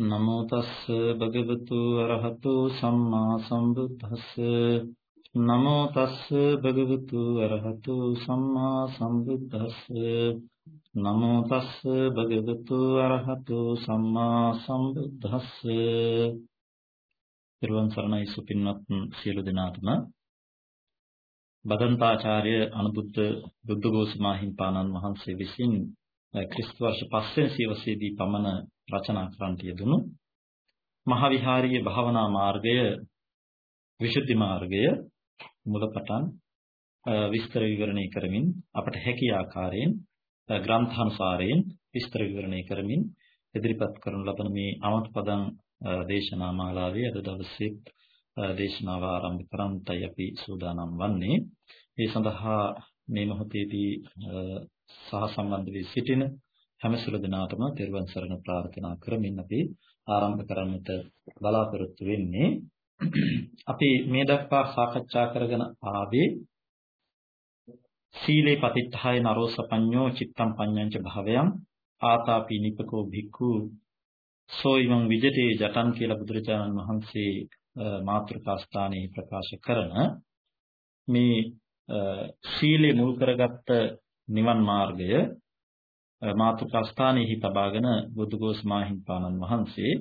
නමෝ තස්ස භගවතු අරහතු සම්මා සම්බුද්දස්ස. නමෝ තස්ස භගවතු අරහතු සම්මා සම්බුද්දස්ස. නමෝ තස්ස භගවතු අරහතු සම්මා සම්බුද්දස්ස. පෙරවන් සරණයි සුපින්වත් සියලු දෙනාටම. බදන්තාචාර්ය අනුබුද්ධ බුද්ධඝෝෂ මාහිම්පාණන් වහන්සේ විසින් ක්‍රිස්තු වර්ෂ 5 වෙනි සියවසේදී පමණ රචනා කරන්නට යෙදුණු මහ විහාරීය භාවනා මාර්ගය විසුද්ධි මාර්ගය මුලපටන් විස්තර විවරණය කරමින් අපට හැකි ආකාරයෙන් ග්‍රන්ථානුසාරයෙන් විස්තර විවරණය කරමින් ඉදිරිපත් කරන ලබන මේ අමතපදං දේශනා මාලාවේ අද දවසේ දේශනාව ආරම්භ කරන්නටයි අපි සූදානම් වන්නේ. ඒ සඳහා මේ මොහොතේදී සහ සම්බන්ධ වී සිටින හැම සුළු දෙනාටම තෙරුවන් සරණ ප්‍රාර්ථනා කරමින් අපි ආරම්භ කරන්නට බලාපොරොත්තු වෙන්නේ. අපි මේ දක්වා සාකච්ඡා කරගෙන ආවේ සීලේ පතිත්ථාය නරෝසපඤ්ඤෝ චිත්තම් පඤ්ඤංච භාවයන් ආතාපි නිපකෝ භික්ඛු සෝයිමං විජිතේ ජටන් කියලා බුදුරජාණන් වහන්සේ මාතෘකා ස්ථානයේ ප්‍රකාශ කරන මේ සීලේ මුල් කරගත්ත නිවන් මාර්ගය මාතෘකා ස්ථානයේහි තබාගෙන බුදුගෝස් මාහිම්පාණන් වහන්සේ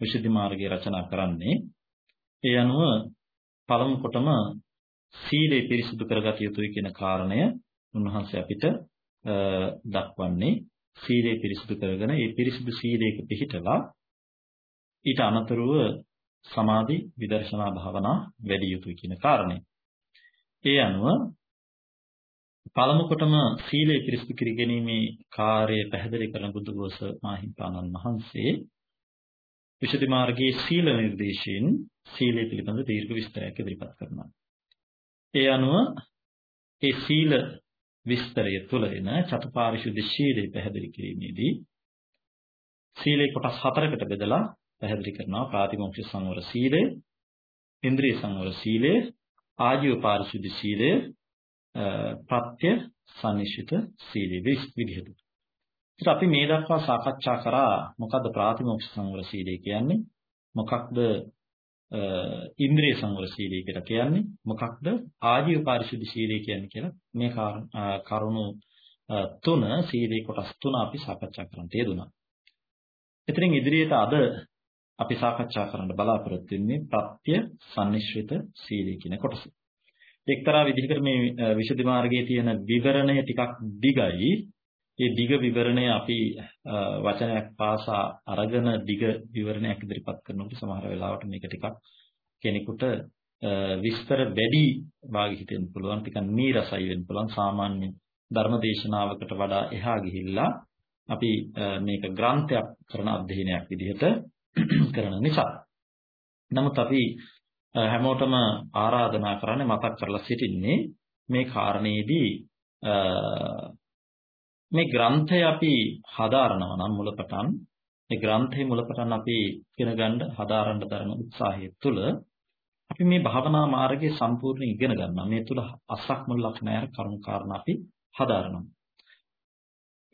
විසුද්ධි මාර්ගය රචනා කරන්නේ ඒ අනුව පළමු කොටම සීලය පිරිසිදු කරගත යුතුයි කියන කාරණය උන්වහන්සේ අපිට දක්වන්නේ සීලය පිරිසිදු කරගෙන ඒ පිරිසිදු සීලයක පිහිටලා ඊට අනතුරුව සමාධි විදර්ශනා භාවනා වැඩි යුතුයි කියන කාරණය. ඒ අනුව පළමු කොටම සීලය පිරිසිදු කර ගැනීමේ කාර්යය පැහැදිලි කරන බුදුගෝස මාහිම්පාණන් වහන්සේ විශේෂ මාර්ගයේ සීල නිර්දේශයෙන් සීලය පිළිබඳ දීර්ඝ විස්තරයක් ඉදිරිපත් කරනවා. ඒ අනුව ඒ සීල විස්තරය තුළ එන චතුපාරිශුද්ධ ශීලය පැහැදිලි කිරීමේදී සීලේ කොටස් හතරකට බෙදලා පැහැදිලි කරනවා ප්‍රාතිමෝක්ෂ සංවර සීලය, ඉන්ද්‍රිය සංවර සීලය, ආජීව පාරිශුද්ධ සීලය, ප්‍රත්‍ය සම්නිශ්චිත සීලයේ විදිහට. ඒත් අපි මේ දක්වා සාකච්ඡා කරා මොකද්ද ප්‍රාතිමෝක්ෂ සංවර සීලය කියන්නේ? මොකක්ද ඉන්ද්‍රිය සංවර සීලය කියලා කියන්නේ? මොකක්ද ආජීව පාරිශුද්ධ සීලය කියන්නේ කියලා මේ කරුණු තුන සීලේ කොටස් තුන අපි සාකච්ඡා කරන්න යෙදුණා. එතනින් ඉදිරියට අද අපි සාකච්ඡා කරන්න බලාපොරොත්තු වෙන්නේ ප්‍රත්‍ය සම්නිශ්චිත සීලය කියන කොටස. එක්තරා විදිහකට මේ විසුද්ධි මාර්ගයේ තියෙන විවරණය ටිකක් දිගයි. ඒ දිග විවරණය අපි වචනයක් පාසා අරගෙන දිග විවරණයක් ඉදිරිපත් කරනකොට සමහර වෙලාවට මේක ටිකක් කෙනෙකුට විස්තර වැඩි වාගේ හිතෙන්න පුළුවන්. ටිකක් නීරසයි වෙන්න පුළුවන්. සාමාන්‍ය ධර්මදේශනාවකට වඩා එහා ගිහිල්ලා අපි මේක ග්‍රන්ථයක් කරන අධ්‍යයනයක් විදිහට කරන නිසා. නමුත් අපි හැමෝටම ආරාධනා කරන්නේ මතක් කරලා සිටින්නේ මේ කාරණේදී මේ ග්‍රන්ථය අපි හදාරනවා නම් මුලපටන් මේ ග්‍රන්ථයේ මුලපටන් අපි ඉගෙන ගන්න හදාරන්න දරන උත්සාහය තුළ අපි මේ භාවනා මාර්ගයේ සම්පූර්ණ ඉගෙන ගන්නවා. මේ තුල අසක් මුල්ලක් නැර කරුණු කාරණා අපි හදාරනවා.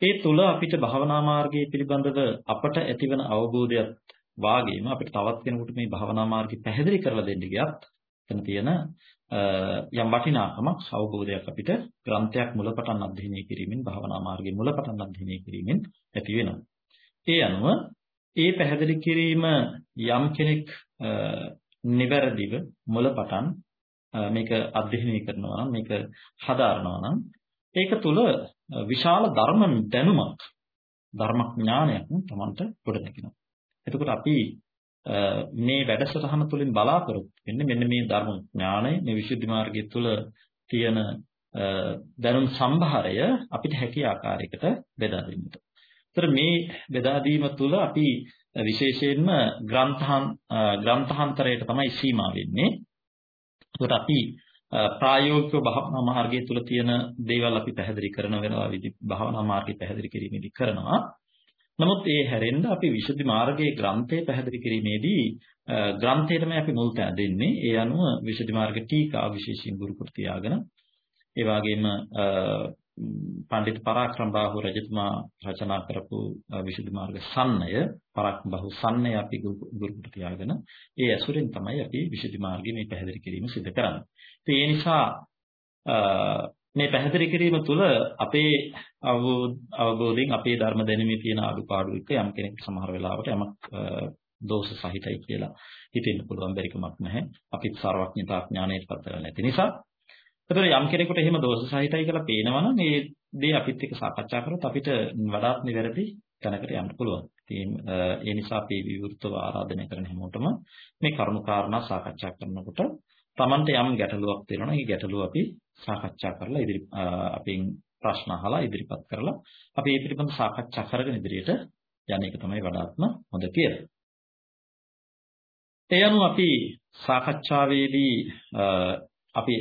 ඒ තුල අපිට භාවනා මාර්ගයේ පිළිබඳව අපට ඇතිවන අවබෝධයත් වාගේම අපිට තවත් කෙනෙකුට මේ භාවනා මාර්ගය පැහැදිලි කරලා දෙන්න ගියත් එතන තියෙන යම් වටිනාකමක් අවබෝධයක් අපිට ග්‍රන්ථයක් මුලපටන් අධ්‍යයනය කිරීමෙන් භාවනා මාර්ගයේ මුලපටන් අධ්‍යයනය කිරීමෙන් ඇති වෙනවා. ඒ අනුව ඒ පැහැදිලි කිරීම යම් කෙනෙක් නිවැරදිව මුලපටන් මේක අධ්‍යයනය කරනවා නම් මේක හදාරනවා නම් ඒක තුල විශාල ධර්ම දැනුමක් ධර්මඥානයක් තමන්ට ගොඩනගෙනවා. එතකොට අපි මේ වැඩසටහන තුළින් බලාපොරොත්තු වෙන්නේ මෙන්න මේ ධර්ම ඥානය මේ විසුද්ධි මාර්ගය තුළ තියෙන දැනුම් සම්භාරය අපිට හැකි ආකාරයකට බෙදා දෙන්නට. ඒතර මේ බෙදා දීම තුළ අපි විශේෂයෙන්ම ග්‍රන්ථාන් ග්‍රන්ථාන්තරයට තමයි සීමා වෙන්නේ. ඒකට අපි ප්‍රායෝගික භාවනා මාර්ගය තුළ තියෙන දේවල් අපි පැහැදිලි කරන වෙනවා විදි භාවනා මාර්ගය පැහැදිලි කිරීමේදී කරනවා. නමුත් ඒ හැරෙන්න අපි විසුද්ධි මාර්ගයේ ග්‍රන්ථය පැහැදිලි කිරීමේදී ග්‍රන්ථයටම අපි මුල් තැන දෙන්නේ. ඒ අනුව විසුද්ධි මාර්ග ටීකා විශේෂයෙන් ගුරු කොට තියාගෙන ඒ වගේම පඬිත් පරාක්‍රම බාහු රජතුමා රචනා කරපු විසුද්ධි මාර්ග සම්ණය පරාක්‍රම බාහු සම්ණය අපි ගුරුකට තියාගෙන ඒ ඇසුරෙන් තමයි අපි විසුද්ධි මාර්ගය මේ පැහැදිලි කිරීම සිදු කරන්නේ. ඒ නිසා මේ පැහැදිලි කිරීම තුළ අපේ අවබෝධයෙන් අපේ ධර්ම දැනීමේ තියෙන අඩුපාඩු එක යම් කෙනෙක් සමහර වෙලාවට යමක් දෝෂ සහිතයි කියලා හිතෙන්න පුළුවන් බැරිකමක් නැහැ. අපිත් සර්වඥතා ඥානයට පත් කරලා නැති නිසා. ඒතර යම් කෙනෙකුට එහෙම දෝෂ සහිතයි කියලා පේනවනම් මේ දේ අපිත් එක්ක සාකච්ඡා කරොත් අපිට වඩාත් නිවැරදි තැනකට යන්න පුළුවන්. ඉතින් ඒ නිසා අපි විවෘතව ආරාධනය කරන හැමෝටම මේ කරුණු කාරණා සාකච්ඡා කරනකොට Tamante යම් ගැටලුවක් තියෙනවා නම් ඒ ගැටලුව අපි සාකච්ඡා කරලා ඉදිරි අපෙන් ප්‍රශ්න අහලා ඉදිරිපත් කරලා අපි ඒ පිළිබඳව සාකච්ඡා කරගෙන ඉදිරියට යන එක තමයි වඩාත්ම හොඳ කියලා. ඒ අනුව අපි සාකච්ඡාවේදී අපි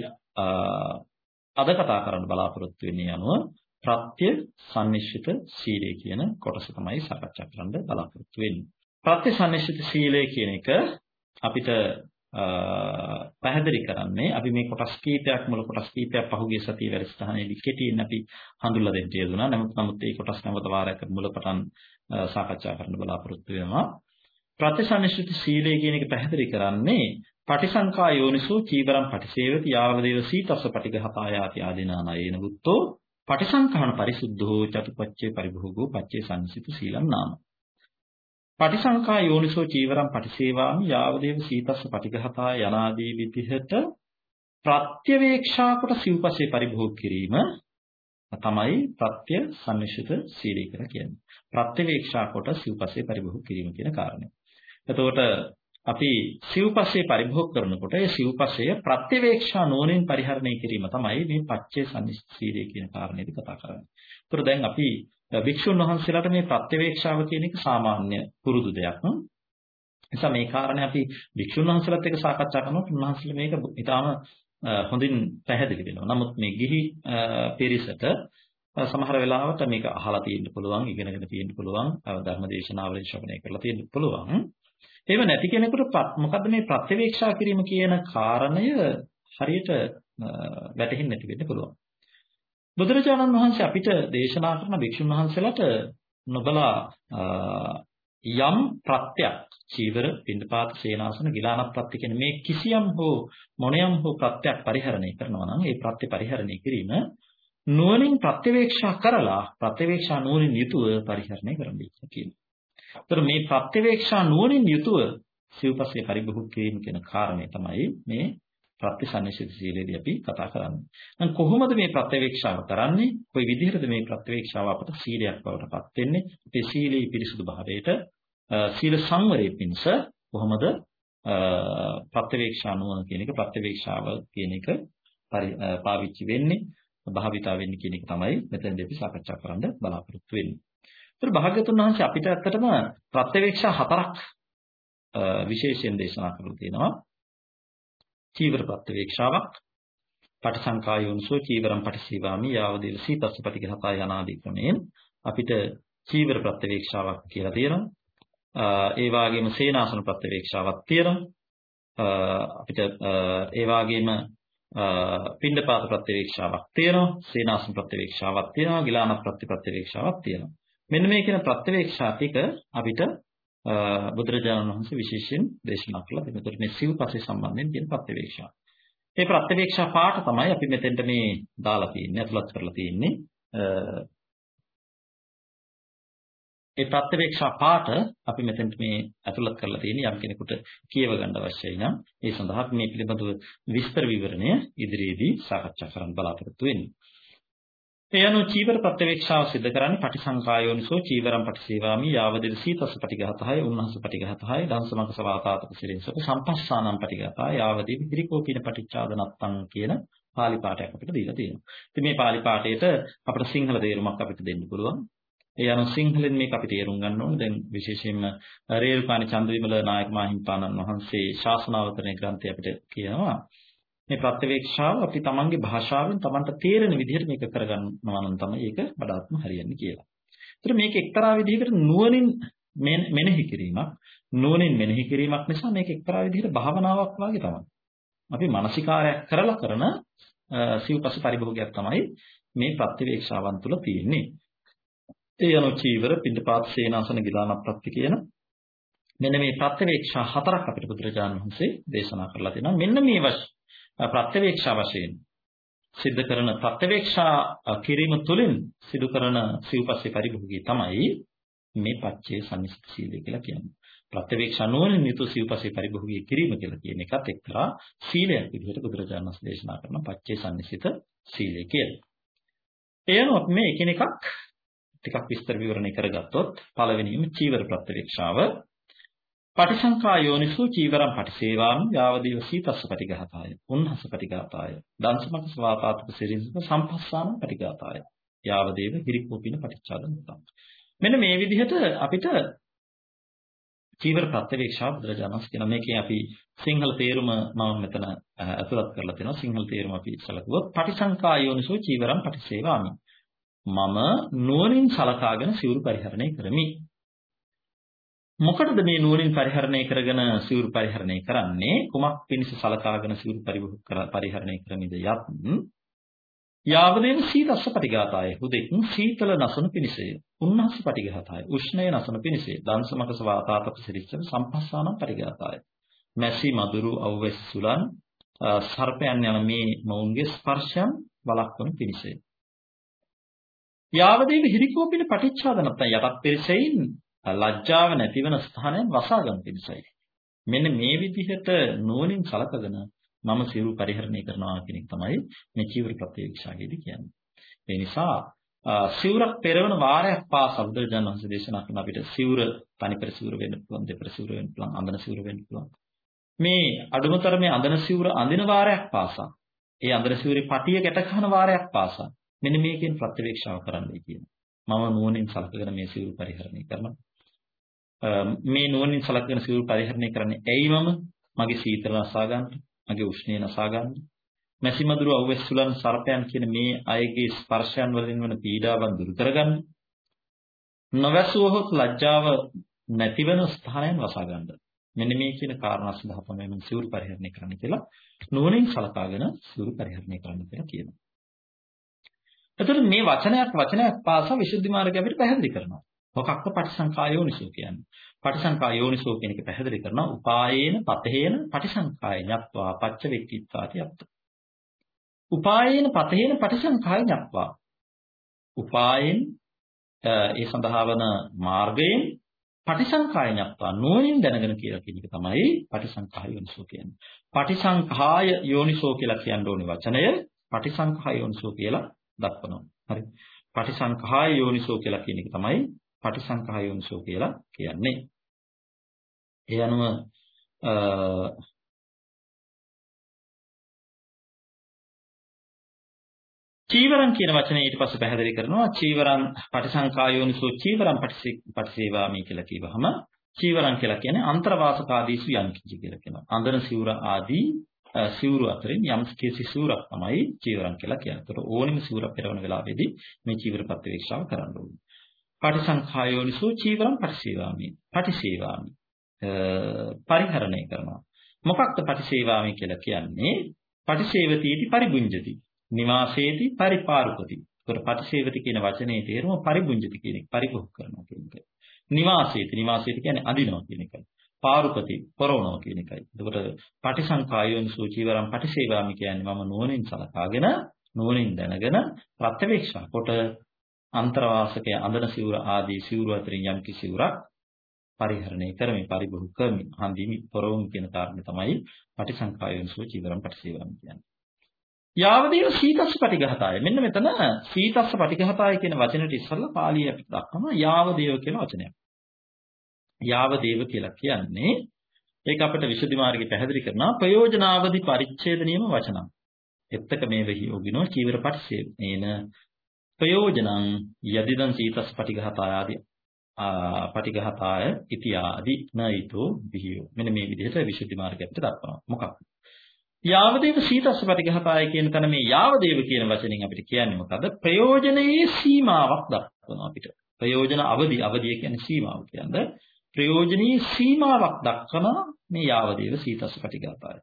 අද කතා කරන්න බලාපොරොත්තු වෙන්නේ අනුව ප්‍රත්‍ය සම්නිශ්චිත සීලය කියන කොටස තමයි සාකච්ඡා කරන්න බලාපොරොත්තු වෙන්නේ. ප්‍රත්‍ය සම්නිශ්චිත සීලය කියන එක අපිට පැහැදිලි කරන්නේ අපි මේ කොටස් කීපයක් මුල කොටස් කීපයක් පහුගිය සතියේ වැඩසටහනේදී කෙටියෙන් අපි හඳුල්ලා දෙන්න යෙදුණා. නමුත් නමුත් මේ කොටස් නැවත වාරයක් මුල පටන් සාකච්ඡා කරන්න බලාපොරොත්තු වෙනවා. ප්‍රතිසන්නිශ්චිත සීලය කියන එක පැහැදිලි කරන්නේ පටිසංකා යෝනිසෝ චීවරම් පටිසේවති යාවල දේව සීතස්ස පටිඝහපායාති ආදීනානයේන බුත්තෝ පටිසංඛාන පරිසුද්ධෝ චතුපච්චේ පරිභෝගෝ පච්චේ සංසිත සීලං නාම පටිසංඛා යෝනිසෝ චීවරම් පටිසේවාමි යාවදේව සීතස්ස පටිඝහතා යනාදී විදිහට ප්‍රත්‍යවේක්ෂා කොට සිව්පසේ පරිභෝග කිරීම තමයි ප්‍රත්‍ය සම්නිශ්චිත සීලය කියලා කියන්නේ. ප්‍රත්‍යවේක්ෂා කොට සිව්පසේ පරිභෝග කිරීම කියන කාරණය. එතකොට අපි සිව්පස්සේ පරිභෝග කරනකොට ඒ සිව්පස්සය ප්‍රත්‍යවේක්ෂා නෝනෙන් පරිහරණය කිරීම තමයි මේ පච්චේ සම්නිස්සීරය කියන කාරණේදී කතා කරන්නේ. ඒතර දැන් අපි භික්ෂුන් වහන්සේලාට මේ ප්‍රත්‍යවේක්ෂාව කියන එක සාමාන්‍ය පුරුදු දෙයක්. නිසා මේ කාරණේ අපි භික්ෂුන් වහන්සේලාත් එක්ක සාකච්ඡා කරනකොට උන්වහන්සේලා මේක ඊටාම හොඳින් පැහැදිලි වෙනවා. නමුත් මේ ගිහි පිරිසට සමහර වෙලාවට මේක අහලා තියෙන්න පුළුවන්, ඉගෙනගෙන තියෙන්න පුළුවන්, ධර්මදේශනාවලින් ශ්‍රවණය කරලා තියෙන්න පුළුවන්. එහෙම නැති කෙනෙකුට මොකද්ද මේ ප්‍රත්‍යවේක්ෂා කිරීම කියන කාරණය හරියට වැටහෙන්නේ නැති වෙන්න පුළුවන්. බුදුරජාණන් වහන්සේ අපිට දේශනා කරන භික්ෂුන් වහන්සේලාට නොබලා යම් ප්‍රත්‍යක් චීවර පින්දපාත සේනාසන ගිලාන ප්‍රත්‍ය කියන මේ කිසියම් හෝ මොනියම් හෝ ප්‍රත්‍යක් පරිහරණය කරනවා නම් ඒ ප්‍රත්‍ය පරිහරණය කිරීම නුවණින් ප්‍රත්‍යවේක්ෂා කරලා ප්‍රත්‍යවේක්ෂා නුවණින් යුතුව පරිහරණය කරන්න කියනවා. ඒතර මේ ප්‍රත්‍යවේක්ෂා නුවණින් යුතුව සිව්පස්සේ පරිභෝග කිරීම කියන කාරණය තමයි මේ ප්‍රතිසන්නිසිත සීලේදී අපි කතා කරන්නේ. දැන් කොහොමද මේ ප්‍රත්‍යවේක්ෂාව කරන්නේ? කොයි විදිහටද මේ ප්‍රත්‍යවේක්ෂාව අපට සීලයක් බවට පත් වෙන්නේ? අපේ සීලේ පිරිසුදු භාවයට සීල සංවරයේ පිණිස කොහොමද ප්‍රත්‍යවේක්ෂා නුවණ කියන එක ප්‍රත්‍යවේක්ෂාව කියන එක පාවිච්චි වෙන්නේ? භාවිතා වෙන්නේ කියන එක තමයි මෙතනදී අපි සාකච්ඡා කරන්න බලාපොරොත්තු වෙන්නේ. ඒතර භාග්‍යතුන් වහන්සේ අපිට ඇත්තටම ප්‍රත්‍යවේක්ෂා හතරක් විශේෂයෙන් දේශනා කරලා තියෙනවා. චීවර ප්‍රත්‍යවේක්ෂාවක්, පටිසංකායෝන්සෝ චීවරම් පටිසීවාමි යාවදීල සීතස්ස පටිඝතා යනාදී ක්‍රමයෙන් අපිට චීවර ප්‍රත්‍යවේක්ෂාවක් කියලා තියෙනවා. ඒ වගේම සේනාසන ප්‍රත්‍යවේක්ෂාවක් තියෙනවා. අපිට ඒ වගේම පින්ඩපාත ප්‍රත්‍යවේක්ෂාවක් තියෙනවා සේනාසන ප්‍රත්‍යවේක්ෂාවක් තියෙනවා ගිලාන ප්‍රත්‍ය ප්‍රත්‍යවේක්ෂාවක් තියෙනවා මෙන්න මේ කියන ප්‍රත්‍යවේක්ෂා ටික අපිට බුදුරජාණන් වහන්සේ විශේෂයෙන් දේශනා කළා. එතකොට මේ සිව්පස්සේ සම්බන්ධයෙන් කියන ප්‍රත්‍යවේක්ෂා. මේ ප්‍රත්‍යවේක්ෂා පාඩ තමයි අපි මෙතෙන්ට මේ දාලා තියෙන්නේ, අතුලත් කරලා තියෙන්නේ. ඒ ප්‍රත්‍යවේක්ෂා පාඩ අපි මෙතෙන්ට මේ අතුලත් කරලා තියෙන්නේ යම් කෙනෙකුට කියව ගන්න අවශ්‍යයි නම් ඒ සඳහා මේ පිළිබඳව විස්තර විවරණය ඉදිරියේදී සාකච්ඡා කරන්න බලාපොරොත්තු වෙන්නේ. ඒ අනුව චීවර ප්‍රත්‍යවේක්ෂාව සිදු කරන්නේ පටිසංකායෝනිසෝ චීවරම් පටිසේවාමි යාවදෙද සීතස්ස පටිඝාතහය උන්නහස පටිඝාතහය දංසමක සවාතාතක සිරින්සක සම්පස්සානම් පටිඝාතය යාවදී විදිරිකෝ කියන පටිච්චාදනත්තං කියන පාලි පාඨයක් අපිට දීලා තියෙනවා. ඉතින් මේ පාලි පාඨයට අපිට සිංහල තේරුමක් අපිට දෙන්න පුළුවන්. ඒ අනුව සිංහලෙන් මේක අපි තේරුම් ගන්න ඕනේ. දැන් විශේෂයෙන්ම රේරුකාණි චන්ද්‍රවිමල නායක මහින්පාණන් වහන්සේ ශාසනාවතරණේ ග්‍රන්ථය අපිට කියනවා මේ ප්‍රත්‍යවේක්ෂාව අපි තමන්ගේ භාෂාවෙන් තමන්ට තේරෙන විදිහට මේක කරගන්නවා නම් තමයි ඒක වඩාත්ම හරියන්නේ කියලා. ඒතර මේක එක්තරා විදිහකට නුවණින් මෙනෙහි කිරීමක් නුවණින් මෙනෙහි කිරීමක් නිසා මේක එක්තරා විදිහකට භාවනාවක් වගේ තමයි. අපි මානසිකාරයක් කරලා කරන සිව්පස පරිභෝගයක් තමයි මේ ප්‍රත්‍යවේක්ෂාවන් තුල තියෙන්නේ. ඒ අනුව චීවර, පින්ඩපාත, සේනාසන, ගිලාන ප්‍රත්‍ය කියන මෙන්න මේ ප්‍රත්‍යවේක්ෂා හතරක් අපිට බුදුරජාණන් වහන්සේ දේශනා කරලා තියෙනවා. මෙන්න මේ ප්‍රත්‍යවේක්ෂා වශයෙන් සිද්ධ කරන ප්‍රත්‍යවේක්ෂා කිරීම තුළින් සිදු කරන සිව්පස්සේ පරිභෝගී තමයි මේ පච්චේ සම්නිස්ත සීලය කියලා කියන්නේ. ප්‍රත්‍යවේක්ෂා නොවන නිතු සිව්පස්සේ පරිභෝගී කිරීම කියලා කියන එකත් එක්තරා සීලයක් විදිහට බුදුරජාණන් වහන්සේ දේශනා කරන පච්චේ සම්නිසිත සීලය කියලා. ඒ අනුව මේ එකිනෙකක් ටිකක් විස්තර විවරණය කරගත්තොත් පළවෙනිම චීවර ප්‍රත්‍යවේක්ෂාව පටිසංකා යෝනිසෝ චීවරම් පටිසේවාම යාවදීව සීතස්ස පටිඝාතාය උන්හස පටිඝාතාය දංශමක ස්වාපාතක සිරින්සක සම්පස්සාන පටිඝාතාය යාවදීව හිරිකෝපින පටිච්චාදන මෙන්න මේ විදිහට අපිට චීවර ප්‍රත්‍යවේක්ෂා බුදුරජාණන් කියන මේකේ අපි සිංහල තේරුම මම මෙතන අතුලත් කරලා තියෙනවා. සිංහල තේරුම අපි සැලකුවොත් පටිසංකා යෝනිසෝ චීවරම් පටිසේවාමි. මම නුවණින් සලකාගෙන සිවුරු පරිහරණය කරමි. මොකටද මේ නුවණින් පරිහරණය කරගෙන සිවුරු පරිහරණය කරන්නේ? කුමක් පිණිස සලකාගෙන සිවුරු පරිහරණය කරමිද යත්? යාවදෙන් සීතස්ස පටිඝාතාය. හුදෙක් සීතල නසන පිණිසය. උන්නහස් පටිඝාතාය. උෂ්ණය නසන පිණිසය. දංශමකස වාතාපක සිරිච්ඡන සම්පස්සාන පටිඝාතාය. මැසි මදුරු අවවැස් සුලන් සර්පයන් යන මේ මොවුන්ගේ ස්පර්ශයන් වළක්වන පිණිසය. යාවදේව හිරිකෝපින පටිච්චාද නැත්නම් යටත් පෙරසෙයින් ලැජ්ජාව නැතිවන ස්ථානයන් වසා ගන්න පිණිසයි. මෙන්න මේ විදිහට නුවණින් සලකගෙන මම සිවුරු පරිහරණය කරනවා කියන එක තමයි මේ චීවර ප්‍රත්‍යක්ෂාවේදී කියන්නේ. ඒ නිසා සිවුරක් පෙරවන වාරයක් පාසා බුදුරජාණන් වහන්සේ දේශනා කරන අපිට සිවුර තනිපර සිවුර වෙන්න පුළුවන් දෙපර සිවුර වෙන්න පුළුවන් අඳන සිවුර වෙන්න පුළුවන්. මේ අඩුමතරමේ අඳන සිවුර අඳින වාරයක් පාසා ඒ අඳන සිවුරේ පටිය ගැට ගන්න වාරයක් පාසා මෙන්න මේකෙන් ප්‍රත්‍යවේක්ෂාව කරන්නයි කියන්නේ. මම නුවණින් සලකගෙන මේ සිවුරු පරිහරණය කරනවා. මේ නුවණින් සලකන සිවුරු පරිහරණය කරන්නේ ඇයි මම? මගේ සීතල නසා ගන්න මගේ උෂ්ණය නසා ගන්න. මැසිමදුරු අවැස්සුලන් සර්පයන් කියන මේ අයගේ ස්පර්ශයන් වලින් වන පීඩාවන් දුරු කරගන්න. නොවැසුවහොත් ලැජ්ජාව නැතිවෙන ස්ථානයන් වසා ගන්න. මෙන්න මේ කියන කාරණා සඳහා තමයි මම සිවුරු පරිහරණය කරන්න කියලා නුවණින් සලකාගෙන සිවුරු පරිහරණය කරන්න කියලා කියනවා. එතකොට මේ වචනයක් වචනයක් පාසා විසුද්ධි මාර්ගය අපිට පැහැදිලි කරනවා. මොකක්ද පටිසංකා යෝනිසෝ කියන්නේ? පටිසංකා යෝනිසෝ කියන එක පැහැදිලි කරනවා උපායේන පතේන පටිසංකාය ඤත්වා පච්ච වෙක්කිත්වාති අත්ත. උපායේන පතේන පටිසංකාය ඤත්වා. උපායෙන් ඒ සඳහා වන මාර්ගයෙන් පටිසංකාය ඤත්වා නුවණින් දැනගෙන කියලා කියන එක තමයි පටිසංකාය යෝනිසෝ කියන්නේ. පටිසංකාය යෝනිසෝ කියලා කියන්න ඕනේ වචනය පටිසංකාය යෝනිසෝ කියලා දක්වනවා. හරි. පටිසංකාය යෝනිසෝ කියලා කියන එක තමයි පටිසංඛායෝනිසෝ කියලා කියන්නේ. ඒ අනුව චීවරං කියන වචනේ ඊට පස්සේ පැහැදිලි කරනවා චීවරං පටිසංඛායෝනිසෝ චීවරං පටිසේවාමි කියලා කියවහම චීවරං කියලා කියන්නේ අන්තරවාසකාදීසු යම් කිසි කියලා කියනවා. අඳන සිවුර ආදී සිවුරු අතරින් යම් කිසි සිවුරක් තමයි චීවරං කියලා කියන්නේ. ඒතකොට ඕනෙම සිවුර පෙරවන වෙලාවේදී මේ චීවර ප්‍රතිවේක්ෂාව කරන්න ඕනේ. පටිසංඛායෝනිසෝ චීවරම් පටිසේවාමි. පටිසේවාමි. පරිහරණය කරනවා. මොකක්ද පටිසේවාමි කියලා කියන්නේ? පටිසේවතිටි පරිබුඤ්ජති. නිවාසේති පරිපාරුපති. ඒකට පටිසේවති කියන වචනේ තේරුම පරිබුඤ්ජති කියන එක පරිභෝග කරනවා කියන එක. නිවාසේති නිවාසේති කියන්නේ අදිනවා කියන එකයි. පාරුපති පොරවනවා කියන එකයි. එතකොට පටිසංඛායෝනිසෝ චීවරම් පටිසේවාමි කියන්නේ මම නුවණින් සලකාගෙන නුවණින් දැනගෙන ප්‍රත්‍යවේක්ෂා කොට අන්තරවාසකය අඳන සිවුර ආදී සිවුරු අතරින් යම් කිසි සිවුරක් පරිහරණය කරමින් පරිභෝග කරමින් හන්දිමි පොරොන් කියන කාරණේ තමයි පටිසංකායෝනිසෝ චීවරම් පටිසේවම් කියන්නේ. යාවදීව සීතස්ස පටිඝාතය. මෙන්න මෙතන සීතස්ස පටිඝාතය කියන වචනෙට ඉස්සෙල්ලා පාලිය අපිට දක්වනවා යාවදේව කියන වචනයක්. යාවදේව කියලා කියන්නේ ඒක අපිට විසුද්ධි මාර්ගයේ පැහැදිලි කරනවා ප්‍රයෝජනාවදි පරිච්ඡේද නියම වචනං. එත්තක මේ වෙහි යෝගිනෝ චීවර පටිසේනේන ප්‍රයෝජනං යදිදං සීතස්පටිඝාතාය පටිඝාතාය ඉති ආදි නයිතු විහියෝ මෙන්න මේ විදිහට විසුද්ධි මාර්ගයට දක්වනවා. මොකක්ද? යාවදේව සීතස්පටිඝාතාය කියන තැන මේ යාවදේව කියන වචنين අපිට කියන්නේ මොකද? ප්‍රයෝජනයේ සීමාවක් දක්වනවා අපිට. ප්‍රයෝජන අවදි අවදිය කියන්නේ සීමාව කියන්නේ. ප්‍රයෝජනයේ සීමාවක් දක්වන මේ යාවදේව සීතස්පටිඝාතාය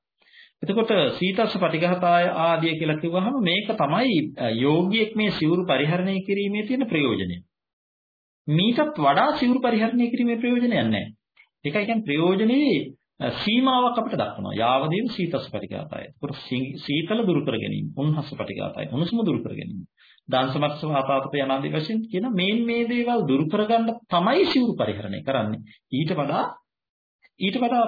එතකොට සීතස්ස පටිඝාතාය ආදිය කියලා කිව්වහම මේක තමයි යෝගියෙක් මේ සිවුරු පරිහරණය කිරීමේ තියෙන ප්‍රයෝජනය. මීටත් වඩා සිවුරු පරිහරණය කිරීමේ ප්‍රයෝජනයක් නැහැ. ඒකයි කියන්නේ ප්‍රයෝජනේ සීමාවක් අපිට දක්වනවා. යාවදීව සීතස්ස පටිඝාතය. ඒකට සීතල දුරු කර ගැනීම, උන්හස්ස පටිඝාතය, උණුසුම දුරු කර ගැනීම. දාංශමත්ස වාතාපත යනාදී වශයෙන් කියන මේ මේ දේවල් දුරු කරගන්න තමයි සිවුරු පරිහරණය කරන්නේ. ඊට වඩා ඊට වඩා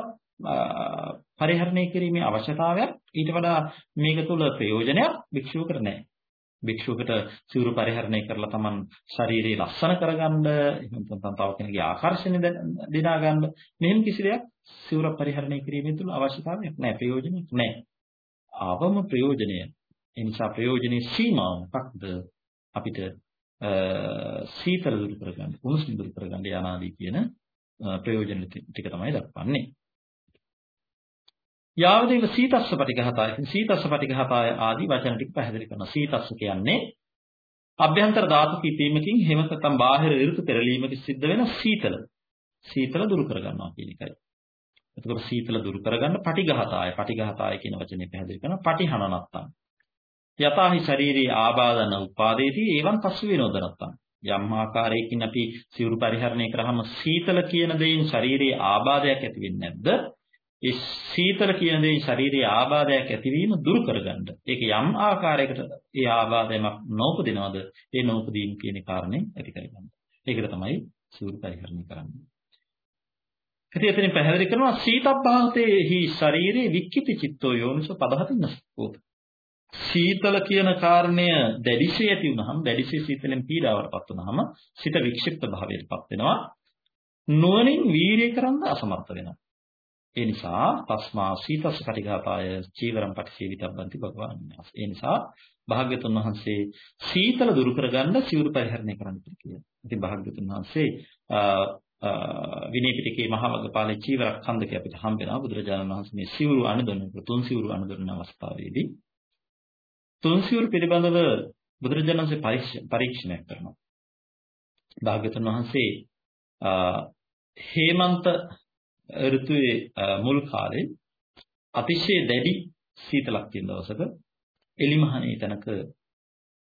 පරිහරණය කිරීමේ අවශ්‍යතාවයක් ඊට වඩා මේක තුල ප්‍රයෝජනයක් භික්ෂුවකට නැහැ. භික්ෂුවකට සිවුරු පරිහරණය කරලා Taman ශරීරය ලස්සන කරගන්න එහෙම නැත්නම් තව කෙනෙකුගේ ආකර්ෂණය දිනා ගන්න මෙහෙම කිසි දෙයක් සිවුර පරිහරණය කිරීමේ තුල අවශ්‍යතාවයක් නැහැ ප්‍රයෝජනයක් නැහැ. අවම ප්‍රයෝජනය. ඒ නිසා ප්‍රයෝජනේ සීමාව මොකක්ද අපිට සීතල දුරු කරගන්න, උණුසුම් දුරු කරගන්න යනාදී කියන ප්‍රයෝජන ටික තමයි දක්වන්නේ. යාවදේව සීතස්ස පටිඝාතය සීතස්ස පටිඝාතය ආදී වචන ටික පැහැදිලි කරනවා. සීතස්ස කියන්නේ අභ්‍යන්තර ධාතු කිපීමකින් හැම නැත්නම් බාහිර ඍතු පෙරලීමකින් සිද්ධ වෙන සීතල. සීතල දුරු කරගන්නවා කියන එකයි. එතකොට සීතල දුරු කරගන්න පටිඝාතය. පටිඝාතය කියන වචනේ පැහැදිලි කරනවා. පටිහනනත්තම්. යතාහි ශරීරේ ආබාධන උපාදේති එවං පසු විනෝදනත්තම්. යම් ආකාරයකින් අපි සිවුරු පරිහරණය කරාම සීතල කියන දෙයින් ශරීරයේ ආබාධයක් ඇති වෙන්නේ නැද්ද? ඒ සීතල කියන දේ ශාරීරික ආබාධයක් ඇතිවීම දුරු කරගන්න. ඒක යම් ආකාරයකට ඒ ආබාධයක් නොඋපදිනවද? ඒ නොඋපදීම කියන කාරණේ ඇති කරගන්න. ඒකට තමයි සූර්ය පරිහරණය කරන්නේ. ඉතින් එතනින් පැහැදිලි කරනවා සීතබ්බාහතේහි ශරීරේ වික්කිති චිත්තෝ යෝනිසෝ පදහතින්නසෝත. සීතල කියන කාරණය දැඩිශේ ඇති වුනහම දැඩිශේ සීතලෙන් පීඩාවටපත් වුනහම සිත වික්ෂිප්ත භාවයටපත් වෙනවා. නුවණින් වීරිය කරන්න අසමර්ථ වෙනවා. ඒ නිසා තස්මා සීතස්ස පටිඝාපාය චීවරම් පටිසේවිතබ්බන්ති භගවාන් ඒ නිසා භාග්‍යතුන් වහන්සේ සීතල දුරු කරගන්න සිවුරු පරිහරණය කරන්න කියලා. ඉතින් භාග්‍යතුන් වහන්සේ විනය පිටකේ මහා වග්ගපාලේ චීවර ඛණ්ඩකේ අපිට හම්බ වෙනවා බුදුරජාණන් වහන්සේ මේ සිවුරු අනුදොන තුන් සිවුරු අනුදොන අවස්ථාවේදී තුන් සිවුරු පිළිබඳව බුදුරජාණන් වහන්සේ පරීක්ෂණයක් කරනවා. භාග්‍යතුන් වහන්සේ හේමන්ත ඍතුවේ මුල් කාලේ අතිශය දැඩි සීතලක් තියෙන දවසක එලිමහනේ තැනක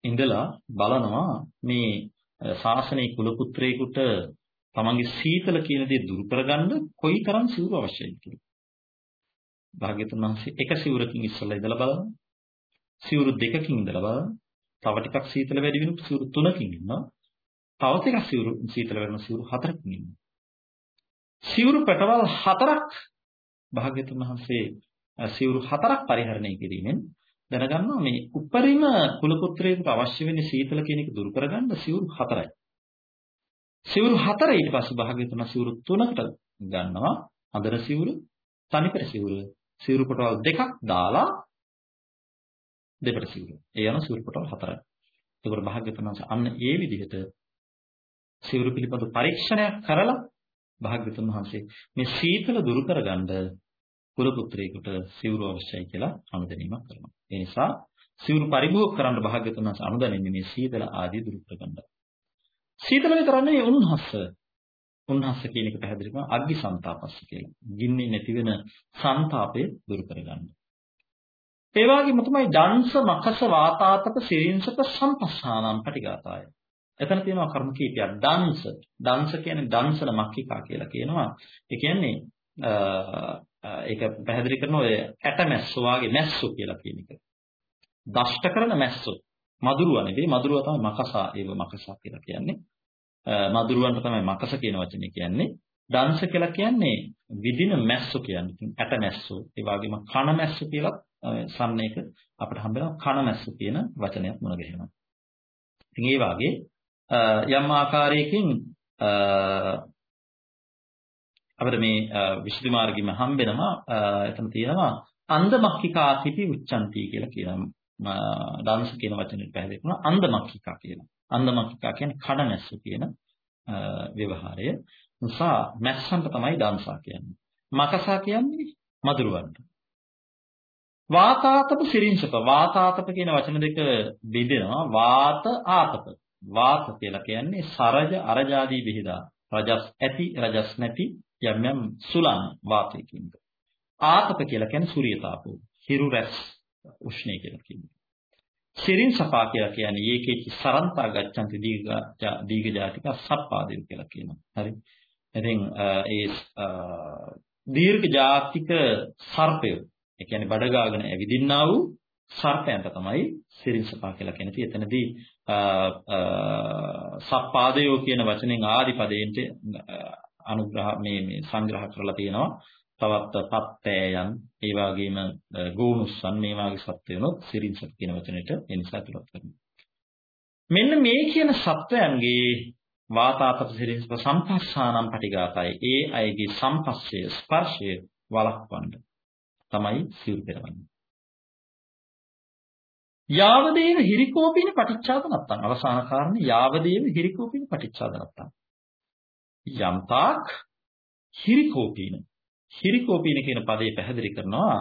ඉඳලා බලනවා මේ ශාසනයේ කුල පුත්‍රයෙකුට තමන්ගේ සීතල කියන දේ දුරු කරගන්න කොයිතරම් සිවුරු අවශ්‍යයිද කියලා. භාග්‍යතුන් වහන්සේ එක සිවුරකින් ඉස්සලා ඉඳලා බලනවා. සිවුරු දෙකකින් ඉඳලා බලනවා. තව ටිකක් සීතල වැඩි වෙනකොට සිවුරු තුනකින් ඉන්නවා. තව ටිකක් සිවුරු සීතල වෙන සිවුරු හතරකින් ඉන්නවා. සිවුරු පැටවල් හතරක් භාග්‍යතුන් වහන්සේ සිවුරු හතරක් පරිහරණය කිරීමෙන් දැනගන්නවා මේ උපරිම කුල පුත්‍රයෙකුට අවශ්‍ය වෙන්නේ සීතල කියන එක දුරු කරගන්න සිවුරු හතරයි. සිවුරු හතර ඊට පස්සේ භාග්‍යතුන් සිවුරු තුනකට ගන්නවා. අඳර සිවුරු, තනිකර සිවුරු, සිවුරු කොටවල් දෙකක් දාලා දෙපට සිවුරු. ඒ යන සිවුරු කොටවල් හතරයි. ඒකට භාග්‍යතුන් අන්න ඒ විදිහට සිවුරු පිළිබඳ පරීක්ෂණයක් කරලා භාග්‍යතුන් වහන්සේ මේ සීතල දුරු කරගන්න කුල පුත්‍රයෙකුට සිවුරු අවශ්‍යයි කියලා අනුදැනීමක් කරනවා. ඒ නිසා සිවුරු පරිභෝග කරන්න භාග්‍යතුන් වහන්සේ අනුදැනෙන්නේ මේ සීතල ආදී දුරු කරගන්න. සීතල විතරන්නේ උන්හස්ස. උන්හස්ස කියන එක පැහැදිලි කරනවා අග්ගි සන්තාපස්ස කියලා. ගින්නේ නැති වෙන සන්තාපය දුරු කරගන්න. ඒ වගේම තමයි දංශ මකස වාතාතක සිරින්සක සම්පස්සානම් පටිගතාය. එතන තියෙනවා කර්ම කීපයක්. දංශ. දංශ කියන්නේ දංශන මක්ඛිකා කියලා කියනවා. ඒ කියන්නේ ඒක පැහැදිලි කරන ඔය ඇටමැස්සෝ වාගේ මැස්සෝ කියලා කියන එක. දෂ්ට කරන මැස්සෝ. මදුරුවා නෙවෙයි මදුරුවා තමයි මකසා ඒව මකසා කියලා කියන්නේ. මදුරුවන්ට තමයි මකස කියන වචනේ කියන්නේ. දංශ කියලා කියන්නේ විදින මැස්සෝ කියන්නේ. ඉතින් ඇටමැස්සෝ ඒ වගේම කන මැස්සෝ කියලා සම්නේක අපිට හම්බ වෙනවා කන මැස්සෝ කියන වචනයක් මුණ ගැහෙනවා. ඉතින් ඒ වාගේ යම් ආකාරයකින් අපිට මේ විසුද්ධි මාර්ගෙම හම්බෙනවා එතන තියෙනවා අන්දමක්ඛිකාතිපි උච්චන්ති කියලා කියනවා දාංශ කියන වචනේ පැහැදිලි කරනවා අන්දමක්ඛිකා කියලා. අන්දමක්ඛිකා කියන්නේ කඩ මැස්ස කියන ව්‍යවහාරය. නිසා මැස්සන්ට තමයි දාංශා කියන්නේ. මකසා කියන්නේ මදුරුවන්ට. වාතාතප සිරින්සප වාතාතප කියන වචන දෙක බෙදෙනවා වාත ආතප වාත කියලා කියන්නේ සරජ අරජාදී විහිදා. රජස් ඇති රජස් නැති යම් යම් සුලං වාතය කියනවා. ආතප කියලා කියන්නේ සූර්ය තාපය. හිරු රැස් උෂ්ණය කියලා කියන්නේ. සිරින් සපා කියලා කියන්නේ ඒකේ සරන්තා ගච්ඡන්ති දීඝ දීඝ ජාතික සප්පාදේ කියලා කියනවා. හරි. ඉතින් ඒ දීර්ඝ ජාතික සර්පය ඒ කියන්නේ බඩ ගාගෙන ඇවිදින්නා වූ සර්පයන්ට තමයි සිරින්සපා කියලා කියන්නේ. එතනදී සප්පාදයෝ කියන වචනෙන් ආදිපදයෙන් අනුග්‍රහ මේ මේ සංග්‍රහ කරලා තියෙනවා. තවත් පත්තෑයන් ඒ වගේම ගෝනුස්සන් මේ වාගේ සත්වයනොත් සිරින්සප් කියන වචනෙට ඒ නිසා තුලත් කරනවා. මෙන්න මේ කියන සත්වයන්ගේ වාතාපත සිරින්සප සම්පස්සානම් පටිඝාතයි. ඒ අයගේ සම්පස්සය ස්පර්ශය වළක්වන්න තමයි සිව් පෙරවන්නේ. යාවදේව හිරිකෝපින පටිච්චාද නැත්තම්. අවසාන කාරණේ යාවදේව හිරිකෝපින පටිච්චාද නැත්තම්. යම්තාක් හිරිකෝපින. හිරිකෝපින කියන පදේ පැහැදිලි කරනවා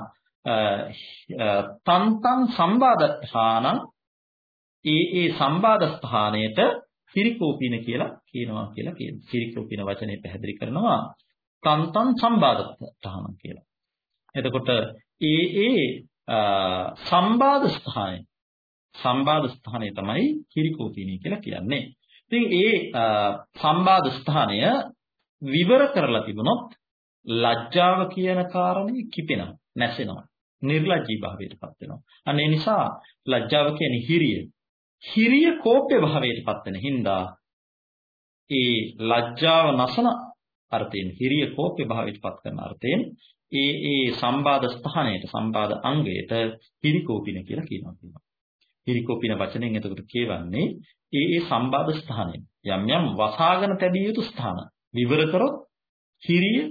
තන්තං සම්බාධස්ථානං. ඒ ඒ සම්බාධ ස්ථානයට හිරිකෝපින කියලා කියනවා කියලා කියනවා හිරිකෝපින වචනේ පැහැදිලි කරනවා. තන්තං සම්බාධ ස්ථානං කියලා. එතකොට ඒ ඒ සම්බාධ ස්ථානය සම්බාධ ස්ථානය තමයි කිරිකෝපිනී කියලා කියන්නේ. ඉතින් ඒ සම්බාධ ස්ථානය විවර කරලා තිබුණොත් ලැජ්ජාව කියන කාරණේ කිපෙනවා, නැසෙනවා. නිර්ලජ්ජී භාවයටපත් වෙනවා. අන්න ඒ නිසා ලැජ්ජාව කියන්නේ හිරිය. හිරිය කෝප්‍ය භාවයටපත් වෙන හින්දා ඒ ලැජ්ජාව නැසන අර්ථයෙන් හිරිය කෝප්‍ය භාවයටපත් කරන අර්ථයෙන් ඒ ඒ සම්බාධ ස්ථානයට සම්බාධ අංගයට හිරිකෝපින කියලා කියනවා. හිරිකොපින වචනෙන් එතකොට කියවන්නේ ඒ ඒ සම්බාධ ස්ථානය. යම් යම් වසාගෙන තැබිය යුතු ස්ථාන. විවර කරොත් හිරිය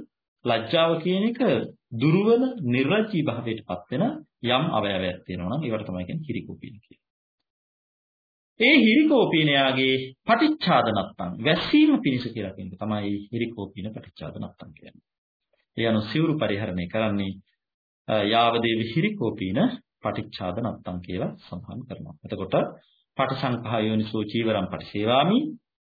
ලැජ්ජාව කියන එක දුර්වල නිර්ලජ්ජී භාවයටපත් වෙන යම් අවයවයක් තියෙනවා නම් ඒවට තමයි කියන්නේ හිරිකොපින කියන්නේ. ඒ හිරිකෝපීනයාගේ පටිච්චාද නැත්තම් වැසීම පිණිස කියලා කියන තමයි හිරිකෝපීන පටිච්චාද නැත්තම් කියන්නේ. ඒ අනුව සිවුරු පරිහරණය කරන්නේ යාවදේවි හිරිකෝපීන පටිච්චාද නැත්තම් කියලා සඳහන් කරනවා. එතකොට පටිසංඛා යෝනිසෝ චීවරම් පටිසේවාමි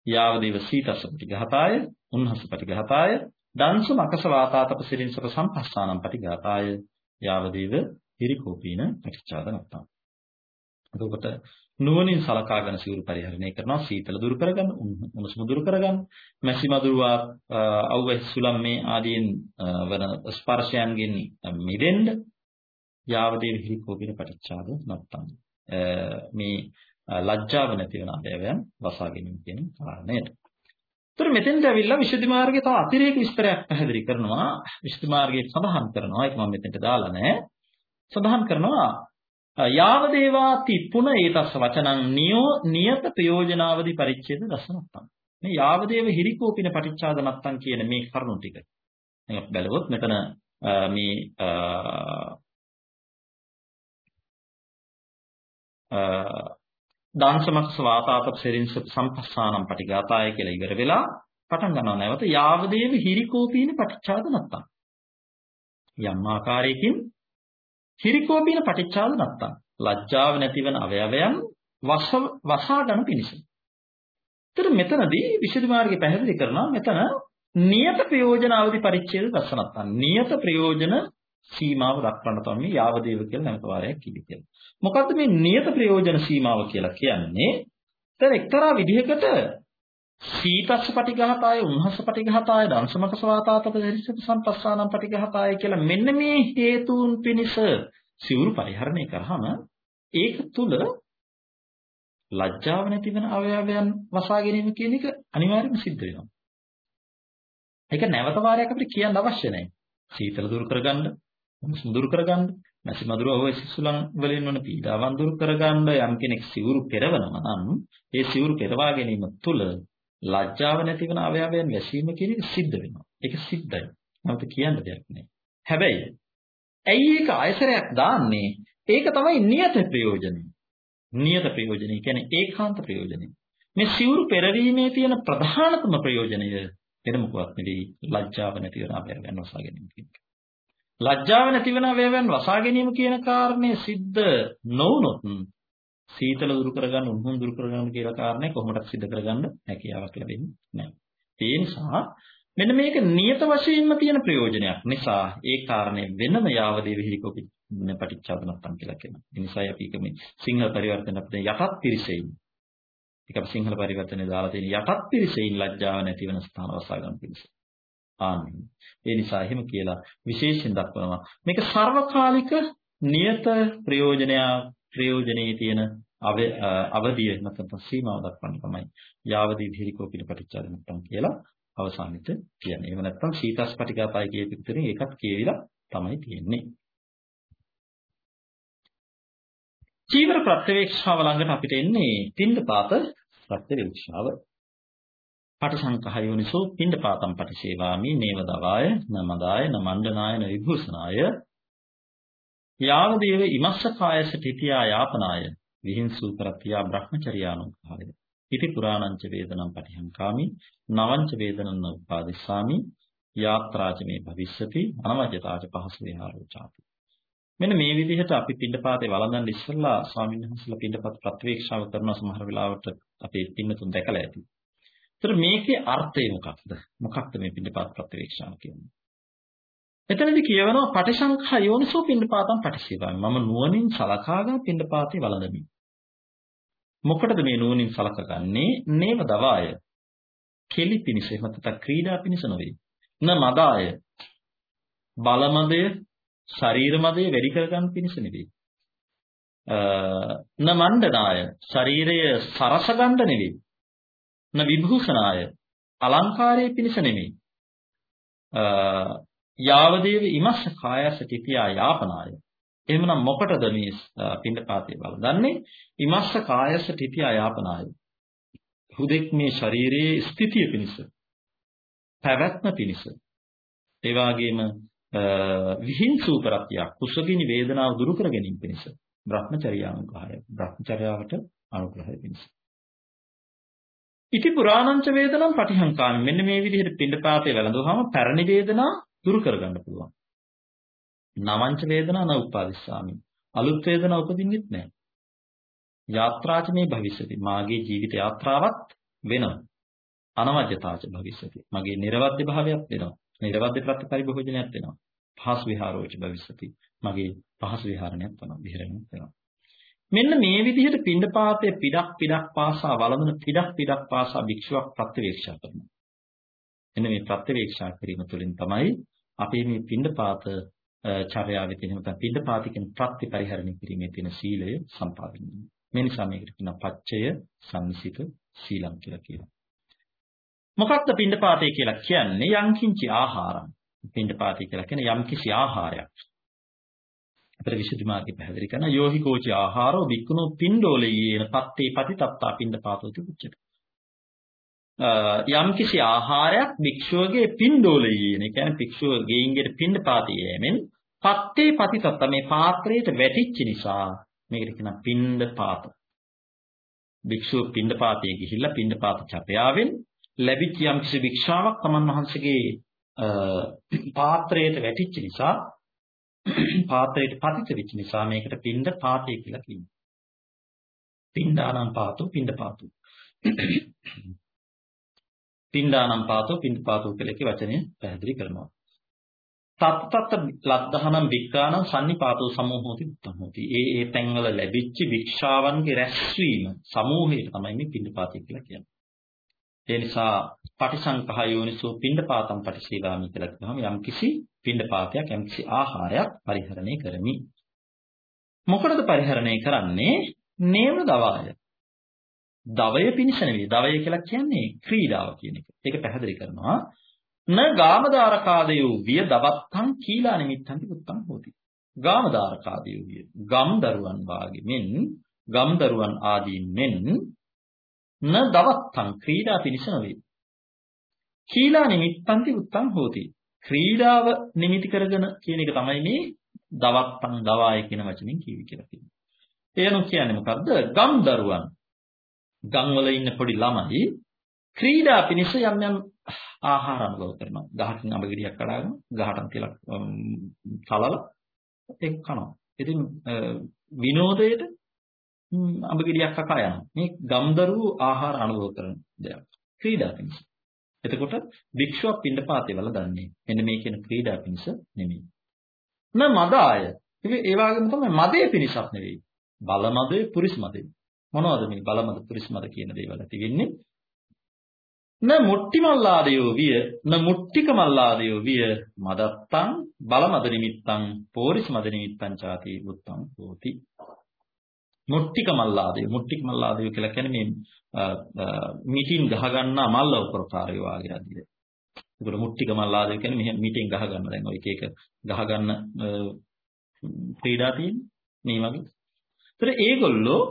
යාවදේව සීතස්ස පටිඝාතාය උන්හස පටිඝාතාය දංසු මකස වාතාතප සිරින්සක සම්පස්සානම් පටිඝාතාය යාවදේව හිරිකෝපීන පටිච්චාද නැත්තම්. එතකොට නුවණින් සලකාගෙන සිවුරු පරිහරණය කරනවා සීතල දුරු කරගන්න උණුසුම දුරු කරගන්න මැසි මදුරුවා අවුවැස් සුලම් මේ ආදීන් වන ස්පර්ශයන්ගෙන් මිදෙන්න යාවදේ විහිකෝපින පටිච්චාද නැත්තම් මේ ලැජ්ජාව නැති වෙන අධ්‍යයයන් වසා ගැනීම කියන කාරණයට. ඒතර මෙතෙන්ට ඇවිල්ලා විශේෂ මාර්ගයේ තව අතිරේක විස්තරයක් පැහැදිලි කරනවා. විශේෂ මාර්ගයේ සඳහන් කරනවා. ඒක මම මෙතෙන්ට දාලා නැහැ. සඳහන් කරනවා යාව දේවාති පුන ඒතස්ස වචනං නියෝ නියත ප්‍රයෝජනාවදි පරිච්ඡේද දසනත්තම්. මේ යාව දේව හිරිකෝපින පටිච්චාද නැත්තම් කියන මේ කරුණු ටික. දැන් බැලුවොත් මෙතන මේ දාංශමක්ස වාතාපක සෙරින්ස සම්පස්සානම් පටිඝාතාය කියලා ඉවර වෙලා පටන් ගන්නවා. නැවත යාවදේව හිරිකෝපීන පටිච්චාද නැත්තම්. යම් ආකාරයකින් හිරිකෝපීන පටිච්චාද නැත්තම්. ලැජ්ජාව නැතිවන අවයවයන් වසා ගන්න පිණිස. ඒතර මෙතනදී විශේෂ මාර්ගය පැහැදිලි කරනවා මෙතන නියත ප්‍රයෝජන අවදි පරිච්ඡේද දසනත්තම් නියත ප්‍රයෝජන සීමාව දක්වන්න තමයි මේ යාවදේව කියලා නැවත වාරයක් කිවි කියලා. මොකද්ද මේ නියත ප්‍රයෝජන සීමාව කියලා කියන්නේ? දැන් එක්තරා විදිහකට සීතස්ස පටිඝාතාය උන්හස පටිඝාතාය දංශමක සවාතාතප දරිසක සම්පස්සානම් පටිඝාතාය කියලා මෙන්න මේ හේතුන් පිනිස සිවුරු පරිහරණය කරාම ඒක තුල ලැජ්ජාව නැති වෙන අවයවයන් වසා ගැනීම කියන එක අනිවාර්යයෙන්ම සිද්ධ වෙනවා. ඒක නැවත වාරයක් අපිට කියන්න අවශ්‍ය නැහැ. සීතල දුරු කරගන්න දුරු කරගන්න නැසි මధుරව ඔය සිසුලන් වලින් වන පීඩාවන් දුරු කරගන්න යම් කෙනෙක් සිවුරු පෙරවනවා නම් ඒ සිවුරු පෙරවා ගැනීම තුළ ලැජ්ජාව නැති වෙන අවයවයන් වැසීම කියන එක සිද්ධ වෙනවා. ඒක සිද්ධයි. නැවත කියන්න දෙයක් නෑ. හැබැයි ඇයි ඒක ආයතරයක් දාන්නේ? ඒක තමයි නියත ප්‍රයෝජනය. නියත ප්‍රයෝජනය කියන්නේ ඒකාන්ත ප්‍රයෝජනය. මේ සිවුරු පෙරවීමේ තියෙන ප්‍රධානතම ප්‍රයෝජනය වෙන මොකක්ද නෙවෙයි ලැජ්ජාව නැති වෙන අවයවයන් වසා ගැනීම කියන එක. ලැජ්ජාව නැති වෙන අවයවයන් වසා ගැනීම කියන කාරණේ සිද්ධ නොවුනොත් සීතල දුරු කරගන්න උණුහුම් දුරු කරගන්න කියලා කාරණේ කොහොමද සිද්ධ කරගන්න හැකියාවක් ලැබෙන්නේ නැහැ. ඒ නිසා මෙන්න මේක නියත වශයෙන්ම තියෙන ප්‍රයෝජනයක් නිසා ඒ කාරණේ වෙනම යාවදේ විහිකෝපි පටිච්චාදනත්තම් කියලා කියනවා. ඒ නිසා අපි මේ සිංහල පරිවර්තන අපිට යටත් පිරිසෙයින් ඒක අපි සිංහල පරිවර්තනේ දාලා තියෙන යටත් පිරිසෙයින් ලැජ්ජාව නැති වෙන ස්ථාන වසා ගන්න පිරිස. ආමීන්. ඒ නිසා එහෙම කියලා විශේෂයෙන් දක්වනවා. මේක සර්වකාලික නියත ප්‍රයෝජනය ප්‍රයෝජනයේ තියෙන අවධිය නැත්නම් සීමාව දක්වන්න තමයි යාවදී ධිරිකෝපින පටිච්චාදනත්තම් කියලා අවසානෙට කියන්නේ. එහෙම නැත්නම් සීතස්පටිකාපය කියපු විතරේ ඒකත් කියවිලා තමයි තියෙන්නේ. චීවර ප්‍රත්‍යවේක්ෂාව ළඟට අපිට එන්නේ පින්දපාත ප්‍රත්‍යවේක්ෂාව. පටිසංකහයෝනිසෝ පින්දපාතම් පටිසේවාමි නේව දවාය නමදාය නමණ්ඩනාය නවිභූෂනාය. යාවදේව ඉමස්ස කායස තිතියා යාපනාය. විහිංසු කරත්‍යා බ්‍රහ්මචර්යානුකාරය ඉති පුරාණංච වේදනම් පටිහංකාමි නවංච වේදනං උපාදිස්සාමි යාත්‍රාච මේ භවිස්සති අනවජ්‍යතාච පහස විහාරෝචාති මෙන්න මේ විදිහට අපි පින්ඩපාතේ වළඳන් ඉස්සෙල්ලා ස්වාමීන් වහන්සේලා පින්ඩපත් ප්‍රතිවේක්ෂාව කරන සමහර වෙලාවට අපේ පින්නතුන් දැකලා ඇති. ඒතර මේකේ අර්ථය මොකක්ද? මොකක්ද මේ පින්ඩපාත ප්‍රතිවේක්ෂාව කියන්නේ? එතනදී කියවනවා පටිසංඛා යෝනිසෝ පින්ඩපාතම් පටිසේවාමි. මම නුවණින් සලකාගෙන පින්ඩපාතේ වළඳමි. මොකටද මේ නුවණින් සලකගන්නේ? නේම දවාය. කෙලි පිනිස එහෙම නැත්නම් ක්‍රීඩා පිනිස නොවේ. න මදාය. බලමදය ශරීර මදය වැඩි කරගන්න පිණිස නෙවෙයි. න මණ්ඩනාය ශරීරය සරස ගන්න නෙවෙයි. න විභූෂණාය අලංකාරයේ පිණිස නෙවෙයි. යාවදේව ඉමස්ස කායස තිතියා යාපනාය. එහෙමනම් මොකටද මේ පින්ඩපාතේ බලදන්නේ? ඉමස්ස කායස තිතියා යාපනාය. හුදෙක් මේ ශරීරයේ ස්ථිතිය පිණිස පැවැත්ම පිණිස ඒ වගේම විහිංසූ කරත්‍යක් කුසගිනි වේදනාව දුරු කර ගැනීම පිණිස බ්‍රහ්මචර්යානුග්‍රහය බ්‍රහ්මචර්යාවට අනුග්‍රහය පිණිස ඉති පුරාණංච වේදනම් පටිහංකාමි මෙන්න මේ විදිහට පින්ඩපාතේ වැළඳුවාම පැරණි වේදනා දුරු කරගන්න පුළුවන් නවංච වේදනා න උපාදිස්සාමි අලුත් වේදනා උපදින්නෙත් නැහැ යාත්‍රාච මේ භවිෂති මාගේ ජීවිත යාත්‍රාවත් වෙනවා අනවජ්‍යතාච භවිෂති මගේ නිර්වද්‍ය භාවයක් වෙනවා නිර්වද්‍ය ප්‍රතිපරිභෝජනයක් වෙනවා. පහස් විහාරෝච භවිස්සති. මගේ පහස් විහරණයක් වෙනවා. විහරණයක් වෙනවා. මෙන්න මේ විදිහට පින්ඩපාතයේ පිටක් පිටක් පාසා වළඳන පිටක් පිටක් පාසා භික්ෂුවක් ප්‍රත්‍යවේක්ෂා කරනවා. එන්න මේ ප්‍රත්‍යවේක්ෂා කිරීම තුළින් තමයි අපේ මේ පින්ඩපාත චර්යාවේ තියෙන නැත්නම් පින්ඩපාතිකෙන් ප්‍රතිපරිහරණය කිරීමේ තියෙන සීලය සම්පාදින්න. මේ නිසා මේකට කියන පච්චය සංසිත සීලම් කියලා කියනවා. මොකක්ද පින්ඩපාතය කියලා කියන්නේ යම්කින්චි ආහාරම්. පින්ඩපාතය කියලා කියන්නේ යම්කිසි ආහාරයක්. අපිට විසුද්ධි මාර්ගය පැහැදිලි කරන යෝහි කෝචි ආහාරෝ වික්කුණෝ පින්ඩෝලයේන පත්තේ පතිතත්තා පින්ඩපාතෝති උච්චත. යම්කිසි ආහාරයක් භික්ෂුවගේ පින්ඩෝලයේන ඒ කියන්නේ භික්ෂුව ගෙයින්ගෙට පින්ඩපාතය යෑමෙන් පත්තේ පතිතත්තා මේ පාත්‍රයට වැටිච්ච නිසා මේකට කියන පින්ඩපාත. භික්ෂුව පින්ඩපාතයේ ගිහිල්ලා පින්ඩපාත චපයාවෙන් ලැබිච්ච යම්කිසි වික්ෂාවක් තමන් වහන්සේගේ පාත්‍රයට වැටිච්ච නිසා පාත්‍රයට පතිත වෙච්ච නිසා මේකට පින්ඩ පාතය කියලා කියනවා. පින්ඩානම් පාතෝ පින්ඩ පාතෝ. පින්ඩානම් පාතෝ පින්ඩ පාතෝ කියලා කී වචනය පැහැදිලි කරනවා. තත්තත් ලද්දහනම් වික්කානම් සම්නිපාතෝ සමෝහෝති උත්තමෝති. ඒ ඒ තැන්වල ලැබිච්ච වික්ෂාවන්ගේ රැස්වීම සමූහයට තමයි මේ පින්ඩ පාතය කියලා කියන්නේ. ඒ නිසා පටිසංකහ යෝනිසෝ පිණ්ඩපාතම් පටිසීලාමි කියලා කියනවා යම් කිසි පිණ්ඩපාතයක් යම් කිසි ආහාරයක් පරිහරණය කරමි. මොකටද පරිහරණය කරන්නේ? නේම දවාය. දවය පිනිස නෙවෙයි. දවය කියලා කියන්නේ ක්‍රීඩාව කියන එක. ඒක පැහැදිලි කරනවා. න ගාමදාරකාදයෝ විය දවත්තං කීලා නිමිත්තන්ති උත්තම් හොති. ගාමදාරකාදයෝ විය. ගම් දරුවන් වාගේ මෙන් ගම් දරුවන් ආදීන් මෙන් න දවත්තං ක්‍රීඩා පිණිස නොවේ. කීලා නිමිත්තන්ති උත්තං හෝති. ක්‍රීඩාව නිමිති කරගෙන කියන එක තමයි මේ දවත්තං දවාය කියන වචنين කියවි කියලා කියන්නේ. එයනු කියන්නේ මොකද්ද? ගම් දරුවන්. ගම් වල ඉන්න පොඩි ළමයි ක්‍රීඩා පිණිස යම් යම් ආහාර අනුභව කරනවා. ගහකින් අඹ ගෙඩියක් කඩාගෙන ගහටම තියලා තලලා ඒක කනවා. ඉතින් විනෝදයට අඹ ගෙඩියක් කකා යනවා. මේ ගම්දරුවෝ ආහාර අනුභව කරන දෙයක්. ක්‍රීඩා පිණිස. එතකොට භික්ෂුවක් පින්ඩපාතේ වල දන්නේ. මෙන්න මේ කියන ක්‍රීඩා පිණිස නෙමෙයි. න මදාය. ඒ වගේම තමයි මදේ පිණිසක් නෙවෙයි. බල මදේ පුරිස් මදේ. මොනවද මේ බල මද පුරිස් මද කියන දේවල් ඇති වෙන්නේ? න මුට්ටි මල්ලාදයෝ විය න මුට්ටික මල්ලාදයෝ විය මදත්තං බල මද නිමිත්තං පෝරිස් මද නිමිත්තං ചാති බුත්තං හෝති මුට්ටික මල්ලාදය මුට්ටික මල්ලාදය කියලා කියන්නේ මේ මිටින් ගහ ගන්නා මල්ල උපකාරය වාගේ අදිය. ඒකට මුට්ටික මල්ලාදය කියන්නේ මෙහෙම මිටින් ගහ ගන්න දැන් ඔය එක එක ගහ ගන්න ක්‍රීඩා තියෙන්නේ මේ වගේ. ඒතර ඒගොල්ලෝ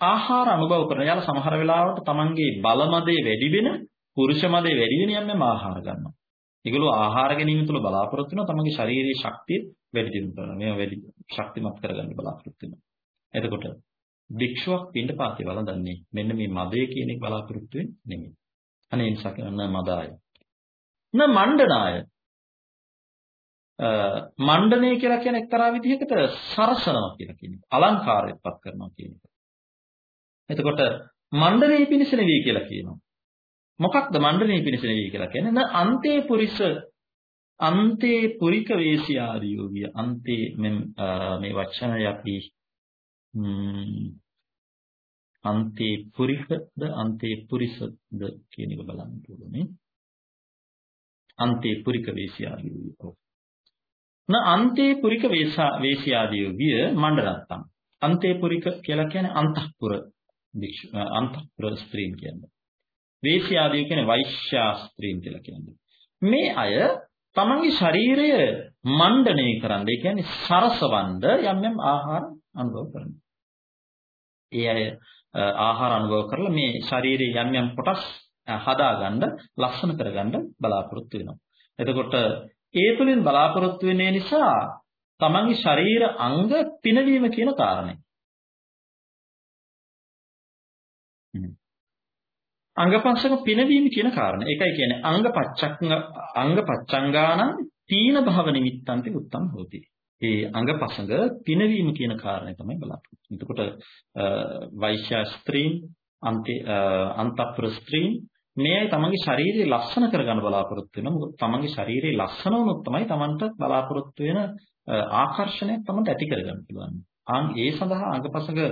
ආහාර අනුභව කරන යාලා සමහර වෙලාවට තමන්ගේ බලමදේ වැඩි වෙන පුරුෂ මදේ වැඩි වෙන යම් යම් ආහාර ගන්නවා. ඒගොල්ලෝ ආහාර ගැනීම තුළ බලාපොරොත්තු වෙනවා තමන්ගේ ශාරීරික ශක්තිය වැඩි දියුණු කරනවා. මේවා වැඩි ශක්තිමත් කරගන්න බලාපොරොත්තු වෙනවා. එතකොට භික්ෂුවක් පින්ඩපාතේ වළඳන්නේ මෙන්න මේ මදය කියන එක බලාපොරොත්තු වෙන්නේ නෙමෙයි. අනේ නිසා කරන මදාය. න මණ්ඩනාය. මණ්ඩනය කියලා කියන එක්තරා විදිහකට සරසනවා කියලා කියන එක. අලංකාරයක්පත් කරනවා කියන එක. එතකොට මණ්ඩනේ පිණිස නෙවෙයි කියලා කියනවා. මොකක්ද මණ්ඩනේ පිණිස නෙවෙයි කියලා කියන්නේ? න අන්තේ පුරිස අන්තේ පුරික වේසියාරියෝ විය. අන්තේ මේ වචනය අපි අන්තේ පුරිකද අන්තේ පුරිසද කියන එක බලන්න ඕනේ. අන්තේ පුරික වේසියාදී න අන්තේ පුරික වේසා වේසියාදී විය මණ්ඩලත්තම්. අන්තේ පුරික කියලා කියන්නේ අන්තఃපුර අන්තఃපුර ස්ත්‍රීන් කියන්නේ. වේසියාදී කියන්නේ වෛශ්‍යා ස්ත්‍රීන් කියලා කියන්නේ. මේ අය තමන්ගේ ශරීරය මණ්ඩනය කරන්න, ඒ කියන්නේ සරසවන්න යම් යම් ආහාර අනුභව කරනවා. ඒ අය ආහාර අනුභව කරලා මේ ශරීරයේ යම් යම් කොටස් හදාගන්න ලස්සන කරගන්න බලාපොරොත්තු වෙනවා. එතකොට ඒ තුලින් බලාපොරොත්තු වෙන්නේ නිසා තමන්ගේ ශරීර අංග පිනවීම කියන කාරණේ. අංගපස්සක පිනවීම කියන කාරණේ. ඒකයි කියන්නේ අංග පච්චංග අංග පච්චංගාන තීන භව නිමිත්තන්ති උත්තම් හොති. ඒ අංගපසඟ පිනවීම කියන කාරණය තමයි බලාපොරොත්තු. එතකොට වෛශ්‍ය ස්ත්‍රීන් අන්ති අන්තප්‍ර ස්ත්‍රීන් මේ අය තමන්ගේ ශාරීරිය ලස්සන කරගන්න බලාපොරොත්තු වෙනවා. මොකද තමන්ගේ ශාරීරිය ලස්සන වුණොත් තමයි තමන්ට බලාපොරොත්තු වෙන ආකර්ෂණයක් තමන්ට ඇති කරගන්න පුළුවන්. ආන් ඒ සඳහා අංගපසඟ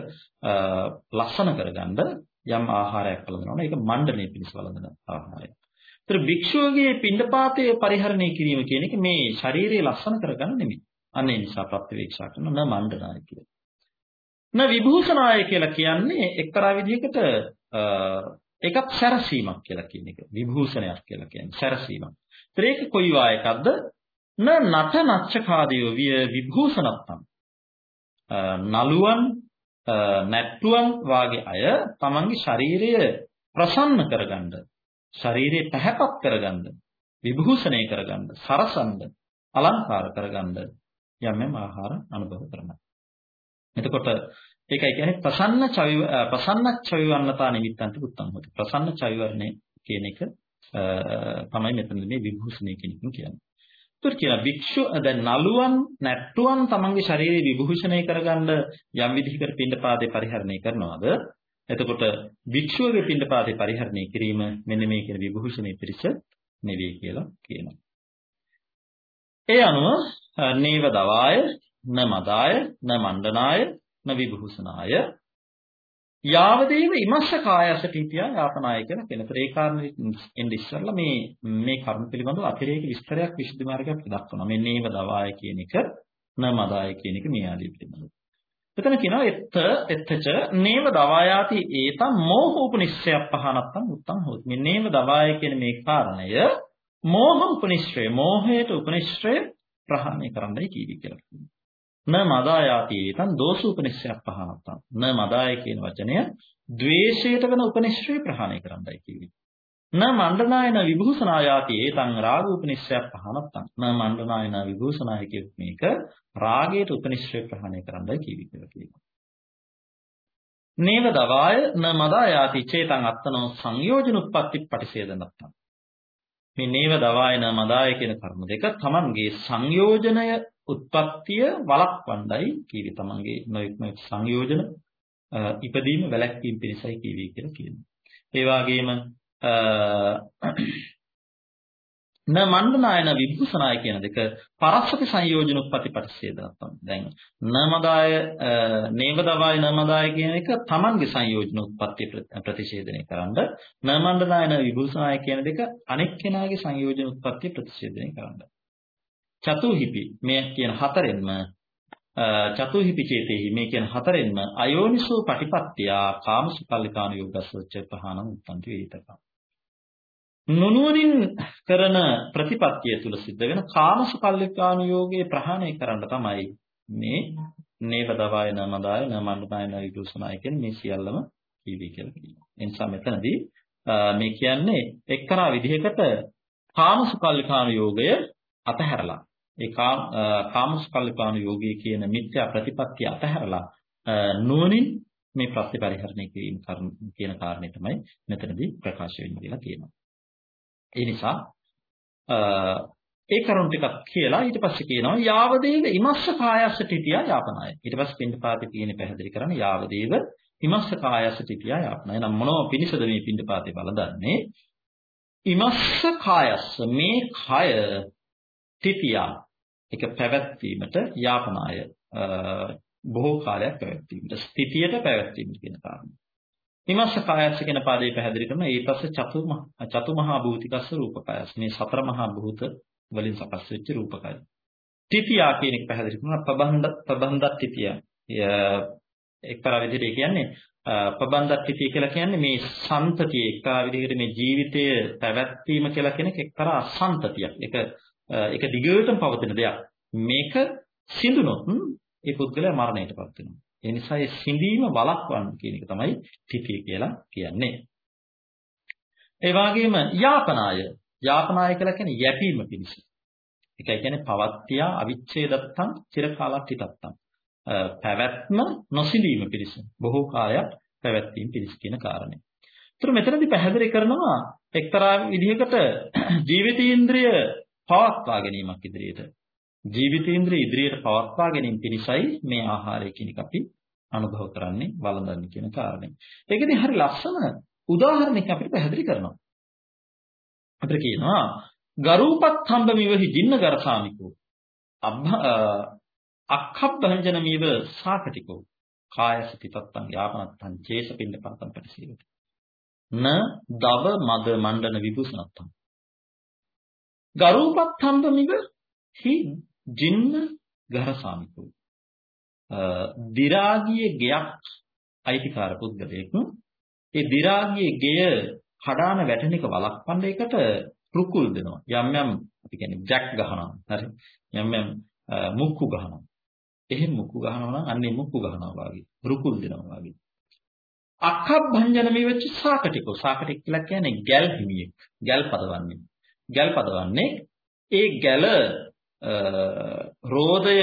ලස්සන කරගන්න යම් ආහාරයක් වළඳනවා. ඒක මණ්ඩනයේ පිණිස වළඳන ආහාරයක්. ඒතර භික්ෂුවගේ පිණ්ඩපාතයේ පරිහරණය කිරීම කියන එක මේ ශාරීරිය ලස්සන කරගන්න නෙමෙයි. අන්න ඒ නිසා ප්‍රත්‍යවේක්ෂා කරන න මණ්ඩනාය කියලා. න විභූෂනාය කියලා කියන්නේ එක්තරා විදිහකට ඒකත් සැරසීමක් කියලා කියන එක. විභූෂණයක් කියලා කියන්නේ සැරසීමක්. ඒතර ඒක කොයි වායකක්ද? න නත නච්චකාදීව විය විභූෂණත්තම්. නළුවන් නැට්ටුවන් වාගේ අය තමන්ගේ ශරීරය ප්‍රසන්න කරගන්න ශරීරය පැහැපත් කරගන්න විභූෂණය කරගන්න සරසන්න අලංකාර කරගන්න යම් යම් ආහාර අනුභව කරනවා. එතකොට ඒකයි කියන්නේ ප්‍රසන්න චවි ප්‍රසන්න චවිවන්නතා නිමිත්තන්ට උත්තම හොත. ප්‍රසන්න චවිවරණේ කියන එක තමයි මෙතනදී මේ විභූෂණය කියන එක කියන්නේ. ඒතර කියන භික්ෂු දැන් නළුවන් නැට්ටුවන් තමන්ගේ ශරීරය විභූෂණය කරගන්න යම් විදිහකට පින්ඩපාතේ පරිහරණය කරනවාද? එතකොට භික්ෂුවගේ පින්ඩපාතේ පරිහරණය කිරීම මෙන්න මේ කියන විභූෂණයේ පිරිස නෙවෙයි කියලා කියනවා. ඒ අනුව නේව දවාය න මදාය න මණ්ඩනාය න විභූෂනාය යාවදේව ඉමස්ස කායස කීතියා යාපනාය කියන කෙනතර ඒ කාරණේ එන්නේ ඉස්සරලා මේ මේ කර්ම පිළිබඳව අතිරේක විස්තරයක් විසුද්ධි මාර්ගයක් දක්වනවා මේ නේව දවාය කියන එක න මදාය කියන එක මේ ආදී පිළිබඳව. එතන කියනවා එත්ත එත්තච නේව දවායාති ඒතම් මෝහ උපනිශ්චය පහනත්තම් උත්තම් හොත්. මේ නේව දවාය කියන මේ කාරණය මෝහ උපනිශ්‍රය මෝහයට උපනිශ්‍රය ප්‍රහාණය කරන්නයි කීවි කියලා කියනවා. න මදායාති ඒතන් දෝෂ උපනිශ්‍රයක් පහනත්තම්. න මදාය කියන වචනය ද්වේෂයට වෙන උපනිශ්‍රය ප්‍රහාණය කරන්නයි කීවි. න මණ්ඩනායන විභූෂනායාති ඒතං රාග උපනිශ්‍රයක් පහනත්තම්. න මණ්ඩනායන විභූෂනාය කියුත් මේක රාගයට උපනිශ්‍රය ප්‍රහාණය කරන්නයි කීවි කියලා කියනවා. නේව දවාය න මදායාති චේතං අත්තනෝ සංයෝජන උප්පත්ති පටිසේදනත්තම්. මේ නේව දවායන මදාය කියන කර්ම දෙක තමන්ගේ සංයෝජනය උත්පත්තිය වළක්වන්නයි කීවි තමන්ගේ නොයෙක් නොයෙක් සංයෝජන ඉපදීම වැළැක්වීම පිණිසයි කීවි කියලා කියනවා. ඒ වගේම න මණ්ඩනායන විභූෂණාය කියන දෙක පරස්සති සංයෝජන උත්පත්ති පරිච්ඡේදනත්තම් දැන් නමදාය නේවදවාය නමදාය කියන එක තමන්ගේ සංයෝජන උත්පත්ති ප්‍රතිෂේධනය කරන්න නමණ්ඩනායන විභූෂණාය කියන දෙක අනෙක් කෙනාගේ සංයෝජන උත්පත්ති ප්‍රතිෂේධනය කරන්න චතුහිපි මේ කියන හතරෙන්ම චතුහිපි චේතේහි මේ කියන හතරෙන්ම අයෝනිසෝ පටිපත්තිය කාමසුකල්ලිකානුයෝගස්සච්ච පහනං උත්තන්ති වේිතකම් නුනුවණින් කරන ප්‍රතිපත්තිය තුල සිද්ධ වෙන කාමසුකල්ලිකානුയോഗයේ ප්‍රහාණය කරන්න තමයි මේ නේපදවාය නමදාය නමණ්ඩාය නයිදුසනාය කියන මේ සියල්ලම කීවි කියලා කියනවා. ඒ නිසා මෙතනදී මේ කියන්නේ එක්තරා විදිහකට කාමසුකල්ලිකානුയോഗය අතහැරලා ඒ කාමසුකල්ලිකානුയോഗය කියන මිත්‍යා ප්‍රතිපත්තිය අතහැරලා නුවණින් මේ ප්‍රතිපරිහරණය කිරීම කියන කාරණේ තමයි මෙතනදී ප්‍රකාශ වෙන්නේ කියලා කියනවා. ඒ නිසා ඒ කරුණ ටිකක් කියලා ඊට පස්සේ කියනවා යාවදේව ඉමස්ස කායස්ස තිටියා යාපනාය. ඊට පස්සේ පින්ඩපාතේ කියන පැහැදිලි කරන යාවදේව ඉමස්ස කායස්ස තිටියා යාපනාය. නම් මොනව පිනිසද මේ පින්ඩපාතේ බලදන්නේ? ඉමස්ස කායස්ස මේ කය තිටියා එක පැවැත්වීමට යාපනාය බොහෝ කාලයක් පැවැත්වීමට ස්ථිතියට පැවැත්වීමට කියන කාරණා. විමර්ශ කායස්ස කියන පාඩේ පැහැදිලි කරන ඊපස්ස චතු චතු මහා භූතිකස්ස රූපකයස් මේ සතර මහා භූත වලින් සකස් වෙච්ච රූපකය. තිතියා කියන එක පැහැදිලි කරනවා ප්‍රබන්ධ ප්‍රබන්ධත් තිතිය. එක්තරා විදිහට කියන්නේ ප්‍රබන්ධත් තිතිය කියලා කියන්නේ මේ සන්තතිය එක්තරා විදිහකට මේ ජීවිතයේ පැවැත්වීම කියලා කියන එක එක්තරා සන්තතියක්. ඒක ඒක දිගටම පවතින දෙයක්. මේක සිඳුනොත් ඒ පුද්ගලයා මරණයටපත් වෙනවා. ඒ නිසා ඒ සිඳීම වළක්වන්න කියන එක තමයි තිතිය කියලා කියන්නේ. ඒ වගේම යාපනාය යාපනාය කියලා කියන්නේ යැපීම පිණිස. ඒකයි කියන්නේ පවත්තියා අවිච්ඡේදත්තං චිරකාලක් හිතත්තං. පැවැත්ම නොසිඳීම පිණිස. බොහෝ කාලයක් පැවැත්වීම පිණිස කියන කාරණේ. ඒතර මෙතනදී පැහැදිලි කරනවා එක්තරා විදිහකට ජීවිතීන්ද්‍රිය පවත්වා ගැනීමක් ඉදිරියට ජීවිතේන්ද්‍රිය ඉදිරියට පවත්වා ගැනීම පිණිසයි මේ ආහාරය කියන එක අපි අනුභව කරන්නේ වළඳන්නේ කියන කාරණේ. ඒකදී හරි ලස්සන උදාහරණයක් අපිට පැහැදිලි කරනවා. අපිට කියනවා ගරූපත් හම්බ මිවහි ජින්න ගරසාමිකෝ අබ්බ අක්ඛබ්බංජන මිව සාකටිකෝ කායසති තත්තං යාපනත්තං චේසපින්න පතං පරිසීවති න දව මද මණ්ඩන විභූෂණත්තං ගරූපත් හම්බ මිව හි ජින්න ගරසාමිතු. දි රාගියේ ගයක් අයිතිකාර පුද්ගලයෙක්. ඒ දි රාගියේ ගය කඩාන වැටෙන එක වළක්වන්න එකට රුකුල් දෙනවා. යම් යම් අපි කියන්නේ ජැක් ගහනවා. හරි. යම් යම් මුක්කු ගහනවා. එහෙම මුක්කු ගහනවා නම් අන්නේ මුක්කු ගහනවා වගේ. රුකුල් දෙනවා වගේ. අක්ඛබ්බංජන මේ වෙච්ච සාකටිකෝ. සාකටික කියලා කියන්නේ ගැල් හිමියෙක්. ගැල් පදවන්නේ. ගැල් පදවන්නේ ඒ ගැල රෝදය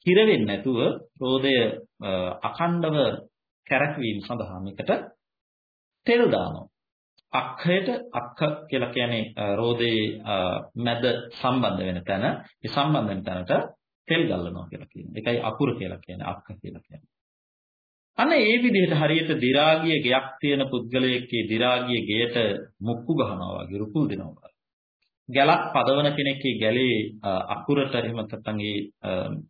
හිර වෙන්නේ නැතුව රෝදය අඛණ්ඩව කැරකවීම සඳහා මේකට තෙල් දානවා. අක්ඛයට අක්ඛ කියලා කියන්නේ රෝදේ මැද සම්බන්ධ වෙන තැන. ඒ සම්බන්ධ වෙන තැනට තෙල් ගල්නවා කියලා කියන්නේ. ඒකයි අකුර කියලා කියන්නේ අක්ඛ කියලා කියන්නේ. අන්න ඒ විදිහට හරියට දිරාගිය ගයක් තියෙන පුද්ගලයෙක්ගේ දිරාගිය ගයට මුක්කු ගහනවා වගේ රුකුල් දෙනවා. ගැලක් පදවන කෙනෙක්ගේ ගැලේ අකුරට එහෙම නැත්නම් ඒ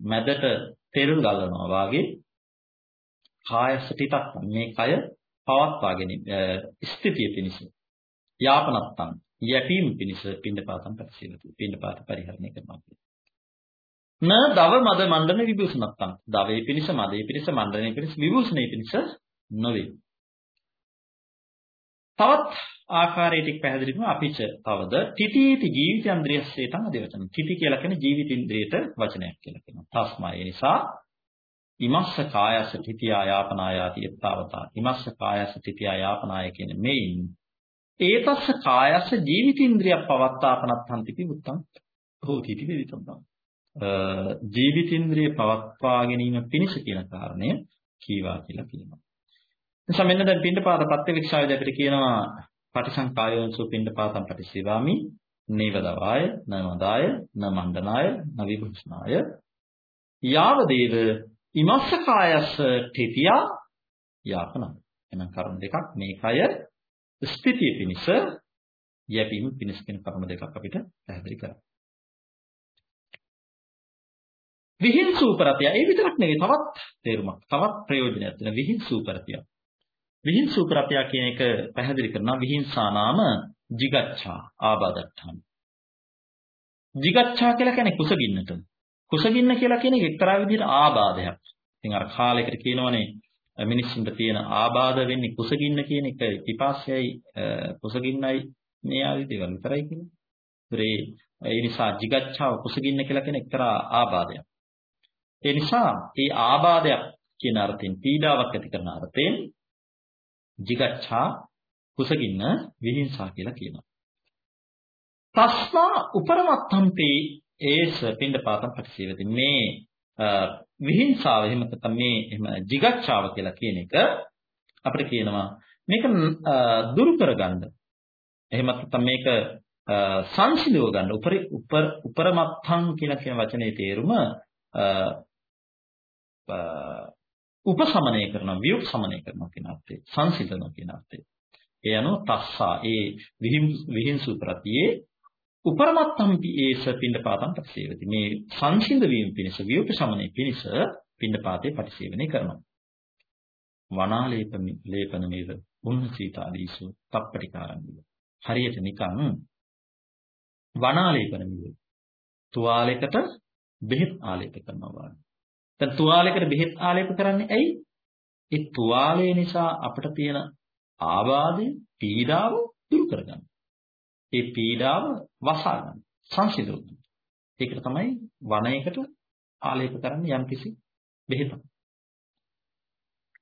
මැදට තෙල් ගලනවා වාගේ කායස ටිකක් මේ කය පවත්වා ගැනීම ස්ථිතිය පිණිස යාපනත්තම් යැපීම පිණිස පින්ඩපාතම් පරිශීලතු පින්ඩපාත පරිහරණය කරනවා න දව මද මණ්ඩන විභූෂණත්තම් දවේ පිණිස මදේ පිණිස මණ්ඩනයේ පිණිස විභූෂණයේ පිණිස නොවේ. තවත් ආකාරයට පැහැදිලි කරනවා අපිච තවද තිතීති ජීවිතේන්ද්‍රියස්සේතං අධිවචන. තිති කියලා කියන්නේ ජීවිතේන්ද්‍රියට වචනයක් කියලා කියනවා. තස්මා ඒ නිසා ඉමස්ස කායස තිතියා යාපනායාති යත්තවතා. ඉමස්ස කායස තිතියා යාපනාය කියන මේන් ඒතස්ස කායස ජීවිතේන්ද්‍රිය පවත්තාපනත්තන්තිපි උත්තම් හෝතිති වේදිතම්. ජීවිතේන්ද්‍රිය පවත්වා ගැනීම පිණිස කියන කාරණය කීවා කියලා කියනවා. නිසා මෙන්න දැන් පින්ඩපාත ප්‍රත්‍යක්ෂාවේදී අපිට කියනවා පටිසංකායෝන්සු පින්ඩපාතම් පටිසේවාමි නේවදවාය නමදාය නමණ්ඩනාය නවිභුෂ්ණාය. යාවදේව ඉමස්ස කායස්ස තිතියා යාපන. එනම් කරුණ දෙකක් මේකය. ස්ථිතිය පිනිස යැපීම පිණිස කියන කරුණු දෙකක් අපිට පැහැදිලි කරා. විහිංසූපරතය ඒ විතරක් නෙවෙයි තවත් තේරුමක් තවත් ප්‍රයෝජනයක් තියෙන විහිංසූපරතය. විහිංසූපරතය කියන එක පැහැදිලි කරනවා විහිංසා නාම jigaccha ආබාධට්ඨාන. jigaccha කියලා කියන්නේ කුසගින්නට. කුසගින්න කියලා කියන එක එක්තරා විදිහට ආබාධයක්. ඉතින් අර කාලයකට කියනවනේ මිනිස්සුන්ට තියෙන ආබාධ වෙන්නේ කුසගින්න කියන එක පිපාසයයි කුසගින්නයි මේ ආදී දේවල් විතරයි කියන්නේ. ඒ නිසා jigacchaව කුසගින්න කියලා කියන එක්තරා ආබාධයක්. ඒ නිසා මේ ආබාධයක් කියන අර්ථයෙන් පීඩාවක් ඇති කරන අර්ථයෙන් jigaccha කුසගින්න විහිංසා කියලා කියනවා. තස්මා උපරමත්තම්පේ ඒස පින්ඩපාතම් පටිසීවති මේ විහිංසාව එහෙම නැත්නම් මේ එහෙම jigacchaව කියලා කියන එක අපිට කියනවා මේක දුරු කරගන්න එහෙම නැත්නම් මේක සංසිඳව ගන්න උපරි උපර උපරමත්තම් කියලා කියන වචනේ තේරුම උපසමනය කරනවා විඋපසමනය කරනවා කියන අර්ථය සංසිඳනවා කියන අර්ථය. ඒ අනුව තස්සා ඒ විහිංසු ප්‍රතියේ උපරමත්තම්පි ඒස පින්ඩපාතම් පරිසේවති. මේ සංසිඳ වීම පිණිස විඋපසමනය පිණිස පින්ඩපාතේ පරිසේවනය කරනවා. වනාලේප ලේපන මේව උන්නසීතාදීසු තප්පටිකාරම්බිය හරියට නිකන් වනාලේපන මේව තුවාලයකට බෙහෙත් ආලේප කරනවා වගේ. දැන් තුවාලයකට බෙහෙත් ආලේප කරන්නේ ඇයි ඒ තුවාලය නිසා අපිට තියෙන ආබාධය පීඩාව දුරු කරගන්න. ඒ පීඩාව වසා ගන්න. සංසිඳව ගන්න. ඒකට තමයි වනයේකට ආලේප කරන්නේ යම්කිසි බෙහෙතක්.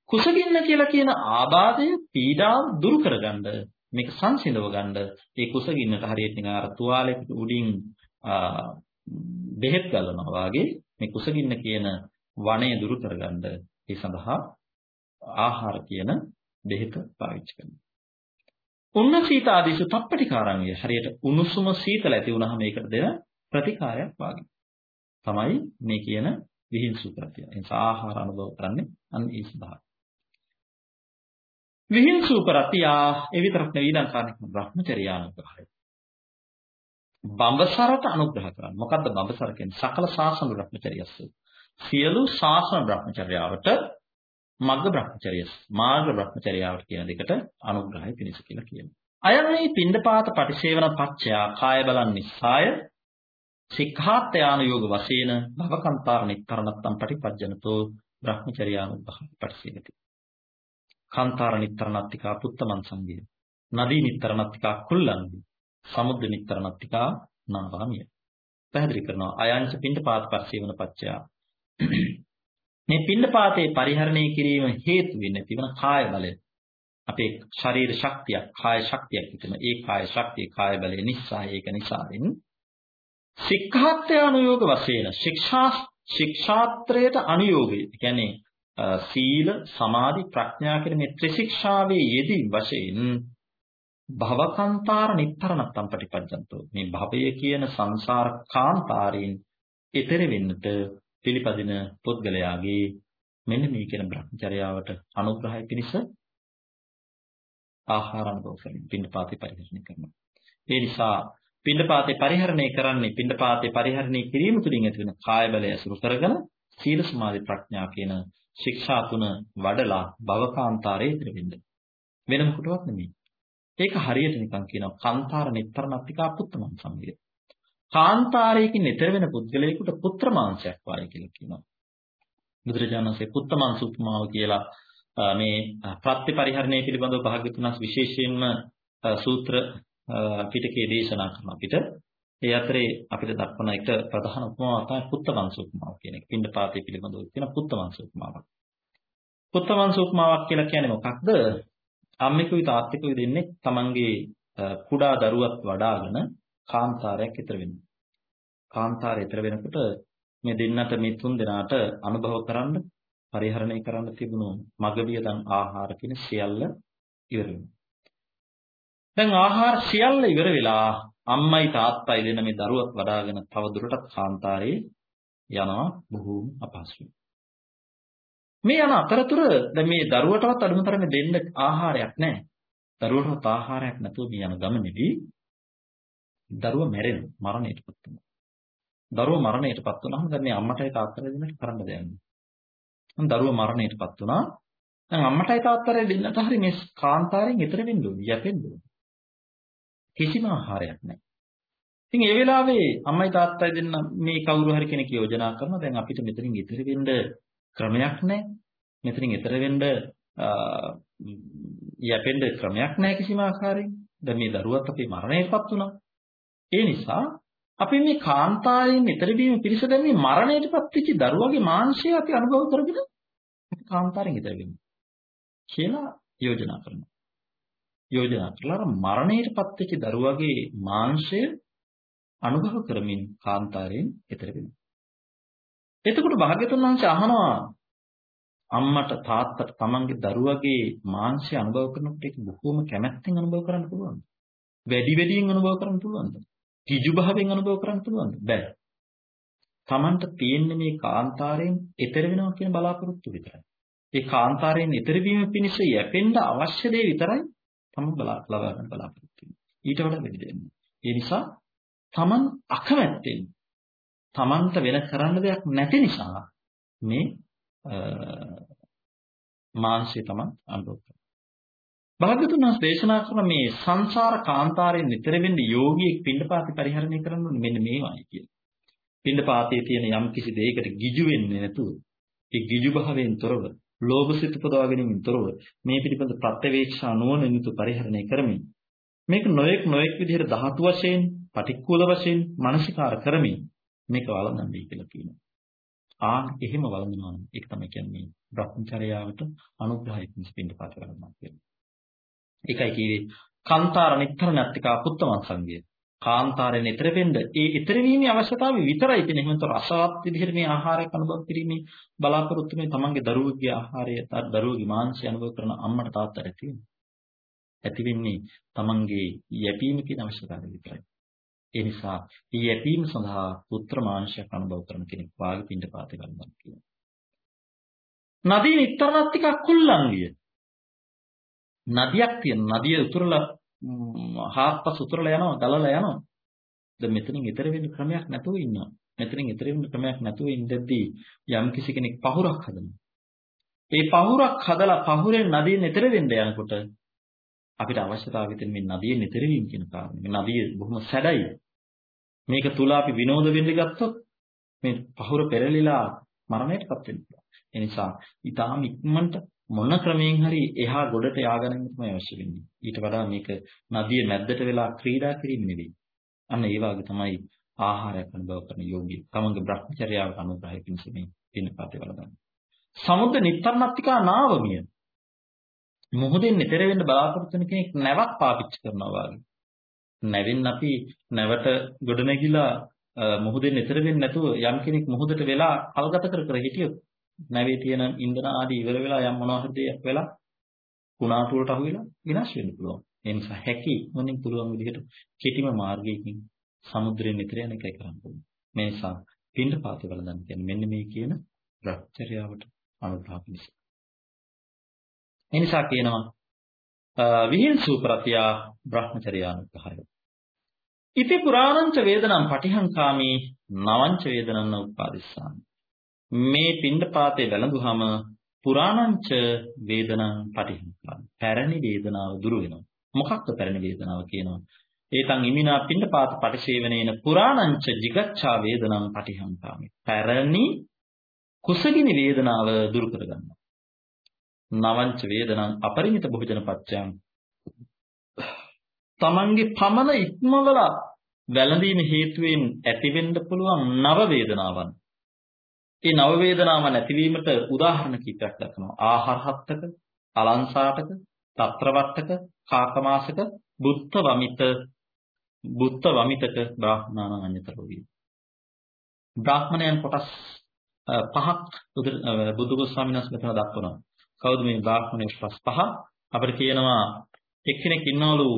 කුසගින්න කියලා කියන ආබාධය පීඩාව දුරු කරගන්න මේක සංසිඳව ගන්න ඒ කුසගින්නට හරියට නිකන් අර තුවාලයකට උඩින් බෙහෙත් ගලනවා වගේ මේ කුසගින්න කියන වනය දුරු කරගන්න ඒ සඳහා ආහාර කියන බෙහෙත පාවිච්චි කරනවා. උන්න සීත ආදීසු තප්පටිකාරංගය හරියට උණුසුම සීතල ඇති වුනහම ඒකට දෙන ප්‍රතිකාරයක් වාගේ. තමයි මේ කියන විහිංසු ප්‍රත්‍යය. ඒ නිසා ආහාර අනුභව කරන්නේ අන්න ඒ සඳහා. විහිංසු ප්‍රත්‍යා ඒ විතරක් නෙවෙයි ඊළඟ කාරණේ බ්‍රහ්මචර්යානුග්‍රහය. බඹසරට අනුග්‍රහ කරන්න. මොකද්ද බඹසර කියන්නේ? සකල සාසන බ්‍රහ්මචර්යස්ස. සියලු සාසන බ්‍රහ්මචර්යාවට මග්ග බ්‍රහ්මචර්යස් මාර්ග බ්‍රහ්මචර්යාවට කියන දෙකට අනුග්‍රහය පිණිස කියලා කියනවා. අයමයි පින්ඩපාත පටිසේවන පච්චයා කාය බලන් නිස්සාය සික්ඛාත්යාන යෝග වශයෙන් භවකන්තාර නිත්තරණත්තම් පටිපජ්ජනතෝ බ්‍රහ්මචර්යානුභව පටිසේවති. කාන්තාර නිත්තරණත්තිකා පුත්තමන් සංගය. නදී නිත්තරණත්තිකා කුල්ලන්දි. සමුද්ද නිත්තරණත්තිකා නාවාමිය. පැහැදිලි කරනවා අයංච පින්ඩපාත පරිසේවන පච්චයා මේ පින්නපාතේ පරිහරණය කිරීම හේතු වෙන්නේ තිබෙන කාය බලය. අපේ ශරීර ශක්තියක්, කාය ශක්තියක් තිබෙන. ඒ කාය ශක්තිය කාය බලය නිසා ඒක නිසාවෙන් සික්ඛාත්ත්‍ය අනුയോഗ වශයෙන් ශික්ෂා ශික්ෂාත්‍රයට අනුയോഗය. කියන්නේ සීල, සමාධි, ප්‍රඥා කියන මේ ත්‍රිශික්ෂාවේ යෙදී වශයෙන් භවකාන්තාර නිතරණත්තම් ප්‍රතිපජ්ජන්තෝ මේ භවය කියන සංසාර කාන්තාරයෙන් එතෙර වෙන්නට පිළිපදින පුද්ගලයාගේ මෙන්න මේ කියන භ්‍රමචර්යාවට අනුග්‍රහය පිණිස ආහාර අනුභව කරමින් පින්ඩපාතේ පරිහරණය කරනවා. ඒ නිසා පින්ඩපාතේ පරිහරණය කරන්නේ පින්ඩපාතේ පරිහරණය කිරීම තුළින් ඇතිවන කාය බලය අසුරු කරගෙන සීල සමාධි ප්‍රඥා කියන ශික්ෂා තුන වඩලා භවකාන්තාරයේ ඉතිරි වෙන්න. වෙන මොකටවත් නෙමෙයි. ඒක හරියට නිකන් කියනවා කාන්තාර නිතරණත්තිකා පුත්තමන් සම්මිය. කාන්තාරයකින් ඈතර වෙන පුද්ගලයෙකුට පුත්‍ර මාංශයක් වායි කියලා කියනවා. බුදුරජාණන් වහන්සේ පුත්ත මාංශ උපමාව කියලා මේ ප්‍රත්‍යපරිහරණය පිළිබඳව භාග්‍යතුන්ස් විශේෂයෙන්ම සූත්‍ර පිටකයේ දේශනා කරන අපිට ඒ අතරේ අපිට දක්වන එක ප්‍රධාන උපමාවක් තමයි පුත්ත වංශ උපමාව කියන එක. පින්ඩ පාතේ පිළිබඳව කියන පුත්ත වංශ උපමාවක්. පුත්ත වංශ උපමාවක් කියලා කියන්නේ මොකක්ද? අම්මිකුයි තාත්තිකුයි දෙන්නේ තමන්ගේ කුඩා දරුවත් වඩාගෙන කාන්තාරයක් ඊතර වෙනවා. කාන්තාරය ඊතර වෙනකොට මේ දෙන්නට මේ තුන් දෙනාට අනුභව කරන්න පරිහරණය කරන්න තිබුණු මගබියදන් ආහාර කියන සියල්ල ඉවර වෙනවා. දැන් ආහාර සියල්ල ඉවර වෙලා අම්මයි තාත්තයි දෙන මේ දරුවක් වඩාගෙන තව දුරටත් කාන්තාරේ යනවා බොහෝම අපහසුයි. මේ යන අතරතුර දැන් මේ දරුවටවත් අඩුම තරමේ දෙන්න ආහාරයක් නැහැ. දරුවටවත් ආහාරයක් නැතුව මේ යන ගමනේදී දරුවා මැරෙනවා මරණයටපත් වෙනවා. දරුවා මරණයටපත් වුණාම දැන් මේ අම්මටයි තාත්තටයි දෙන්නට කරන්න දෙයක් නැහැ. දරුවා මරණයටපත් වුණා. දැන් අම්මටයි තාත්තටයි දෙන්නට හරි මේ කාන්තාරයෙන් ඈතර වෙන්න ඕනේ, යැපෙන්න ඕනේ. කිසිම ආහාරයක් නැහැ. ඉතින් ඒ වෙලාවේ අම්මයි තාත්තයි දෙන්න මේ කවුරු හරි කෙනෙක් යෝජනා කරනවා දැන් අපිට මෙතනින් ඈතර වෙන්න ක්‍රමයක් නැහැ. මෙතනින් ඈතර වෙන්න යැපෙන්න ක්‍රමයක් නැහැ කිසිම ආකාරයෙන්. දැන් මේ දරුවත් අපේ මරණයටපත් වුණා. ඒ නිසා අපි මේ කාන්තාරයෙන් ඈතර වීම පිරිස දැන් මේ මරණයටපත් වෙච්ච දරුවගේ මාංශය අපි අනුභව කරගෙන අපි කාන්තාරයෙන් ඈතර වෙමු කියලා යෝජනා කරනවා. යෝජනා කරලා මරණයටපත් වෙච්ච දරුවගේ මාංශය අනුභව කරමින් කාන්තාරයෙන් ඈතර වෙනවා. එතකොට භාග්‍යතුන් වහන්සේ අහනවා අම්මට තාත්තට තමන්ගේ දරුවගේ මාංශය අනුභව කරනකොට ඒක බොහොම කැමැත්තෙන් අනුභව කරන්න පුළුවන්ද? වැඩි වැඩියෙන් අනුභව කරන්න පුළුවන්ද? කිජු භාවයෙන් අනුභව කරන්න පුළුවන්ද? බෑ. තමන්ට තියෙන්නේ මේ කාන්තාරයෙන් ඈතර වෙනවා කියන බලාපොරොත්තු විතරයි. ඒ කාන්තාරයෙන් ඈතර වීම පිණිස යැපෙන්න අවශ්‍ය දේ විතරයි තමන් බලා ලබා ගන්න බලාපොරොත්තු වෙන්නේ. ඊට වඩා වැඩි දෙයක් නෑ. ඒ නිසා තමන් අකමැත්තෙන් තමන්ට වෙන කරන්න දෙයක් නැති නිසා මේ මාංශය තමයි අනුභව කරන්නේ. භාග්‍යතුන් වහන්සේ දේශනා කරන මේ සංසාර කාන්තාරයෙන් නිතර වෙන්නේ යෝගියෙක් පින්ඩපාති පරිහරණය කරන්න මෙන්න මේවායි කියලා. පින්ඩපාතයේ තියෙන යම් කිසි දෙයකට ගිජු වෙන්නේ නැතුව ඒ ගිජු භාවයෙන් තොරව ලෝභ සිත උපදවා ගැනීමෙන් තොරව මේ පිළිබඳ ප්‍රත්‍යවේක්ෂා නුවණ නිතු පරිහරණය කරමින් මේක නොයෙක් නොයෙක් විදිහට ධාතු වශයෙන් පටික්කුල වශයෙන් මානසිකාර කරමින් මේක වළඳන්නේ කියලා කියනවා. ආන් එහෙම වළඳනවා නම් ඒක තමයි කියන්නේ බ්‍රහ්මචර්යාවට අනුග්‍රහය පිණිස පින්ඩපාත කරනවා කියන්නේ. ඒකයි කියේ කාන්තාර නිත්තරණත්තිකා පුත්තමන් සංගය. කාන්තාරයෙන් ඈතර වෙන්න ඒ ඈතර වීමේ අවශ්‍යතාවය විතරයි තියෙන. එහෙමන්තර රසවත් විදිහට මේ ආහාරයක් අනුභව කිරීමේ බලාපොරොත්තු මේ තමන්ගේ දරුවගේ ආහාරය දරුවගේ මාංශය අනුභව කරන අම්මට තාත්තට ඇති වෙන්නේ. ඇති වෙන්නේ තමන්ගේ යැපීම කියන අවශ්‍යතාවය විතරයි. ඒ නිසා ඊ යැපීම සඳහා පුත්‍ර මාංශයක් අනුභව කරන කෙනෙක් වාගේ පින්ඩ පාතේ ගන්නවා කියනවා. නදී නිතරණත් ටිකක් කුල්ලංගිය. නදියක් තියෙන නදිය උතුරලා හාත්පස උතුරලා යනවා ගලලා යනවා. දැන් මෙතනින් ඈතර වෙන්න ක්‍රමයක් නැතුව ඉන්නවා. මෙතනින් ඈතර වෙන්න ක්‍රමයක් නැතුව ඉඳද්දී යම් කිසි කෙනෙක් පහුරක් හදනවා. ඒ පහුරක් හදලා පහුරෙන් නදියෙන් ඈතර වෙන්න යනකොට අපිට අවශ්‍යතාවය තියෙන මේ නදියෙන් ඈතර වීම කියන කාරණේ. මේ නදිය බොහොම සැඩයි. මේක තුල අපි විනෝද වෙන්න ගත්තොත් මේ පහුර පෙරලිලා මරණයටපත් වෙනවා. ඒ නිසා ඊටාම ඉක්මනට මොන ක්‍රමයෙන් හරි එහා ගොඩට ය아가න්න තමයි අවශ්‍ය වෙන්නේ. ඊට වඩා මේක නදිය මැද්දට වෙලා ක්‍රීඩා කිරීම නෙවෙයි. අන්න ඒ වගේ තමයි ආහාරයක් අනුභව කරන යෝගී. තමන්ගේ භ්‍රමචර්යාවට අනුග්‍රහය පිණිස මේ පින්නපාතේ වලදන්නේ. සමුද්ද නිත්තන්නත්තිකා නාවමිය. මොහොතෙන් නිතර වෙන්න බලාපොරොත්තු වෙන කෙනෙක් නැවක් පාවිච්චි කරනවා වගේ. නැවෙන් අපි නැවට ගොඩ නැගිලා මොහොතෙන් නිතර වෙන්නේ නැතුව යම් කෙනෙක් මොහොතට වෙලා කල්ගත කර කර හිටියොත් නැවේ තියෙන ඉන්ධන ආදී ඉවර වෙලා යම් මොනවා හරි දෙයක් වෙලා කුණාටු වලට අහු වෙලා විනාශ වෙන්න පුළුවන්. ඒ නිසා හැකි මොනින් පුළුවන් විදිහට කෙටිම මාර්ගයකින් සමුද්‍රයෙන් නිතර යන එකයි කරන්න ඕනේ. මේ නිසා පින්ඩ පාතේ වලදන් කියන්නේ මෙන්න මේ කියන භ්‍රමචර්යාවට අනුග්‍රහ පිණිස. ඒ නිසා කියනවා විහිංසු ප්‍රත්‍යා බ්‍රහ්මචර්යානුග්‍රහය. ඉති පුරාණංච වේදනම් පටිහංකාමී නවංච වේදනන්න උපාදිස්සාමි. මේ පින්ඩපාතේ වැළඳුහම පුරාණංච වේදනං පටිහංකාමී. පැරණි වේදනාව දුරු වෙනවා. මොකක්ද පැරණි වේදනාව කියනවා? ඒතං ඉමිනා පින්ඩපාත පටිසේවනේන පුරාණංච jigacchā වේදනං පටිහංකාමී. පැරණි කුසගිනි වේදනාව දුරු කරගන්නවා. නවංච වේදනං අපරිමිත භෝජන පච්චයන් තමන්ගේ පමණ ඉක්මවලා වැළඳීම හේතුවෙන් ඇතිවෙන්න පුළුවන් නව වේදනාවන්. ඒ නව වේදනාවන් ඇතිවීමට උදාහරණ කිහිපයක් දක්වනවා. ආහාර හත්තක, අලංසාටක, తත්‍රවට්ටක, කාකමාසක, බුත්ත වමිත, බුත්ත වමිතක බ්‍රාහ්මණාන අඤ්‍යතරෝ වේ. බ්‍රාහ්මණයන් කොටස් පහක් බුදුගොස් ස්වාමීන් වහන්සේ මෙතන දක්වනවා. කවුද මේ බ්‍රාහ්මණය කොටස් පහ? අපිට කියනවා එක්කෙනෙක් ඉන්නවලු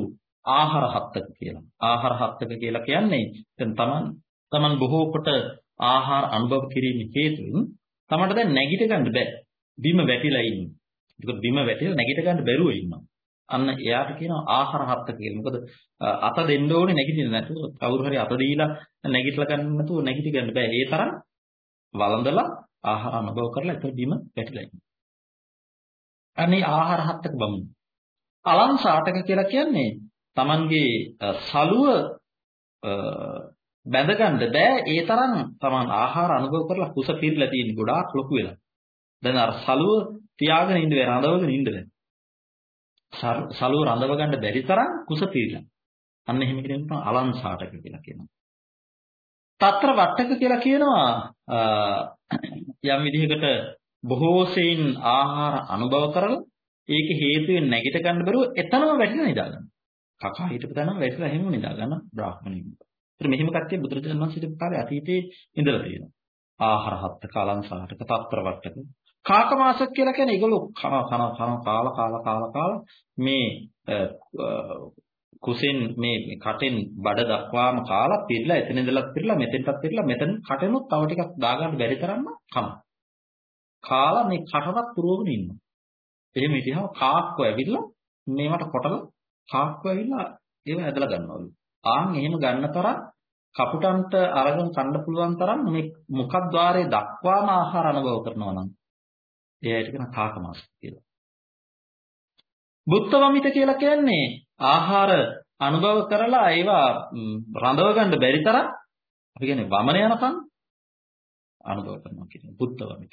ආහාර හත්තක කියලා. ආහාර හත්තක කියලා කියන්නේ දැන් තමන් තමන් බොහෝ කොට ආහාර අනුභව කිරීම හේතුවෙන් තමන්ට දැන් නැගිට ගන්න බෑ. බිම වැටිලා ඉන්නේ. ඒක බිම වැටිලා නැගිට ගන්න බැරුව ඉන්නවා. අන්න එයාට කියනවා ආහාර හත්තක කියලා. මොකද අත දෙන්න ඕනේ නැගිටින්න නැතුව කවුරු හරි අත දීලා නැගිටලා ගන්න නැතුව නැගිටි ගන්න බෑ. ඒ තරම් වළඳලා ආහාර අනුභව කරලා ඒක බිම වැටිලා ඉන්නවා. අනේ ආහාර හත්තක බමුණු. අලං සාටක කියලා කියන්නේ Tamanගේ සලුව බැඳගන්න බෑ ඒ තරම් Taman ආහාර අනුභව කරලා කුස පිරලා තියෙන ගොඩාක් ලොකු වෙලා. දැන් අර සලුව තියාගෙන ඉඳ බෑ රඳවගෙන ඉඳ බෑ. සලුව රඳව ගන්න බැරි තරම් කුස පිරලා. අන්න එහෙම කෙනෙකුට අලං සාටක කියලා කියනවා. తත්‍ර වට්ටක කියලා කියනවා යම් විදිහකට බොහෝ සෙයින් ආහාර අනුභව කරලා ඒක හේතුවෙන් නැගිට ගන්න බැරුව එතනම වැටිලා නිදා ගන්න. කකා හිටපු තැනම වැටිලා එහෙම නිදා ගන්න බ්‍රාහ්මණයෙක්. ඒත් මෙහෙම කට්ටිය බුදුරජාණන් වහන්සේ හිටපු කාලේ අතීතයේ ඉඳලා තියෙනවා. ආහාර හත්ත කාලංසාරක తත්‍ර වට්ටක. කාකමාසක් කියලා කියන්නේ ඒගොල්ලෝ කන කන කන කාලා කාලා කාලා කාලා මේ කුසෙන් මේ කටෙන් බඩ දක්වාම කාලා පිරලා එතන ඉඳලා පිරලා මෙතෙන්ටත් පිරලා මෙතන කටෙනුත් තව ටිකක් දාගන්න බැරි තරම්ම කන. කාලා මේ කටවත් පුරවගෙන ඉන්නවා. එහෙම හිටියම කාක්කෝ ඇවිල්ලා මේවට කොටලා කාක්කෝ ඇවිල්ලා ඒව ඇදලා ගන්නවලු. ආන් එහෙම ගන්න තරම් කපුටන්ට අරගෙන කන්න පුළුවන් තරම් මේ මුඛද්්වාරයේ දක්වාම ආහාර අනුභව කරනවා නම් එයාට කියන කාකමාස කියලා. බුත්තවමිත කියලා කියන්නේ ආහාර අනුභව කරලා ඒවා රඳව ගන්න බැරි තරම් අපි කියන්නේ වමන යනකම් අනුභව කරනවා කියන බුත්තවමිත.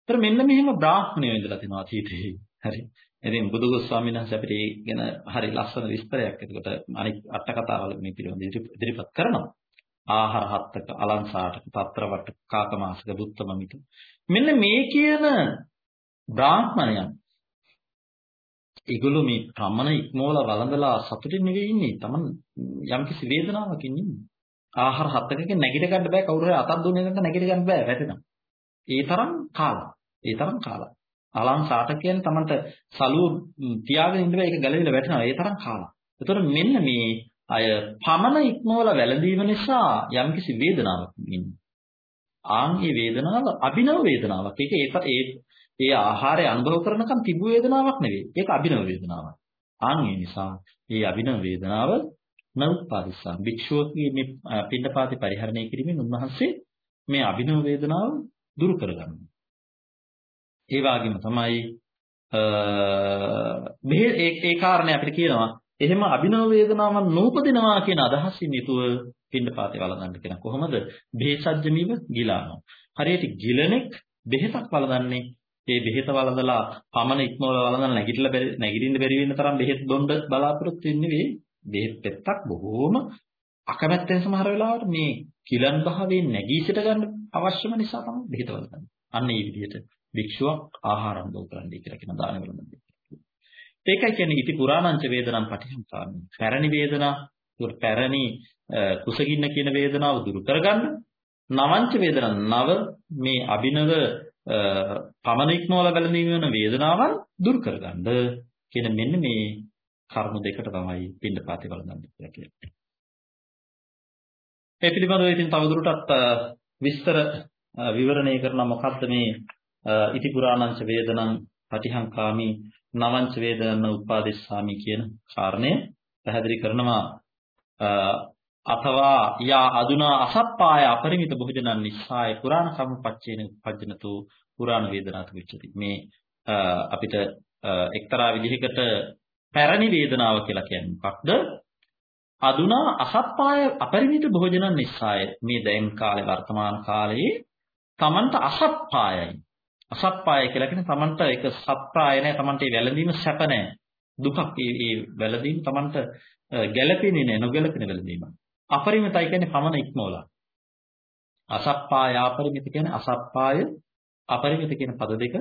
ඒතර මෙන්න මෙහෙම බ්‍රාහ්මණයෝ ඉඳලා තිනවා අතීතයේ. හරි. ඉතින් බුදුගොස් ස්වාමීන් වහන්සේ අපිට ඒ ගැන හරි ලස්සන විස්තරයක් එතකොට අනිත් අට කතාවල මේ පිළිබඳව ඉදිරිපත් කරනවා. ආහාර හත්තක අලංසාටක පත්‍රවට කාකමාසක බුත්තමමිත. මෙන්න මේ කියන බ්‍රාහ්මණයන් ඒගොල්ලෝ මේ රමණ ඉක්මෝල වළඳලා සතුටින් නෙවෙයි ඉන්නේ. Taman යම්කිසි වේදනාවකින් ඉන්නේ. ආහාර හත්තකකින් නැගිට ගන්න බෑ කවුරු හරි අතක් දුන්නේ නැත්නම් නැගිට ගන්න බෑ වැටෙනවා. ඒ තරම් කාලා. ඒ තරම් කාලා. අලං සාට කියන්නේ Tamanට සලුව තියාගෙන ඉන්න බෑ ඒක ගැලවිලා වැටෙනවා. ඒ තරම් කාලා. ඒතකොට මෙන්න මේ අය පමණ ඉක්මවල වැළඳීම නිසා යම්කිසි වේදනාවක් ඉන්නේ. ආන් මේ වේදනාව අභිනව වේදනාවක්. ඒක ඒ ඒ ආහාරය අනුභව කරනකම් තිබු වේදනාවක් නෙවෙයි. ඒක අභිනව වේදනාවක්. ආන් ඒ නිසා මේ අභිනව වේදනාව නරුත්පාදිස්සා භික්ෂුවකගේ මේ පින්නපාති පරිහරණය කිරීමෙන් උන්වහන්සේ මේ අභිනව වේදනාව දුරු කරගන්නවා. ඒ වගේම තමයි මේ ඒ කාරණේ අපිට කියනවා එහෙම අභිනව වේදනාවක් නූපදිනවා කියන අදහසින් යුතුව පින්නපාතේ වළඳන්න කියන කොහොමද? බෙහෙසජ්ජමීව ගිලානවා. හරියට ගිලනෙක් බෙහෙතක් වළඳන්නේ. ඒ බෙහෙත වළඳලා පමණ ඉක්මවල වළඳලා නැගිටලා නැගිටින්න බැරි වෙන තරම් බෙහෙත් බොන්න බලාපොරොත්තු වෙන්නේ බෙහෙත් පෙත්තක් බොහෝම අකමැත්තෙන් සමහර වෙලාවට මේ කිලන් භාවයෙන් නැගී සිට ගන්න අවශ්‍යම නිසා තමයි බෙහෙත වළඳන්නේ. අන්න ඒ විදිහට භික්ෂුවක් ආහාර අනුභව කරන්නයි කියලා කියන දාන වලදී. ඒකයි කියන්නේ ඉති පුරාණංච වේදනම් පටිසංකාරණි. පැරණි වේදනා, පැරණි කුසගින්න කියන වේදනාව දුරු කරගන්න. නවංච වේදනං නව මේ අභිනව පමණ ඉක්මවල බැලඳීම වෙන වේදනාවන් දුරු කරගන්න කියන මෙන්න මේ කර්ම දෙකට තමයි පින්නපාතේ වළඳන්නේ කියලා කියන්නේ. ඒ පිළිබඳව ඉතින් තවදුරටත් විස්තර විවරණය කරන මොකක්ද මේ ඉති පුරාණංච වේදනං පටිහංකාමි නවංච වේදනං උපාදිස්සාමි කියන කාරණය පැහැදිලි කරනවා. අथवा යා අදුනා අසප්පාය අපරිමිත භෝජනං නිස්සාය පුරාණ සම්පච්චේන උපජ්ජනතු පුරාණ වේදනාතු විච්චති මේ අපිට එක්තරා විදිහකට පැරණි වේදනාව කියලා කියන්නේ මොකක්ද? අදුනා අසප්පාය අපරිමිත භෝජනං නිස්සාය. මේ දැන් කාලේ වර්තමාන කාලයේ Tamanta අසප්පායයි. අසප්පාය කියලා කියන්නේ Tamanට ඒක සප්පාය නෑ Tamanට ඒ වැළඳීම සැප නෑ. දුකක් ඒ ඒ වැළඳීම Tamanට ගැළපෙන්නේ නෑ නොගැළපෙන වැළඳීම. අපරිමිතයි කියන්නේ පමණ ඉක්මවලා. අසප්පාය අපරිමිත කියන්නේ අසප්පාය අපරිමිත කියන පද දෙක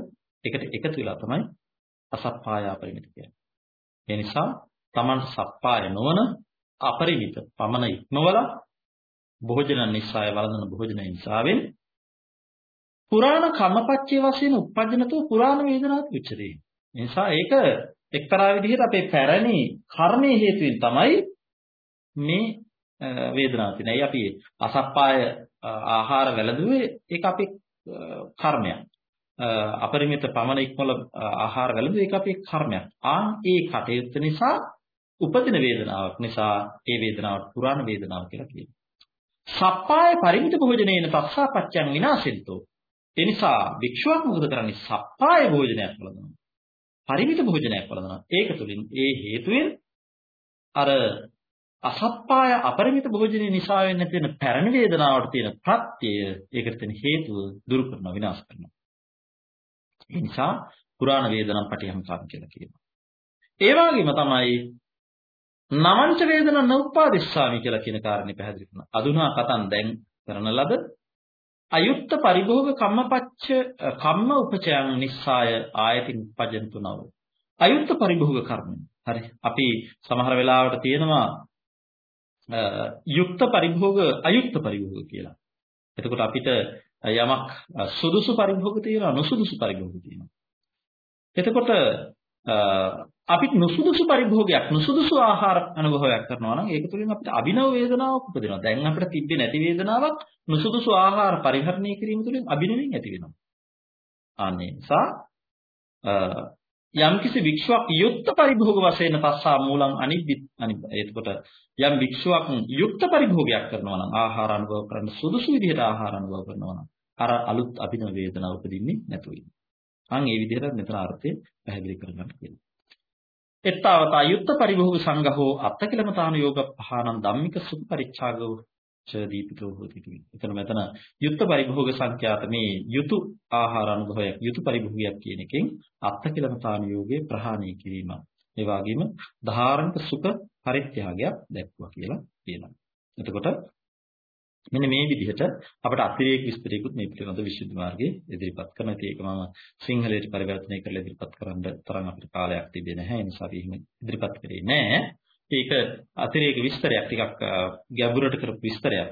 එකට එකතු වෙලා තමයි අසප්පාය අපරිමිත කියන්නේ. ඒ නිසා Tamanට සප්පාය නොවන අපරිමිත පමණ ඉක්මවලා භෝජන නිසාය වළඳන භෝජන නිසාවෙන් පුරාණ කර්මපච්චේ වශයෙන් උප්පජනතෝ පුරාණ වේදනාත් උච්චරේ. නිසා ඒක එක්තරා විදිහට අපේ පැරණි කර්මයේ හේතුවෙන් තමයි මේ වේදනාව තියෙන්නේ. ඒ අපි අසප්පාය ආහාර වැළඳුවේ ඒක අපේ කර්මයක්. අපරිමිත පමණ ඉක්මල ආහාර වැළඳු ඒක අපේ කර්මයක්. ආන් ඒ කටයුත්ත නිසා උපදින වේදනාවක් නිසා ඒ වේදනාවට පුරාණ වේදනාව කියලා කියනවා. සප්පාය පරිමිත භෝජනේන තස්සාපච්චයන් විනාශෙන්තෝ. ඒ නිසා භික්ෂුවක් මොකද කරන්නේ? සප්පාය භෝජනයක් වළඳනවා. පරිමිත භෝජනයක් වළඳනවා. ඒක තුළින් ඒ හේතුවෙන් අර අසප්පාය අපරිමිත භෝජනයේ නිසා වෙන්න තියෙන පැරණි වේදනාවට තියෙන ප්‍රත්‍යය ඒකට තියෙන හේතුව දුරු කරනවා විනාශ කරනවා. ඒ නිසා පුරාණ වේදනම් පටිහංකාර කියලා කියනවා. ඒ වගේම තමයි නමංච වේදන නඋපාදිස්සාමි කියලා කියන කාරණේ පැහැදිලි කරනවා. අදුනා කතන් දැන් කරන ලද අයුක්ත පරිභෝග කම්මපච්ච කම්ම උපචයන් නිස්සාය ආයතින් පජන්තුනව. අයුක්ත පරිභෝග කර්ම. හරි. අපි සමහර වෙලාවට තියෙනවා යුක්ත පරිභෝග අයුක්ත පරිභෝග කියලා. එතකොට අපිට යමක් සුදුසු පරිභෝග තියෙනවා නුසුදුසු පරිභෝග තියෙනවා. එතකොට අපිට නුසුදුසු පරිභෝගයක් නුසුදුසු ආහාර අනුභවයක් කරනවා නම් ඒක තුළින් අපිට අභිනව වේදනාවක් උපදිනවා. දැන් අපිට තිබ්බේ නැති වේදනාවක් නුසුදුසු ආහාර පරිහරණය කිරීම තුළින් අභිනවෙන් ඇති වෙනවා. අනේ නිසා යම්කිසි වික්ෂුවක් යුක්ත පරිභෝග වශයෙන් පස්සා මූලං අනිබ්බි අනිබ්බ එතකොට යම් වික්ෂුවක් යුක්ත පරිභෝගයක් කරනවා නම් ආහාර අනුභව කරන්න සුදුසු විදිහට ආහාර අනුභව කරනවා නම් අර අලුත් අභිනව වේදනාව උපදින්නේ නැතුව ඉන්නේ. අන් ඒ විදිහට මෙතන අර්ථය පැහැදිලි කරගන්න කියලා. එත්තාවත යුක්ත පරිභෝග සංඝහෝ අත්තකලමතාන යෝග පහානං ධම්මික සුඛ පරිච්ඡාගෝ ච දීපිතෝ හෝති කිවි. එතන මෙතන යුක්ත පරිභෝග සංඛ්‍යාත මේ යුතු ආහාර අනුභවයක් යුතු පරිභෝගයක් කියන එකෙන් අත්තකලමතාන යෝගේ ප්‍රහාණය කිරීම. ඒ වගේම ධාරණක සුඛ පරිත්‍යාගයක් දැක්වුවා කියලා කියනවා. එතකොට මෙන්න මේ විදිහට අපට අතිරේක විස්තරයකුත් මේ පිළිබඳව විශුද්ධ මාර්ගයේ ඉදිරිපත් කරන ඒක මම සිංහලයට පරිවර්තනය කරලා ඉදිරිපත් කරන්න තරම් අපිට කාලයක් තිබෙන්නේ නැහැ. ඒ නිසා අපි එහෙම ඉදිරිපත් කරේ නැහැ. ඒක අතිරේක විස්තරයක් ටිකක් ගැඹුරට කරපු විස්තරයක්.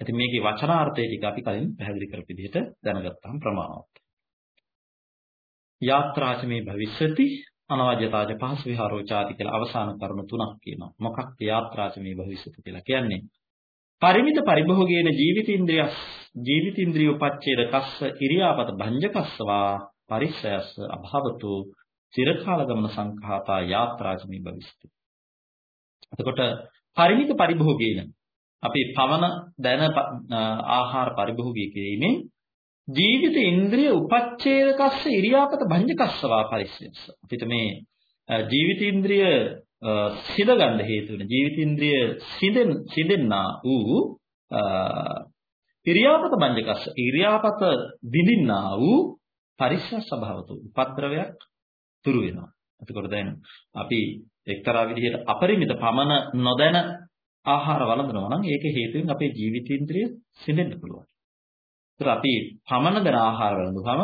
ඉතින් මේකේ වචනාර්ථය ටික අපි කලින් පැහැදිලි කරපු විදිහට දැනගත්තාම ප්‍රමාණවත්. යාත්‍රාචමේ භවිෂ්‍යති අනවජ්‍යතාජ පහස් විහාරෝ ചാති කියලා අවසාන කරුණු තුනක් කියනවා. මොකක්ද යාත්‍රාචමේ භවිෂ්‍යති කියලා කියන්නේ? පරිමිත පරිභෝගයේන ජීවිතේන්ද්‍රිය ජීවිතේන්ද්‍රිය උපච්ඡේද කස්ස ඉරියාපත භංජකස්සවා පරිස්සයස්ස අභවතු චිරකාල ගමන සංඛාතා යාත්‍රාජමි භවිස්ති. එතකොට පරිමිත පරිභෝගයේන අපි පවන දැන ආහාර පරිභෝගී කිරීමෙන් ජීවිත ඉන්ද්‍රිය උපච්ඡේදකස්ස ඉරියාපත භංජකස්සවා පරිස්සයස්ස. අපිට මේ ජීවිත ඉන්ද්‍රිය සිඳ ගන්න හේතු වෙන ජීවිතේන්ද්‍රිය සිඳෙන් සිඳෙන්නා වූ ඉරියාපත බංජකස්ස ඉරියාපත විඳින්නා වූ පරිස්සස් ස්වභාවතු උපද්‍රවයක් තුරු වෙනවා. එතකොට දැන් අපි එක්තරා විදිහට අපරිමිත පමන නොදැන ආහාර වළඳනවා නම් ඒක හේතුවෙන් අපේ ජීවිතේන්ද්‍රිය සිඳෙන්න පුළුවන්. ඒතර අපි පමන දන ආහාර වළඳුවම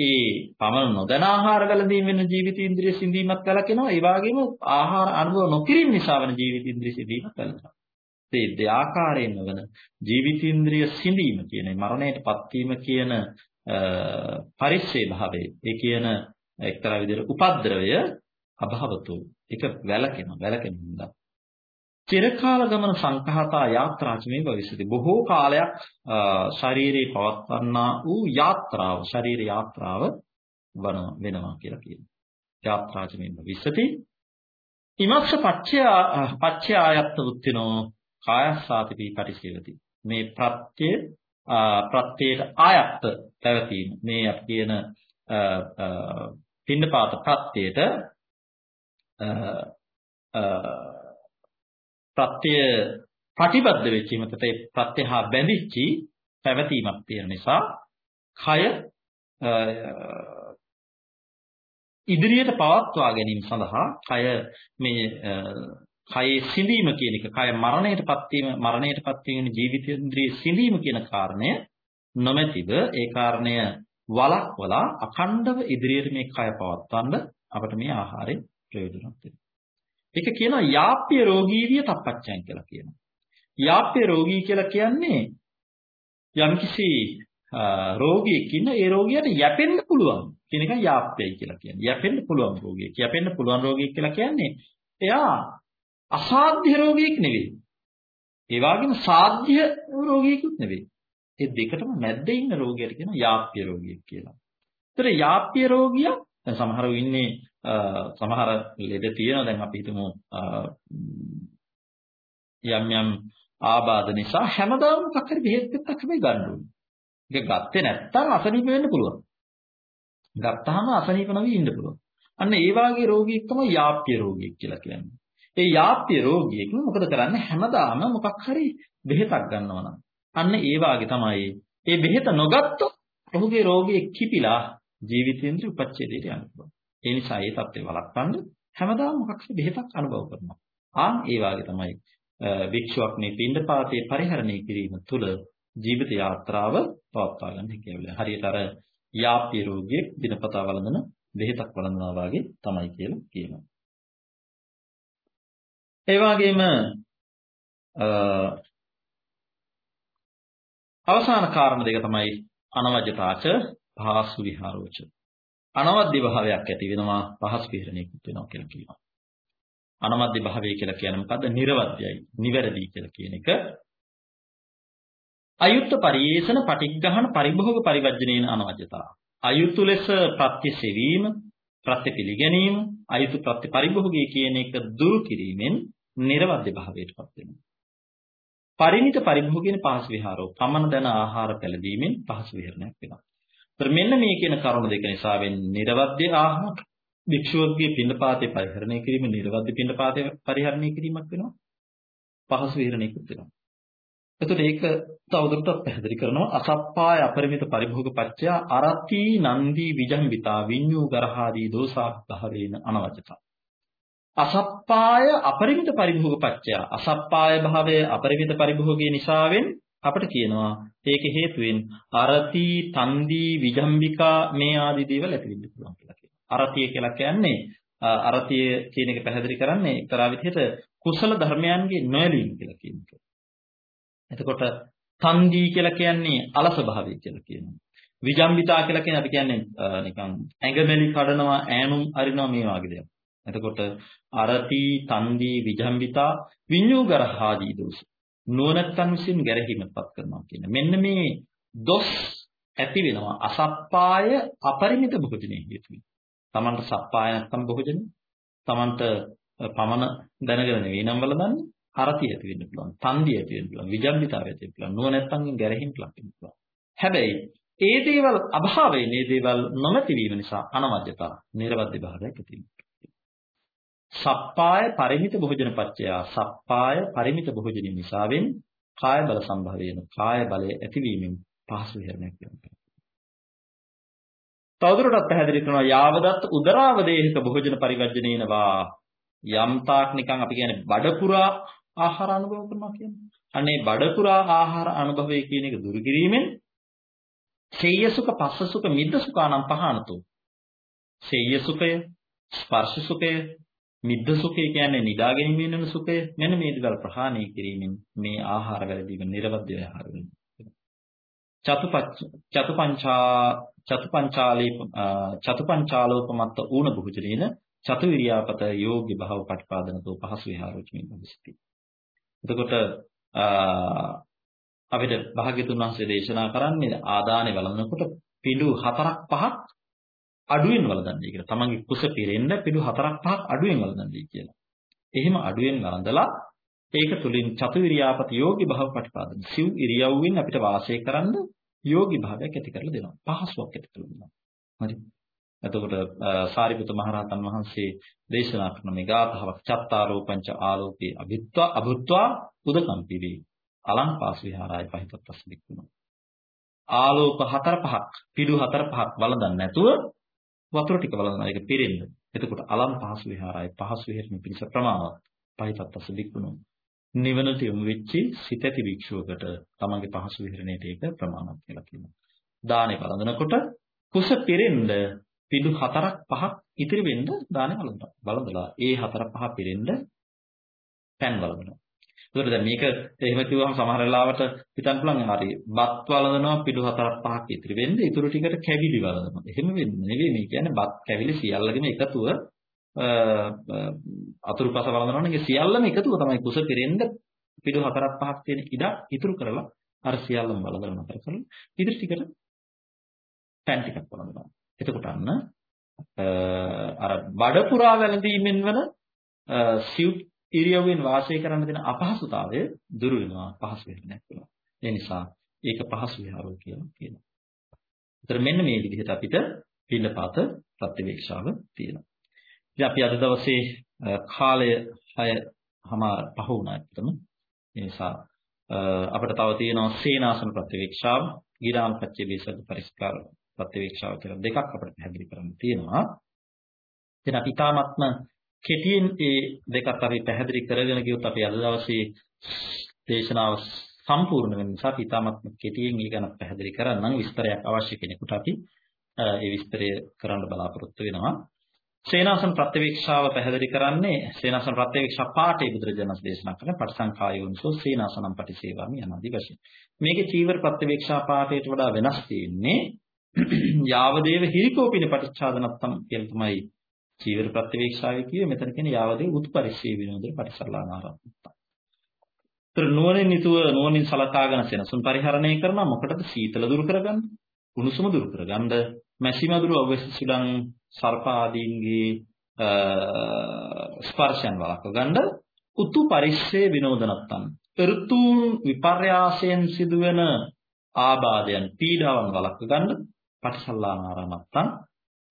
ඒ පමණ නොදැන ආහාර ගැලඳීම වෙන ජීවිතේන්ද්‍රිය සිඳීමක් කලකිනවා. ඒ වගේම ආහාර අනුභව නොකිරීම නිසා වෙන ජීවිතේන්ද්‍රිය සිඳීමක් කලකිනවා. ඒ දෙආකාරයෙන්ම වෙන ජීවිතේන්ද්‍රිය සිඳීම කියන මරණයටපත් වීම කියන පරිස්සේ භාවයේ ඒ කියන එක්තරා විදිහට උපද්ද්‍රවය අභවතු ඒක වැලකෙනවා වැලකෙනවා චිරකාල ගමන සංඛාතා යාත්‍රාචමේ භවිෂති බොහෝ කාලයක් ශාරීරේ පවත්වන්නා වූ යාත්‍රාව ශරීර යාත්‍රාව වෙනවා කියලා කියනවා. යාත්‍රාචමේ භවිෂති ඉමක්ෂ පච්චය පච්චය ආයත්ත උත්තිනෝ කායස්සාතිපි පටිසේවති මේ ප්‍රත්‍ය ප්‍රත්‍යයට ආයත්ත පැවතීම. මේ අපි කියන පින්නපාත ප්‍රත්‍යයට ප්‍රත්‍ය ප්‍රතිබද්ධ වෙච්ච මතට ඒ ප්‍රත්‍ය හා බැඳිච්චි පැවතීමක් තියෙන නිසා කය ඉදිරියට පවත්වා ගැනීම සඳහා කය මේ කයේ සිඳීම කියන එක කය මරණයටපත් වීම මරණයටපත් වීම ජීවිතේන්ද්‍රී සිඳීම කියන කාරණය නොමැතිව ඒ කාරණය වලක්වලා අඛණ්ඩව ඉදිරියට මේ කය පවත්වන්න අපිට මේ ආහාරයෙන් ප්‍රයෝජනවත් වෙනවා. ඒක කියනවා යාප්‍ය රෝගී විය තප්පච්චයන් කියලා කියනවා. යාප්‍ය රෝගී කියලා කියන්නේ යම්කිසි රෝගියෙක් ඉන්න ඒ රෝගියාට යැපෙන්න පුළුවන් කියන එක යාප්‍යයි කියලා කියන්නේ. යැපෙන්න පුළුවන් රෝගියෙක්. යැපෙන්න පුළුවන් රෝගියෙක් කියලා කියන්නේ එයා අසාධ්‍ය රෝගියෙක් නෙවෙයි. ඒ වගේම සාධ්‍ය රෝගියෙකුත් නෙවෙයි. ඒ දෙකටම මැද්දේ ඉන්න රෝගියට කියනවා යාප්‍ය රෝගියෙක් කියලා. ඒතර යාප්‍ය රෝගියා දැන් සමහරව ඉන්නේ සමහර ලෙඩ තියෙනවා දැන් අපි හිතමු යම් යම් ආබාධ නිසා හැමදාම මොකක් හරි බෙහෙත් පෙත්තක් හැබැයි ගන්න ඕනේ. ඒක ගත්තේ නැත්නම් අසනීප වෙන්න පුළුවන්. ගත්තාම අසනීප නොවි ඉන්න පුළුවන්. අන්න ඒ වාගේ රෝගියෙක් තමයි යාප්‍ය රෝගියෙක් කියලා කියන්නේ. ඒ යාප්‍ය රෝගියෙක් මොකද කරන්නේ හැමදාම මොකක් හරි බෙහෙතක් ගන්නවා නම්. අන්න ඒ වාගේ තමයි මේ බෙහෙත නොගත්තොත් ඔහුගේ රෝගය කිපිලා ජීවිතේන්ද්‍ර උපච්ඡේදයට යන්න පුළුවන්. ඒ නිසා ඒ தත්ත්වය වළක්වන්න හැමදාම මොකක් හරි බෙහෙතක් අනුභව කරනවා. ආන් ඒ වාගේ තමයි භික්ෂුවක් මේ පින්ඩපාතේ පරිහරණය කිරීම තුළ ජීවිත යාත්‍රාව පවත්වා ගන්න හැකියාව. හරියට අර යාප්‍ය රෝගියෙක් දිනපතා වළඳන බෙහෙතක් වළඳනවා වගේ තමයි කියලා කියනවා. ඒ වගේම අවසාන කාරණා දෙක තමයි අනවජ්‍යතාච පහසු විහාරෝච. අනවද්‍ය භාවයක් ඇති වෙනවා පහසු විහරණයකුත් වෙනවා කියලා කියනවා. අනවද්‍ය භාවය කියලා කියන්නේ මොකද්ද? නිර්වද්‍යයි, නිවැරදි කියලා කියන එක. අයුක්ත පරියේෂණ පටිග්ගහන පරිභෝග පරිවර්ජනේන අනවජ්‍යතා. අයුතු ලෙස ප්‍රත්‍ය සෙවීම, ප්‍රත්‍ය පිළිගැනීම, අයුතු ප්‍රත්‍ය පරිභෝගය කියන එක දුරු කිරීමෙන් නිර්වද්‍ය භාවයටපත් වෙනවා. පරිණිත පරිභෝගයෙන් පහසු විහාරෝ පමණ දන ආහාර පැළඳීමෙන් පහසු විහරණයක් වෙනවා. ඒතර මෙන්න මේ කියන කරුණ දෙක නිසා වෙන්නේ නිර්වද්‍ය ආහාර භික්ෂුවගේ පින්ඩපාතේ පරිහරණය කිරීම නිර්වද්‍ය පින්ඩපාතේ පරිහරණය කිරීමක් වෙනවා. පහසු විහරණයකුත් වෙනවා. එතකොට ඒක තවදුරටත් පැහැදිලි කරනවා අසප්පාය අපරිමිත පරිභෝග පත්‍ය අරති නන්දි විජම්බිතා විඤ්ඤු ගරහාදී දෝසා භාවේන අනවචතා අසප්පාය අපරිමිත පරිභෝග පත්‍ය අසප්පාය භාවයේ අපරිමිත පරිභෝගයේ නිසාවෙන් අපිට කියනවා ඒක හේතුවෙන් අරති තන්දි විජම්බිකා මේ ආදී දේවල් ඇති වෙන්න පුළුවන් කියලා කියනවා අරතිය කියලා කියන්නේ අරතිය කියන එක පැහැදිලි කරන්නේ එක්තරා විදිහට කුසල ධර්මයන්ගේ නොයලීම කියලා කියන එක. එතකොට තන්දී කියලා කියන්නේ අලස භාවය කියලා කියනවා. විජම්බිතා කියලා කියන්නේ අපි කියන්නේ නිකන් ඇඟමෙලි කඩනවා ඈනුම් අරිනවා මේ වගේ දේවල්. එතකොට අරති තන්දී විජම්බිතා විඤ්ඤුගරහාදී දෝෂ. නුවණැත්තන් විසින් ගැරහීමපත් කරනවා කියන. මෙන්න මේ දොස් ඇති වෙනවා අසප්පාය අපරිමිත භෝජනයේ හේතුවෙන්. Tamanට සප්පාය නැත්තම් භෝජන Tamanට පමණ දැනගෙන නෙවෙයි නම් වලදන්නේ අරතිය ඇති වෙන්න පුළුවන්. තන්දිය ඇති වෙන්න පුළුවන්. විජම්බිතාවය ඇති වෙන්න පුළුවන්. නුවණැත්තන්ගෙන් ගැරහීමට ලක් වෙන්න පුළුවන්. හැබැයි ඒ දේවල් අභාවයෙන් මේ දේවල් නොමැති වීම නිසා අනවද්‍යතාව, නිර්වද්‍ය භාවයක් ඇති වෙනවා. සප්පාය පරිමිත භෝජන පත්‍ය සප්පාය පරිමිත භෝජන නිසාවෙන් කාය බල සම්භවයෙන් කාය බලය ඇතිවීමෙන් පහසු විහරණයක් වෙනවා. තවදුරටත් පැහැදිලි කරනවා යාවදත් උදරාවදේහික භෝජන පරිවර්ජනේනවා යම් තාක් නිකන් අපි කියන්නේ බඩපුරා ආහාර අනුභව කරනවා කියන්නේ. අනේ බඩපුරා ආහාර අනුභවය කියන එක දුරු කිරීමෙන් සේයසුක පස්සසුක මිද්දසුකානම් පහනතු. සේය සුඛය, ස්පර්ශ සුඛය, මිද්ද සුඛය කියන්නේ නිදා ගැනීමෙන් වෙන සුඛය. මෙන්න මේ දේවල් ප්‍රහාණය කිරීමෙන් මේ ආහාර වැළඳීම නිර්වද්‍ය ආහාර වෙනවා. චතුපච්ච චතුපංචා චතුපංචාලේ චතුපංචාලෝපමත්ත ඌණ භුජනේන චතු විරියාපත යෝග්‍ය භව පටිපාදනතෝ පහසු විහාරෝචමින් භවිස්ති. එතකොට අපිට භාග්‍යතුන් වහන්සේ දේශනා කරන්නේ ආදානේ වළඳනකොට පිඬු හතරක් පහක් අඩුවෙන් වළඳන්නේ කියලා. තමන්ගේ කුස පිරෙන්න පිඬු හතරක් පහක් අඩුවෙන් වළඳන්නේ කියලා. එහෙම අඩුවෙන් වළඳලා ඒක තුලින් චතුවිරියාපති යෝගි භව ප්‍රතිපාදන. සිව් ඉරියව්වෙන් අපිට වාසය කරන්න යෝගි භාවයක් ඇති කරලා දෙනවා. පහසුවක් ඇති කරලා දෙනවා. හරි. එතකොට සාරිපුත මහරහතන් වහන්සේ දේශනා කරන මේ ගාථාවක් චත්තාරෝපංච ආලෝකේ අභිත්වා අභුත්වා උදකම්පි වේ. අලං පාස් විහාරාය පහිතත්ස් දික්කුණා. ආලෝක හතර පහක් පිඩු හතර පහක් වළඳන්නේ නැතුව වතුර ටික වළඳන එක පිරෙන්න. එතකොට අලං පාස් විහාරාය පහස් විහෙරණ පිළිස ප්‍රමාණවත් පහිතත්ස් දික්කුණා. නිවනට යොමු වෙච්ච සිත ඇති භික්ෂුවකට තමන්ගේ පහසු විහරණයට ඒක ප්‍රමාණවත් කියලා කියනවා. දානේ වළඳනකොට කුස පිරෙන්න පිඬු හතරක් පහක් ඉතිරි වෙන්න දානේ වළඳනවා. වළඳලා ඒ හතර පහ පිරෙන්න පෑන් වළඳනවා. ඒකට දැන් මේක එහෙම කිව්වම සමහර වෙලාවට හිතන්න පුළුවන් හරි බත් වළඳනවා පිඬු හතරක් පහක් ඉතිරි වෙන්න ඊටු ටිකට කැවිලි වළඳනවා. එහෙම වෙන්නේ නෙවෙයි මේ කියන්නේ බත් කැවිලි සියල්ලගෙන එකතුව අතුරුපස වළඳනවා නේ සියල්ලම එකතුව තමයි කුස පිරෙන්න පිඬු හතරක් පහක් තියෙන ඉඩ ඉතුරු කරලා අර සියල්ලම වළඳනවා නතර කරලා ඉතිරි ටිකට පෑන් ටිකක් වළඳනවා. එතකොට අන්න අර බඩ පුරා වැළඳීමෙන් වන සිව් ඉරියව්වෙන් වාසය කරන්න දෙන අපහසුතාවය දුරු වෙනවා පහසු වෙන්නේ නැත්නම්. ඒ නිසා ඒක පහසු විහාරෝ කියලා කියනවා. ඒතර මෙන්න මේ විදිහට අපිට පින්නපාත ප්‍රතිවේක්ෂාව තියෙනවා. ඉතින් අපි අද දවසේ කාලය 6:00මාර පහ වුණා ඇත්තම. ඒ නිසා අපිට තව තියෙනවා සේනාසන ප්‍රතිවේක්ෂාව, ගිරාම පච්චේ බේසක පරිස්කාර ප්‍රතිවේක්ෂාව කියලා දෙකක් අපිට පැහැදිලි කරන්න තියෙනවා. ඉතින් අපි තාමත්ම කෙටියෙන් ඒ දෙකත් අපි පැහැදිලි කරගෙන ගියොත් අපි අද දවසේ දේශනාව සම්පූර්ණ වෙන නිසා අපි තාමත්ම කෙටියෙන් ඒ ගැන පැහැදිලි කරන්නම් විස්තරයක් අවශ්‍ය කෙනෙකුට අපි ඒ විස්තරය කරන්න බලාපොරොත්තු වෙනවා. සේනාසන ප්‍රත්‍යවේක්ෂාව පැහැදිලි කරන්නේ සේනාසන ප්‍රත්‍යවේක්ෂා පාඨයේ බුදුරජාණන් දේශනා කරන පටිසංඛායෝන්සෝ සේනාසනම් පටිසේවාමි යනාදී වශයෙන්. මේකේ චීවර ප්‍රත්‍යවේක්ෂා පාඨයට වඩා වෙනස් තියෙන්නේ යාවදේව හිරිකෝපින පටිච්චාදනත්තම් කියන තමයි චීවර ප්‍රත්‍යවේක්ෂාවේ කියේ මෙතන කියන්නේ යාවදේව උත්පරිශ්‍රේ විනෝදේ පටිසල්ලානාරම්පත්ත. ତර නුවණින් යුතුව නුවණින් සලකාගෙන සෙනසුන් පරිහරණය කරනවා මොකටද සීතල දුරු කරගන්න, උණුසුම දුරු කරගන්න, මැසි මදුරු අවශ්‍යසුලං සර්ප ආදීන්ගේ ස්පර්ශයන් වළක්ව ගන්න උතු පරිශ්‍රේ විනෝදනත්තම්. ඍතුන් විපර්යාසයෙන් සිදුවෙන ආබාධයන් පීඩාවන් වළක්ව ගන්න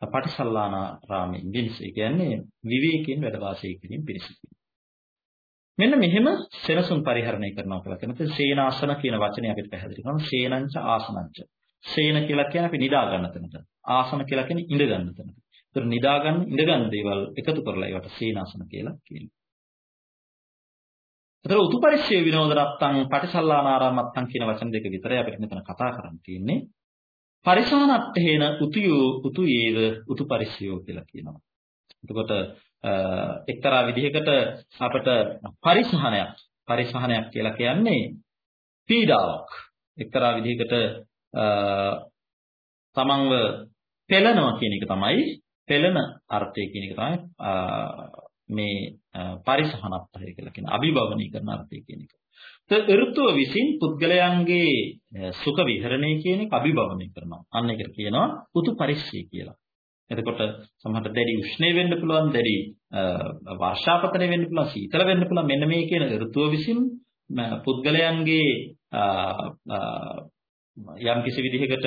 පටිසල්ලානාරාමත්තම් පටිසල්ලානාරාමයෙන් දිනස කියන්නේ විවේකයෙන් වැඩ වාසය කිරීම පිණිස. මෙන්න මෙහෙම සෙනසුන් පරිහරණය කරනවා කියලා කියන සේනාසන කියන වචනේ අපිට පැහැදිලි කරනවා සේනංච ආසනංච. සේන කියලා කියන්නේ අපි නිදා ගන්න තැනට. ආසන කියලා කියන්නේ ඉඳ ගන්න තැනට. ඒතර නිදා ගන්න ඉඳ ගන්න දේවල් එකතු කරලා ඒවට සේනාසන කියලා කියනවා. ඒතර උතුපරිශ්‍රේ විනෝද රත්තං පටිසල්ලානාරාමත්තං කියන වචන දෙක විතරයි අපිට මෙතන කතා කරන්න තියෙන්නේ. පරිසානත්තේන උතුයෝ උතුයේව උතුපරිශ්‍රයෝ කියලා කියනවා. එතකොට එක්තරා විදිහකට අපට පරිසහනයක් පරිසහනයක් කියලා කියන්නේ පීඩාවක්. එක්තරා විදිහකට තමන්ව පෙළනවා කියන එක තමයි පෙළන අර්ථය කියන එක තමයි මේ පරිසහනත්ය කියලා කියන අභිභවනී කරන අර්ථය කියන එක. ඍතුව විසින් පුද්ගලයන්ගේ සුඛ විහරණය කියන එක අභිභවනය කරනවා. අන්න ඒකට කියනවා උතු පරිශ්‍රය කියලා. එතකොට සමහරට දැඩි උෂ්ණය වෙන්න පුළුවන්, දැඩි වර්ෂාපතනය වෙන්න පුළුවන්, සීතල වෙන්න පුළුවන්. මෙන්න මේ කියන ඍතුව විසින් පුද්ගලයන්ගේ යම් කිසි විදිහකට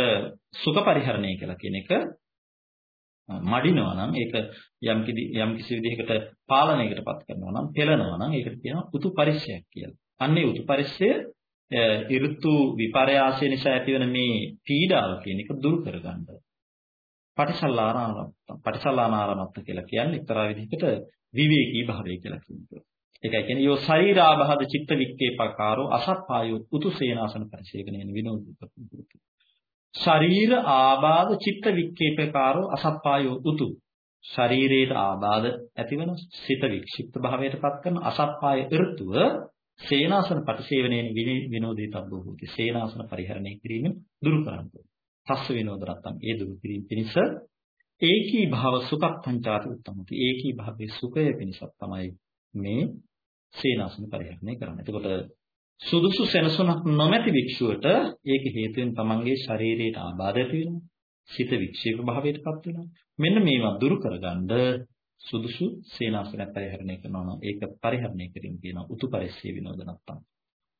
සුඛ පරිහරණය කියලා කියන එක මඩිනවා නම් ඒක යම් කිසි යම් කිසි විදිහකට පාලනයකටපත් කරනවා නම් පෙළනවා නම් ඒකට කියනවා උතු පරිශ්‍රයක් කියලා. අන්නේ උතු පරිශ්‍රය ඍතු විපර්යාසය නිසා ඇතිවන මේ පීඩාව කියන එක දුරු කරගන්න. පටිසල්ලානාරමත්ත පටිසල්ලානාරමත්ත කියලා කියන්නේ එක්තරා විදිහකට විවේකී භාවය කියලා කියනවා. ඒකයි කියන්නේ යෝ ශරීරාබහද චිත්ත වික්කේපකාරෝ අසප්පායෝ උතුසේනාසන පරිශේකණයන විනෝදිත. ශරීර ආබාධ චිත්ත වික්කේපකාරෝ අසප්පායෝ උතු. ශරීරයට ආබාධ ඇතිවන සිත වික්ෂිප්ත භාවයටපත් කරන අසප්පාය ඍතුව සේනාසන පරිශේවණයෙන් විනෝදිතබ්බෝ හොති. සේනාසන පරිහරණය කිරීමෙන් දුරු කරන්නේ. තස්ස විනෝද රත්තම් ඒ දුරු කිරීම පිණිස ඒකී භාව සුඛක් පංචාති උත්තමති. ඒකී භාවයේ සුඛය පිණිසක් තමයි මේ සේනාසන පරිහරණය කරන්න. එතකොට සුදුසු සෙනසුනක් නොමැති භික්ෂුවට ඒක හේතුවෙන් තමන්ගේ ශරීරයට ආබාධ ඇති වෙනවා. සිත වික්ෂේප භාවයටපත් වෙනවා. මෙන්න මේවා දුරු කරගන්න සුදුසු සේනාසනයක් පරිහරණය කරනවා නම් ඒක පරිහරණය කිරීම කියනවා උතු පරිශ්‍රේ විනෝද නැත්තම්.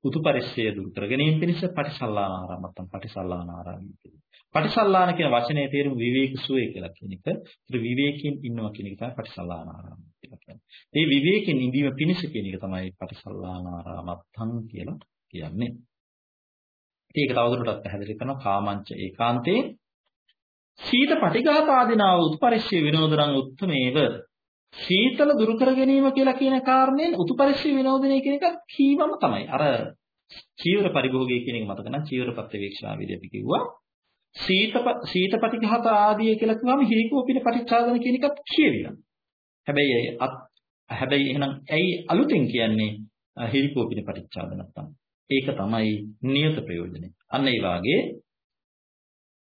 උතු පරිශ්‍රය දුරු කර ගැනීම පිණිස පටිසල්ලානාරාම නැත්තම් පටිසල්ලානාරාමී කියනවා. පටිසල්ලාන කියන වචනේ තේරුම විවේක සුවේ කියලා කියන එක. ඒත් විවේකයෙන් ඉන්නවා කියන එක තමයි පටිසල්ලානාරාම කියලා කියන්නේ. මේ විවේකයෙන් ඉඳීම පිණිස කියන එක තමයි පටිසල්ලානාරාමත්තං කියලා කියන්නේ. ඒක තවදුරටත් පැහැදිලි කරනවා කාමංච ඒකාන්තේ සීත පටිඝාත ආදිනාව උත්පරිශ්‍ය විනෝදරං උත්තමේව සීතල දුරු කර ගැනීම කියලා කියන කාරණයෙන් උතුපරිශ්‍රය විනෝදනය කියන එක කීවම තමයි. අර චීවර පරිභෝගය කියන එක මතක නම් චීවර ප්‍රත්‍යවේක්ෂා විදිහට කිව්වා. සීත සීත පටිඝාත ආදී කියලා කිව්වම හිරිකෝපින පටිච්චාදන කියන එකත් කියවිලා. හැබැයි හැබැයි එහෙනම් ඇයි අලුතෙන් කියන්නේ හිරිකෝපින පටිච්චාදන නැත්තම්. ඒක තමයි නියත ප්‍රයෝජනේ. අන්න ඒ වාගේ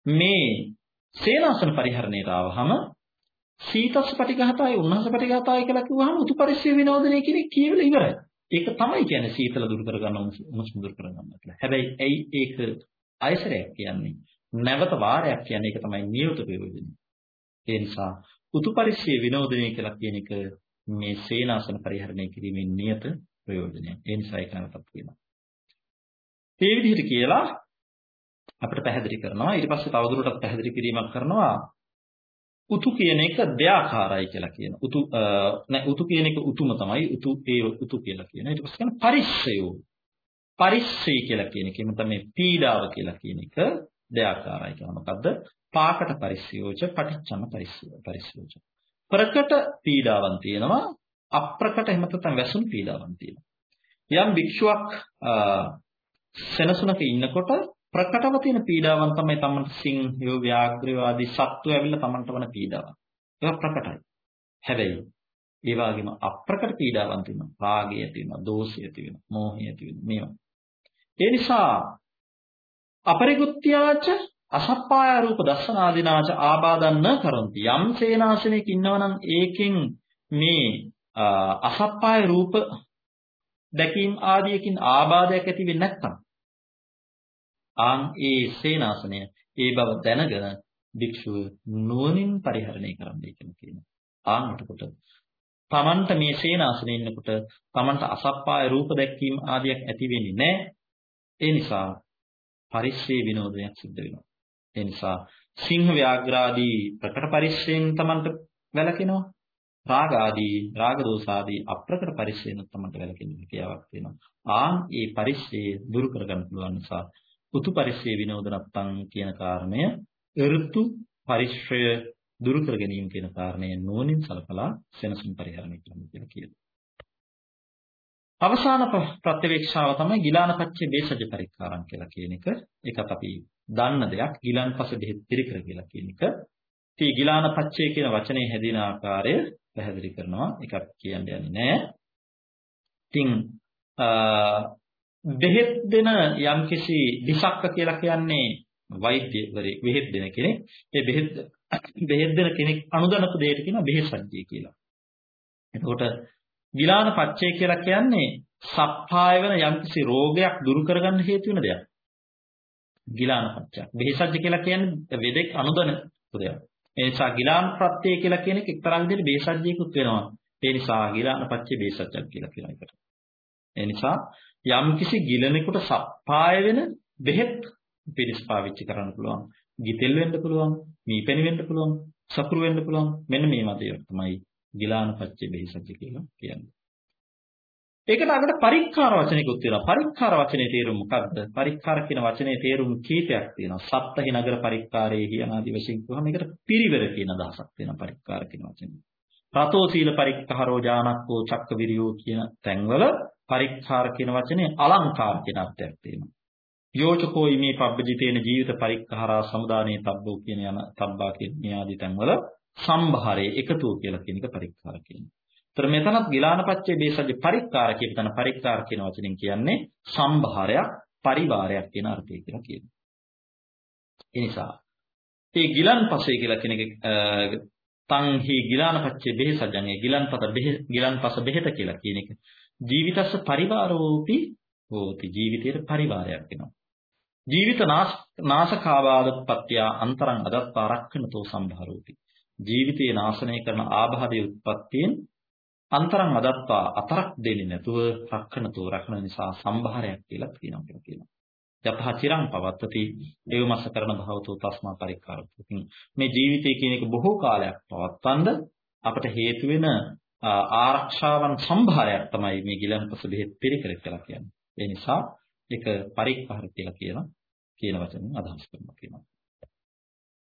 මේ සේනාසන පරිහරණයට ආවහම සීතස් පටිඝාතය උන්නහස පටිඝාතය කියලා කිව්වහම උතුපරිශ්‍රය විනෝදනය කියන කියවිල ඉවරයි. ඒක තමයි කියන්නේ සීතල දුරු කරගන්න උණුසුම දුරු කරගන්න කියලා. හැබැයි ඇයි ඒක අයසරයක් කියන්නේ? නැවත වාරයක් කියන්නේ ඒක තමයි නියත ප්‍රයෝජනය. ඒ නිසා උතුපරිශ්‍රය විනෝදනය කියලා කියන එක මේ සේනාසන පරිහරණය කිරීමෙන් නියත ප්‍රයෝජනය. ඒ නිසා ඒක නැවතත් කියනවා. මේ විදිහට කියලා අපිට පැහැදිලි කරනවා ඊට පස්සේ තවදුරටත් පැහැදිලි කිරීමක් කරනවා උතු කියන එක දෙආකාරයි කියලා කියන. උතු නෑ උතු කියන එක උතුම තමයි උතු ඒ උතු කියලා කියන. ඊට පස්සේ කියන පරිස්සයෝ. පරිස්සය කියලා කියන එක එහෙම තමයි පීඩාව කියලා කියන එක දෙආකාරයි කියලා. මොකද්ද? පාකට පරිස්සයෝච පටිච්චන පරිස්සයෝච. ප්‍රකට පීඩාවන් තියෙනවා අප්‍රකට එහෙම නැත්නම් වැසුණු පීඩාවන් තියෙනවා. යම් භික්ෂුවක් සෙනසුනක ඉන්නකොට ප්‍රකටව තියෙන පීඩාවන් තමයි තමන්ට සිංහයෝ ව්‍යාග්‍රයෝ ආදී සත්තු ඇවිල්ලා තමන්ට වන පීඩාවන්. ඒවා ප්‍රකටයි. හැබැයි ඒ වගේම අප්‍රකට පීඩාවන් තියෙනවා. රාගය ඇති වෙනවා, දෝෂය ඇති වෙනවා, මෝහය ඇති වෙනවා. මේවා. ඒ නිසා අපරිගුත්‍යාච අසප්පාය රූප දස්සනාදිනාච ආබාධන්න කරන්ති. යම් සේනාසනයක ඉන්නවනම් ඒකෙන් මේ අසප්පාය රූප දැකීම් ආදියකින් ආබාධයක් ඇති වෙන්නේ නැත්නම් ආන් ඒ සේනාසනය ඒ බව දැනගෙන භික්ෂුව නුවණින් පරිහරණය කරන්නයි කියනවා. ආන් එතකොට තමන්ට මේ සේනාසනේ ඉන්නකොට තමන්ට අසප්පාය රූප දැක්වීම ආදියක් ඇති වෙන්නේ නැහැ. ඒ නිසා පරිශ්‍රේ විනෝදයක් සිද්ධ වෙනවා. ඒ නිසා සිංහ ව්‍යාග්‍රාදී ප්‍රකට පරිශ්‍රයෙන් තමන්ට වැළකෙනවා. රාග ආදී රාග දෝෂ ආදී අප්‍රකට පරිශ්‍රයෙන් තමන්ට වැළකෙන්න හැකියාවක් තියෙනවා. ආන් ඒ පරිශ්‍රේ දුරු කරගන්න පුළුවන් නිසා උතු පරිශ්‍රය විනෝද නැත්තම් කියන කාරණය ඍතු පරිශ්‍රය දුරු කර ගැනීම කියන කාරණය නෝනින් සලකලා සෙනසුන් පරිහරණය කරන්න කියලා කියනවා. අවසාන ප්‍රත්‍යවේක්ෂාව තමයි ගිලානපච්චේ බේසජ පරික්කාරම් කියලා කියන එක. ඒකත් අපි දන්න දෙයක්. ගිලන්පස බෙහෙත් පිළිකර කියලා කියන එක. ඉතින් ගිලානපච්චේ කියන වචනේ හැදින ආකාරය පැහැදිලි කරනවා. ඒකක් කියන්න යන්නේ නැහැ. ඉතින් බෙහෙත් දෙන යම්කිසි විසක්ක කියලා කියන්නේ වෛද්‍යවරයෙක් බෙහෙත් දෙන කෙනෙක්. ඒ බෙහෙත් බෙහෙත් දෙන කෙනෙක් අනුදනපු දෙයට කියනවා බෙහෙත්සජ්ජය කියලා. එතකොට ගිලාන පච්චය කියලා කියන්නේ සප්පාය වෙන යම්කිසි රෝගයක් දුරු කරගන්න හේතු වෙන දෙයක්. ගිලාන පච්චය. බෙහෙත්සජ්ජ කියලා කියන්නේ වෙදෙක් අනුදන දෙයක්. ඒ නිසා ගිලාන ප්‍රත්‍ය කියලා කියන එක එක්තරා විදිහට බෙහෙත්සජ්ජයකුත් වෙනවා. ඒ නිසා ගිලාන පච්චය බෙහෙත්සජ්ජක් කියලා කියන එකට. ඒ නිසා යම්කිසි ගිලනෙකුට සප්පාය වෙන බෙහෙත් පිළිස් පාවිච්චි කරන්න පුළුවන්. ගිතෙල් වෙන්න පුළුවන්, මීපැණි වෙන්න පුළුවන්, සතුරු වෙන්න පුළුවන්. මෙන්න මේ මතය තමයි ගිලානපච්චේ බෙහෙසජ්ජ කියලා කියන්නේ. ඒකට අකට පරික්කාර වචනයකුත් තියෙනවා. පරික්කාර වචනේ තේරුම මොකක්ද? පරික්කාර කියන වචනේ තේරුම් කීපයක් තියෙනවා. සප්තහි නගර පරික්කාරයේ කියන ආදි වශයෙන් කියවම ඒකට පිරිවර කියන අදහසක් තියෙනවා පරික්කාර කියන වචනේ. රතෝ සීල පරික්ඛාරෝ ඥානක්කෝ චක්කවිරියෝ කියන තැන්වල පරික්ඛාර කියන වචනේ අලංකාර කියන අර්ථයක් තියෙනවා. යෝචකෝ ීමේ පබ්බජිතේන ජීවිත පරික්ඛාරා සමුදානේ තබ්බෝ කියන යන තබ්බා කියන මේ ආදී තැන්වල සම්භාරයේ එකතුව කියලා කියන එක පරික්ඛාර කියනවා. ତර මෙතනත් ගිලානපච්චේ බේසජ පරික්ඛාර කියන තන පරික්ඛාර කියන වචනෙන් කියන්නේ සම්භාරයක් පරිවාරයක් කියන අර්ථය කියලා කියනවා. ඒ නිසා මේ ගිලන්පසේ කියලා කෙනෙක් තංහි ගිලානපච්චේ බෙහෙසජන් ඒ ගිලන්පත බෙහෙ ගිලන්පස බෙහෙත කියලා කියන එක. ජීවිතස්ස පරිවාරෝපි හෝති. ජීවිතයේ පරිවාරයක් වෙනවා. ජීවිත නාශකාවාදපත්‍ය අන්තරං අදත්තා රක්ඛනතෝ සම්භාරෝපි. ජීවිතේ නාශනය කරන ආබාධයේ උත්පත්තියෙන් අන්තරං අදත්තා අතරක් දෙන්නේ නැතුව රක්ඛනතෝ. රක්ෂණ නිසා සම්භාරයක් කියලා කියනවා කියලා කියනවා. යතහ චිරං පවත්තති දේවමස්ස කරන භවතෝ තස්මා පරික්කාරති. මේ ජීවිතය කියන එක බොහෝ කාලයක් පවත්වන්න අපට හේතු වෙන ආරක්ෂාවන් සම්භාරයක් තමයි මේ ගිලන්පස බෙහෙත් පිළිකර කියලා කියන්නේ. ඒ නිසා ඒක පරික්කාර කියලා කියන කියන වචනෙන් අදහස් කරනවා කියනවා.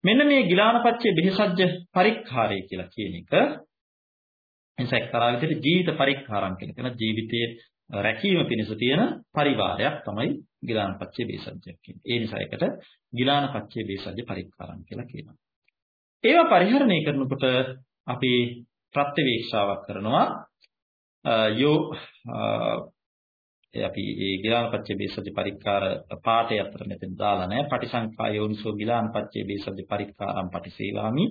මෙන්න මේ ගිලානපච්චේ බෙහෙසජ්ජ පරික්කාරය කියලා කියන එක එනිසා එක්තරා විදිහට ජීවිත පරික්කාරම් කියලා කියන ජීවිතයේ රැකීම පිණිස තියෙන පරිවාරයක් තමයි ගිලානපච්චේ බේසජ්ජයක් කියන්නේ. ඒ නිසා ඒකට ගිලානපච්චේ බේසජ්ජ පරික්කාරම් කියලා කියනවා. ඒවා පරිහරණය කරනකොට අපි ප්‍රත්‍යවේක්ෂාවක් කරනවා යෝ අපි ඒ ගිලානපච්චේ බේසජ්ජ පරික්කාර පාඨය අතර මෙතෙන් දාලා නැහැ. පටිසංඛා යෝනිසෝ ගිලානපච්චේ බේසජ්ජ පරික්කාරම් පටිසේවාමි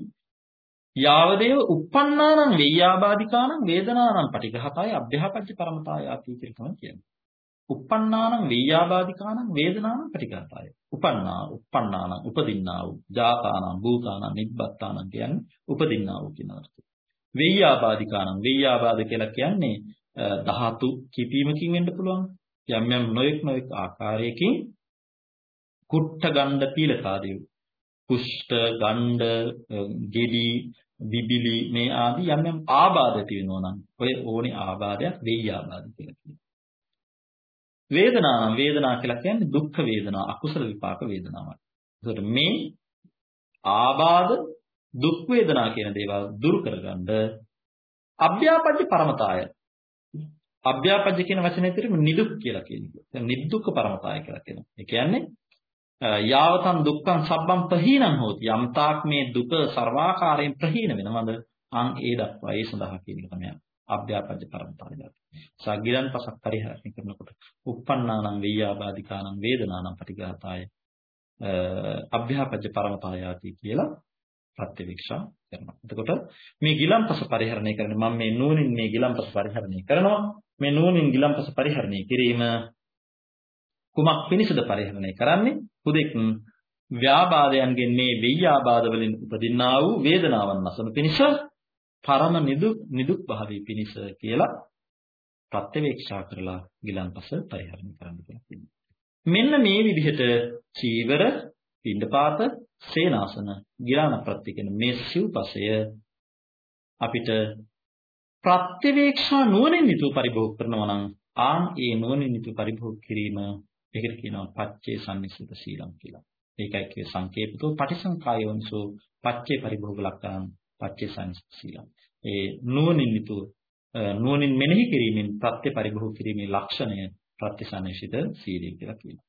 යාවදේව uppannānaṁ වෙය්‍යාබාධිකානං වේදනානං පටිඝාතාය අභ්‍යහපච්ච පරමතාය ආති කියලා තමයි කියන්නේ. uppannānaṁ vīyābādikānaṁ වේදනානං පටිඝාතාය. උපන්නා uppannānaṁ උපදින්නා වූ ජාතානං භූතානං නිබ්බත්තානං කියන්නේ උපදින්නා වූ කියන අර්ථය. වෙය්‍යාබාධිකානම් වෙය්‍යාබාධ කියලා කියන්නේ ධාතු කිපීමකින් වෙන්න පුළුවන්. යම් යම් නොයෙක් නොයෙක් ආකාරයකින් කුට්ට ගණ්ඩ පීලකාදී කුෂ්ඨ ගණ්ඩ ගෙඩි බිබිලි මේ ආදී යම් යම් ආබාධ තියෙනවා නම් ඔය ඕනි ආබාධයක් වෙය්‍යාබාධ කියලා කියනවා. වේදනානම් වේදනා කියලා කියන්නේ දුක්ඛ වේදනා අකුසල විපාක වේදනාවක්. ඒකට මේ ආබාධ දුක් වේදනා කියන දේවල් දුරු කරගන්න අභ්‍යාපජ්ජ පරමතාය අභ්‍යාපජ්ජ කියන වචනේ තේරුම නිදුක් කියලා කියන එක. දැන් නිදුක්ක පරමතාය කියලා කියනවා. ඒ කියන්නේ යාවතන් දුක්ඛං සබ්බම් ප්‍රහීනං හෝති. යම්තාක් මේ දුක ਸਰවාකාරයෙන් ප්‍රහීන වෙනවද? අන් ඒ දක්වා ඒ සඳහා කියන එක තමයි අභ්‍යාපජ්ජ පරමතාය. සග්ගිරන් පසක් පරිහරණය කරනකොට uppannānaṁ veyyābādikānaṁ vedanānaṁ patigātāය අභ්‍යාපජ්ජ පරමතායාති කියලා ප්‍රත්‍යවේක්ෂා කරනවා. එතකොට මේ ගිලම්පස පරිහරණය කරන මම මේ නුවණින් මේ ගිලම්පස පරිහරණය කරනවා. මේ නුවණින් ගිලම්පස පරිහරණය කිරීම කුමක් පිණිසද පරිහරණය කරන්නේ? හුදෙක් ව්‍යාබාධයන්ගෙන් මේ වෙయ్యාබාධ වලින් උපදින්නා වූ වේදනාවන් නැසන පිණිස පරම නිදුක් නිදුක් භාවී පිණිස කියලා ප්‍රත්‍යවේක්ෂා කරලා ගිලම්පස පරිහරණය කරන්න කියලා මෙන්න මේ විදිහට චීවර, පිණ්ඩපාත, සේනාසන ගිලාන ප්‍රත්‍ය කියන මේ සිව්පසය අපිට ප්‍රත්‍යවේක්ෂා නුවණින් යුතුව පරිභෝග කරනවා නම් ආන් ඒ නුවණින් යුතුව පරිභෝග කිරීම ඒකට කියනවා පච්චේ සම්නිසිත සීලම් කියලා. ඒකයි කිය සංකේපතෝ පටිසංකායෝන්සෝ පච්චේ පරිභෝග ලක්කම් පච්චේ සම්නිසිත සීලම්. ඒ නුවණින් යුතුව නුවණින් මෙනෙහි කිරීමෙන් ප්‍රත්‍ය පරිභෝග කිරීමේ ලක්ෂණය ප්‍රත්‍යසන්නිසිත සීලය කියලා කියනවා.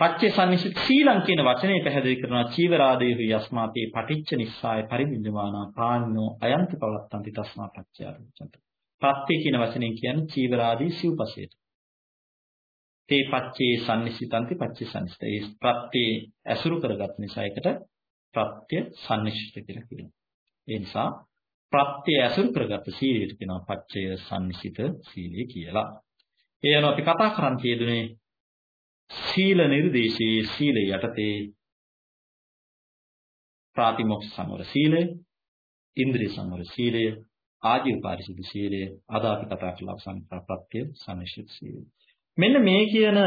පච්චේ සම්නිසිත සීලං කියන වචනේ පැහැදිලි කරනවා චීවරාදේහි යස්මාතේ පටිච්ච නිස්සාය පරිවිඤ්ඤමානා ප්‍රාණ්‍යෝ අයන්ති පවත්තන්ති තස්මා පච්චයාරුච්ඡන්ත. පත්‍ය කියන වචනේ කියන්නේ චීවරාදී සිව්පසයට. තේ පච්චේ සම්නිසිතන්ති පච්චේ සම්නිසිත. ඒ ප්‍රත්‍ය ඇසුරු කරගත් නිසා ඒකට ප්‍රත්‍ය සම්නිශ්චිත කියලා කියනවා. ඒ නිසා ප්‍රත්‍ය ඇසුරු කරගත් සීලයට කියනවා පච්චය සම්නිසිත සීලය කියලා. ඒ අනුව අපි කතා කරන් තියෙන්නේ සීල නිර්දේශයේ සීල යටතේ ප්‍රාතිමොක්ෂ සංවර සීලය, ඉන්ද්‍රිය සංවර සීලය, ආජීව පාරිශුද්ධ සීලය, අද අපි කතා කළ අවසන් ප්‍රත්‍ය සම්නිශ්චිත සීලය. මෙන්න මේ කියන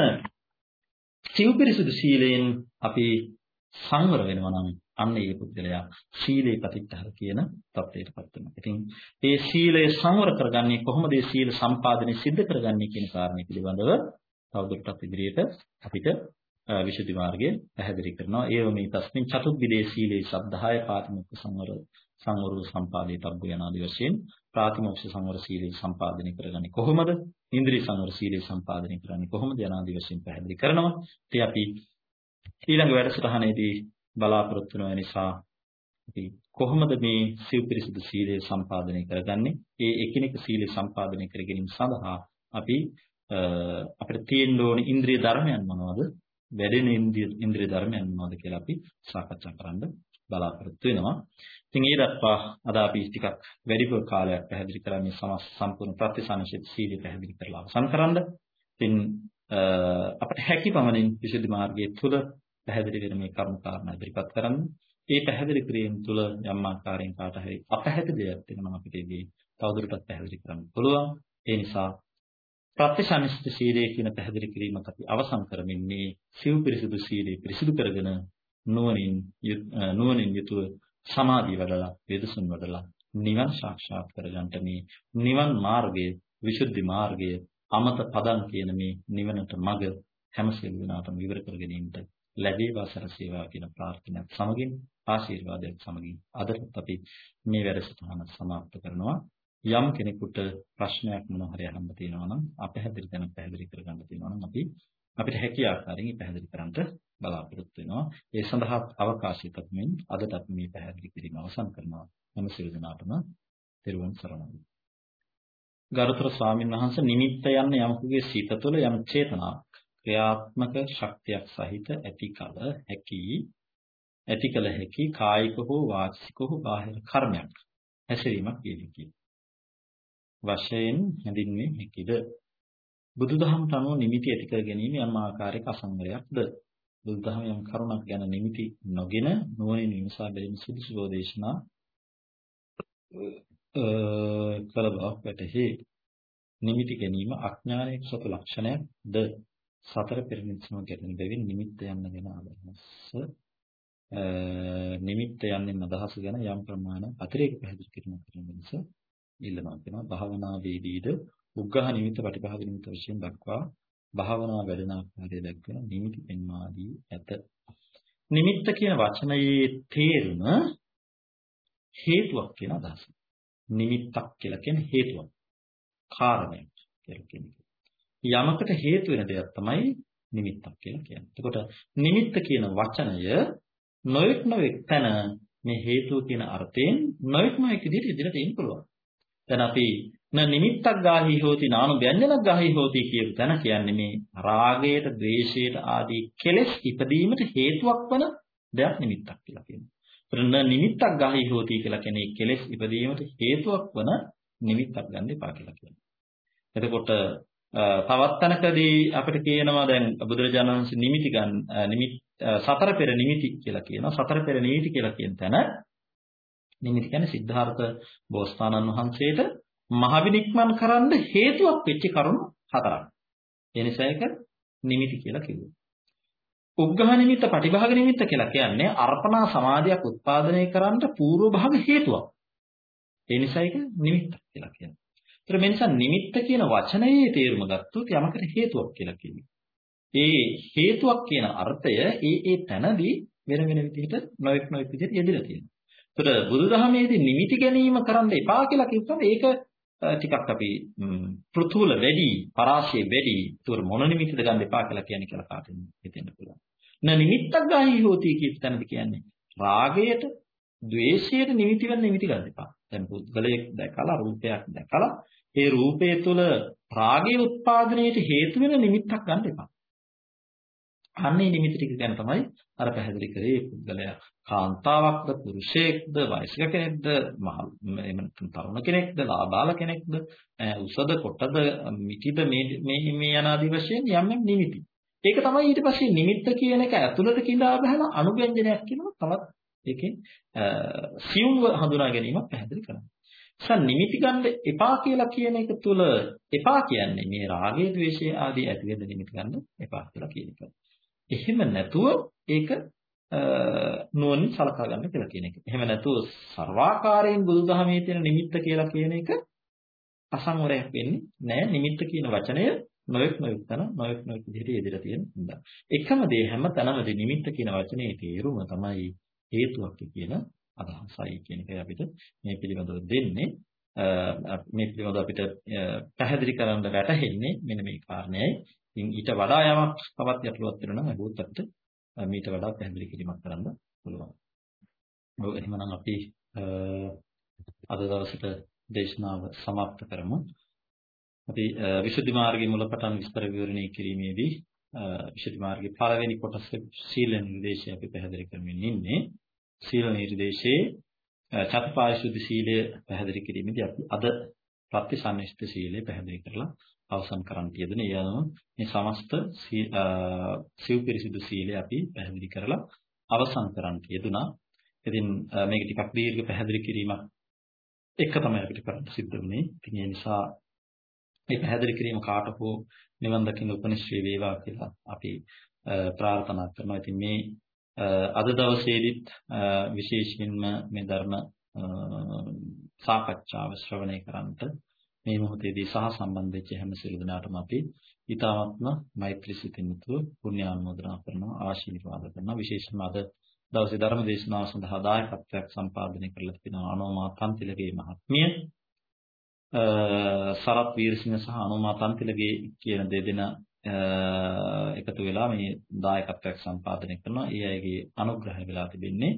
සිව්පිරිසුදු සීලයෙන් අපි සංවර වෙනවා නම් අන්න ඒ පුද්ගලයා සීලේ ප්‍රතිත්තර කියන තත්ත්වයටපත් වෙනවා. ඉතින් මේ සීලය සංවර කරගන්නේ කොහොමද? මේ සීල සම්පාදනය සිද්ධ කරගන්නේ කියන කාරණේ පිළිබඳව තවදුරටත් ඉදිරියට අපිට විශේෂ මාර්ගය පැහැදිලි කරනවා. ඒව මේ තස්මින් චතුබ්බිදේ සීලේ සද්ධාය පාතිමොක්ඛ සංවර සංවරු සම්පාදේ තබ්බ යන ආදී වශයෙන් ප්‍රාතිමොක්ෂ සංවර සීලේ සම්පාදනය කරගන්නේ කොහොමද? ඉන්ද්‍රිය සංවර සීලේ සම්පාදනය කරන්නේ කොහොමද? යන ආදී වශයෙන් පැහැදිලි කරනවා. ඉතින් අපි ඊළඟ වැඩසටහනේදී බලාපොරොත්තු වෙන නිසා අපි කොහොමද මේ සිව් පිරිසිදු සීලය සම්පාදනය කරගන්නේ? ඒ එකිනෙක සීලය සම්පාදනය කර ගැනීම සඳහා අපි අපිට තියෙන්න ඕන ඉන්ද්‍රිය ධර්මයන් මොනවද? වැඩෙන ඉන්ද්‍රිය ධර්මයන් මොනවද කියලා අපි සාකච්ඡා කරන්න බලාපොරොත්තු වෙනවා. ඉතින් ඒ දක්වා අද අපි ටිකක් වැඩිපුර කාලයක් පැහැදිලි කරන්නේ සමස් සම්පූර්ණ ප්‍රතිසංශිත සීලය පැහැදිලි කරලා අවසන් කරන්න. ඉතින් අපිට හැකි පමණින් විසුද්ධි මාර්ගයේ තුල පැහැදිලි වෙන මේ කර්ම කාරණා ඉදිරිපත් කරන්න. ඒ පැහැදිලි කිරීම තුළ යම් ආකාරයෙන් කාට හරි අපැහැති දෙයක් තියෙනවා අපිට ඒදී තවදුරටත් පැහැදිලි කරන්න පුළුවන්. ඒ නිසා ප්‍රත්‍යශානිස්ත සීලය කියන පැහැදිලි කිරීමත් අපි අවසන් කරමින් මේ සිව් පිරිසිදු සීලය පිරිසිදු කරගෙන නුවණින් නුවණින් යුතුව සමාධිය වඩලා වේදසුන් වඩලා නිවන් සාක්ෂාත් කරගන්නට මේ නිවන් මාර්ගය විසුද්ධි මාර්ගය අමත පදන් කියන මේ නිවනට මඟ හැම සියලු දෙනාටම විවර කර ගැනීමට ලැබේවා සරසේවා කියන ප්‍රාර්ථනාවත් සමගින් ආශිර්වාදයක් සමගින් අදත් අපි මේ වැඩසටහන સમાප්ත කරනවා. යම් කෙනෙකුට ප්‍රශ්නයක් මොනවා හරි අහන්න තියෙනවා නම් අපහැදිලි දැන පැහැදිලි කරගන්න තියෙනවා නම් අපි අපිට හැකි ආකාරයෙන් පැහැදිලි කරන්න බලාපොරොත්තු වෙනවා. ඒ සඳහා අවකාශය තත්මින් අදට අපි මේ පැහැදිලි කිරීම අවසන් කරනවා. හැම සියලු දෙනාටම තෙරුවන් සරණයි. ගරුතර ස්වාමීන් වහන්සේ නිමිත්ත යන්නේ යමකුගේ සිත තුළ යම් චේතනාවක් ක්‍රියාත්මක ශක්තියක් සහිත ඇති කල හැකි ඇති කල හැකි කායික හෝ වාචික හෝ බාහිර කර්මයක් හැසිරීමක් විය යුතුයි. වශයෙන් හැඳින්වේ හැකිද බුදුදහමට අනුව නිමිති ඇති කර ගැනීම යම් ආකාරයක අසංවරයක්ද? බුදුදහම යම් කරුණක් ගැන නිමිති නොගෙන නුවණින් විමසා බැලීම සුදුසු බව දේශනා කළ බවක් වැටහි. නිමිති ගැනීම අඥානයේ සතු ලක්ෂණයක්ද? සතර පෙරනිස්සම ගැටෙන බැවින් නිමිත්ත යන්න ගැන අදහස් නිමිත්ත යන්නේ අදහස ගැන යම් ප්‍රමාණයක් අතිරේක පැහැදිලි කිරීමක් කරන නිසා ඉල්ලනවා කියනවා භාවනාවේදීද උග්ඝහ නිමිත්ත ප්‍රතිපහද නිමිත්ත වශයෙන් දක්වා භාවනා වැඩන ආකාරය දක්වන නිමිති පෙන්වා දී ඇත. නිමිත්ත කියන වචනයේ තේරුම හේතුවක් කියන අදහස. නිමිත්තක් කියලා කියන්නේ හේතුවක්. කාරණයක් කියලා කියන්නේ. යමකට හේතු වෙන දෙයක් තමයි නිමිත්තක් කියලා කියන්නේ. එතකොට නිමිත්ත කියන වචනය නොයෙක් නොයෙක් තැන මේ හේතුව කියන අර්ථයෙන් නොයෙක් නොයෙක් විදිහට ඉදිරියට එන්න පුළුවන්. දැන් අපි න නිමිත්තක් ගාහි හෝති නානු ව්‍යංජනක් ගාහි හෝති කියපු තැන කියන්නේ මේ රාගයට, ද්වේෂයට ආදී කෙලෙස් ඉපදීමට හේතුවක් වන දෙයක් නිමිත්තක් කියලා කියනවා. න නිමිත්තක් ගාහි හෝති කියලා කියන්නේ කෙලෙස් ඉපදීමට හේතුවක් වන නිමිත්තක් ගන්න එපා කියලා කියනවා. එතකොට තවත් තැනකදී අපිට කියනවා දැන් බුදුරජාණන් වහන්සේ නිමිති ගන්න නිමිත් සතර පෙර නිමිති කියලා කියනවා. සතර පෙර නිමිති කියලා කියන තැන නිමිති කියන්නේ සිද්ධාර්ථ බෝසතාණන් වහන්සේට මහවිනික්මන් කරන්න හේතුවක් වෙච්ච කරුණු හතරක්. ඒ නිසා ඒක නිමිති කියලා කිව්වා. උග්ඝහ නිමිත්ත පටිභාග නිමිත්ත කියලා කියන්නේ අර්පණා සමාධියක් උත්පාදනය කරන්න పూర్ව භාග හේතුවක්. ඒ නිසා ඒක නිමිත්තක් කියලා කියනවා. ඒතර මේ නිසා නිමිත්ත කියන වචනයේ තේරුම ගත්තොත් යමකට හේතුවක් කියලා කියන්නේ. ඒ හේතුවක් කියන අර්ථය ඒ ඒ තැනදී වෙන වෙන විදිහට නොඑක් නොඑක් විදිහට යෙදලා තියෙනවා. ඒතර බුදුදහමේදී නිමිති ගැනීම කරන්න එපා කියලා කිව්වම ඒක ටිකක් අපි පෘථුල වැඩි පරාශය වැඩි ඒතර මොන නිමිතිද ගන්න එපා කියලා කියන්නේ කියලා කාටින් හිතෙන්න පුළුවන්. න නිමිත්තක් ගාහි හෝති කියප තැනද කියන්නේ රාගයට, ద్వේෂයට නිමිති වෙන නිමිති ගන්න එපා. දැන් පුද්ගලයෙක් දැකලා රූපයක් දැකලා ඒ රූපය තුළ රාගයේ උත්පාදනයට හේතු වෙන නිමිත්තක් ගන්න එපා. අන්නේ නිමිති ටික ගැන තමයි අර පැහැදිලි කරේ පුද්ගලයා කාන්තාවක්ද පුරුෂයෙක්ද වයස්ක කෙනෙක්ද එහෙම තරුණ කෙනෙක්ද ලාබාල කෙනෙක්ද උසද කොටද මිටිද මේ මේ මේ යනාදී වශයෙන් යම් යම් නිමිති. ඒක තමයි ඊට පස්සේ නිමිත්ත කියන එක ඇතුළට කිඳා බහලා අනුව්‍යංජනයක් කියනවා තවත් ඒකෙන් සියුම්ව හඳුනා ගැනීමක් පැහැදිලි කරනවා. සන් නිමිති ගන්න එපා කියලා කියන එක තුල එපා කියන්නේ මේ රාගය, ద్వේෂය ආදී ඇති වෙන නිමිති ගන්න එපා කියලා කියන එක. එහෙම නැතුව ඒක නුවණින් සලකා ගන්න කියලා කියන එක. එහෙම නැතුව ਸਰවාකාරයෙන් බුදුදහමේ තියෙන නිමිත්ත කියලා කියන එක අසංවරයක් වෙන්නේ නෑ. නිමිත්ත කියන වචනය නොයෙක් නොයෙක් තන නොයෙක් නොයෙක් විදිහට යෙදලා තියෙන නිසා. එකම දේ හැම තැනමදී නිමිත්ත කියන වචනේ තේරුම තමයි හේතුවක් කියන අදහසයි කියන එකයි අපිට මේ පිළිබඳව දෙන්නේ. මේ පිළිබඳව අපිට පැහැදිලි කරන්න වැටහෙන්නේ මෙන්න මේ කාරණේයි. ඉතින් ඊට වඩා යමක් තවත් යටලුවක් වෙනවා නම් අහුවත් අපිට මීට වඩා පැහැදිලි කිරීමක් කරන්න පුළුවන්. ඔව් එහෙනම් අපි අද දවසට දේශනාව સમાપ્ત කරමු. අපි විසුද්ධි මාර්ගයේ මුලපටන් විස්තර විවරණය කිරීමේදී විසුද්ධි මාර්ගයේ පළවෙනි කොටසේ සීල නිර්දේශය අපි පැහැදිලි කරමින් ඉන්නේ. සීල නිර්දේශයේ චතුපාරිශුද්ධ සීලය පැහැදිලි කිරීමේදී අපි අද ප්‍රතිසන්නිෂ්ඨ සීලය පැහැදිලි කරලා අවසන් කරන්න තියෙන. ඒ අනුව මේ සමස්ත සිව් පිරිසිදු සීලය අපි පැහැදිලි කරලා අවසන් කරන්න යෙදුනා. ඉතින් මේක ටිකක් දීර්ඝ පැහැදිලි කිරීමක් එක තමයි අපිට කරන්න සිද්ධ වුනේ. ඉතින් ඒ නිසා මේ පැහැදිලි කිරීම කාට හෝ නිවන් දකින්න උපනිශ්‍රේ වේවා කියලා අපි ප්‍රාර්ථනා කරනවා. ඉතින් මේ අද දවසේදීත් විශේෂයෙන්ම මේ ධර්ම සාකච්ඡාව ශ්‍රවණය කරන්නට මේ මොහොතේදී සහ සම්බන්ධ වෙච්ච හැම සියලු දෙනාටම අපි ඊ타ත්ම මෛත්‍රී සිතින් යුතුව පුණ්‍ය ආනුමෝදනා කරනවා ආශිර්වාද කරනවා විශේෂයෙන්ම අද දවසේ ධර්ම දේශනාව සඳහා දායකත්වයක් සම්පාදනය කරලා තිබෙන අනෝමා තන්තිලගේ මහත්මිය සරත් වීරසිංහ සහ අනෝමා තන්තිලගේ කියන දෙදෙනා එකතු වෙලා මේ දායකත්වයක් සම්පාදනය කරනවා. ඒ අයගේ අනුග්‍රහය වෙලා තිබෙන්නේ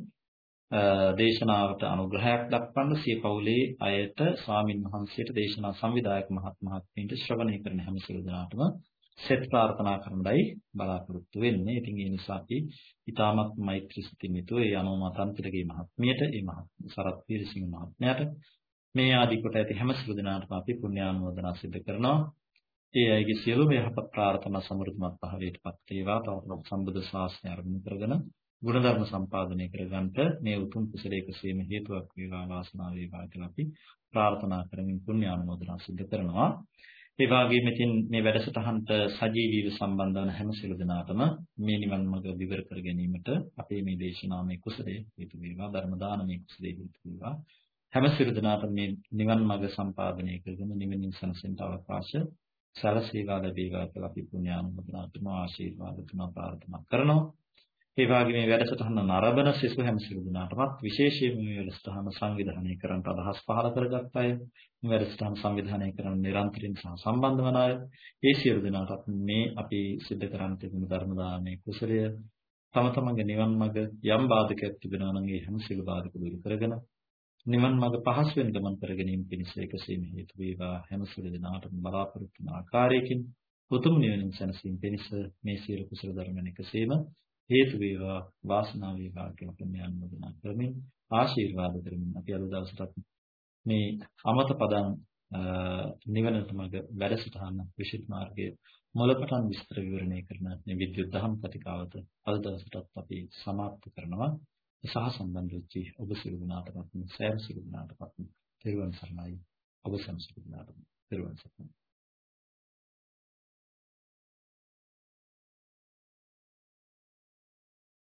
දේශනාවට අනුග්‍රහයක් දක්වන්න සිය පවුලේ අයට ස්වාමින් වහන්සේට දේශනා සංවිධායක මහත් මහත්මීන්ට ශ්‍රවණය කරන හැම සියලු දෙනාටම සෙත් ප්‍රාර්ථනා කරන්නයි බලාපොරොත්තු වෙන්නේ. ඉතින් ඒ නිසා අපි ඊටමත් මෛත්‍රී සිතින් යුතුව ඒ අනුමතන්තිරගේ මහත්මියට, ඒ මහත් සරත් වීරසිංහ මහත්මයාට මේ ආදී කොට ඇති හැම සියලු දෙනාටම අපි පුණ්‍යානුමෝදනා සිදු කරනවා. ඒ අයගේ සියලුම යහපත් ප්‍රාර්ථනා සමෘද්ධිමත් භාවයටපත් වේවා. තවමත් සම්බුද්ධ ශාසනය අරමුණු කරගෙන ගුණධර්ම සම්පාදනය කරගන්නට මේ උතුම් කුසලයක සීම හේතුවක් වේවා වාසනාව වේවා කියලා අපි ප්‍රාර්ථනා කරමින් පුණ්‍ය ආනුමෝදනා සිදු කරනවා. ඒ වගේම ඉතින් මේ වැඩසටහනට සජීවීව සම්බන්ධ වන හැම සියලු දෙනාටම මේ නිවන් මඟ විවර කර ගැනීමට අපේ මේ දේශනාමය කුසලයේ හේතු වේවා ධර්ම දානමය කුසලයේ හේතු වේවා හැම සියලු දෙනාටම මේ නිවන් මඟ සම්පාදනය කරගෙන නිවනින් සැනසෙන්න අවකාශ සැලසේවා ලැබේවා කියලා අපි පුණ්‍යානුමෝදනා කරන ආශිර්වාද තුන ප්‍රාර්ථනා කරනවා. ඒ වගේම මේ වැඩසටහන නරඹන සිසු හැම සියලු දෙනාටමත් විශේෂයෙන්ම මේ වැඩසටහන සංවිධානය කරන්නට අදහස් පහළ කරගත් අය, මේ වැඩසටහන සංවිධානය කරන නිරන්තරයෙන් සහ සම්බන්ධ වන අය, ඒ සියලු දෙනාටත් මේ අපි සිද්ධ කරන්න තිබෙන ධර්ම දානයේ කුසලය තම තමන්ගේ නිවන් මඟ යම් බාධකයක් තිබෙනවා නම් ඒ හැම සියලු බාධක දුරු කරගෙන නිවන් මඟ පහසු වෙන ගමන් කර ගැනීම පිණිස එකසේම හේතු වේවා. හැම සියලු දෙනාටම බලාපොරොත්තු වන ආකාරයකින් උතුම් නිවනින් සැනසීම පිණිස මේ සියලු කුසල ධර්මයන් එකසේම හේතු වේවා වාසනාව වේවා කියලා පුණ්‍යයන් මොදනා කරමින් ආශිර්වාද කරමින් අපි අද දවසට මේ අමත පදං නිවනට මඟ වැඩසටහන විශේෂ මාර්ගයේ මොළපටන් විස්තර විවරණය කරන මේ විද්‍යුත් දහම් කතිකාවත අද දවසටත් අපි සමාප්ත කරනවා. සහ සම්බන්ධ වෙච්ච ඔබ සියලු දෙනාටම සෑම සියලු දෙනාටම තෙරුවන් සරණයි. ඔබ සම්සිද්ධ දෙනාටම තෙරුවන් සරණයි.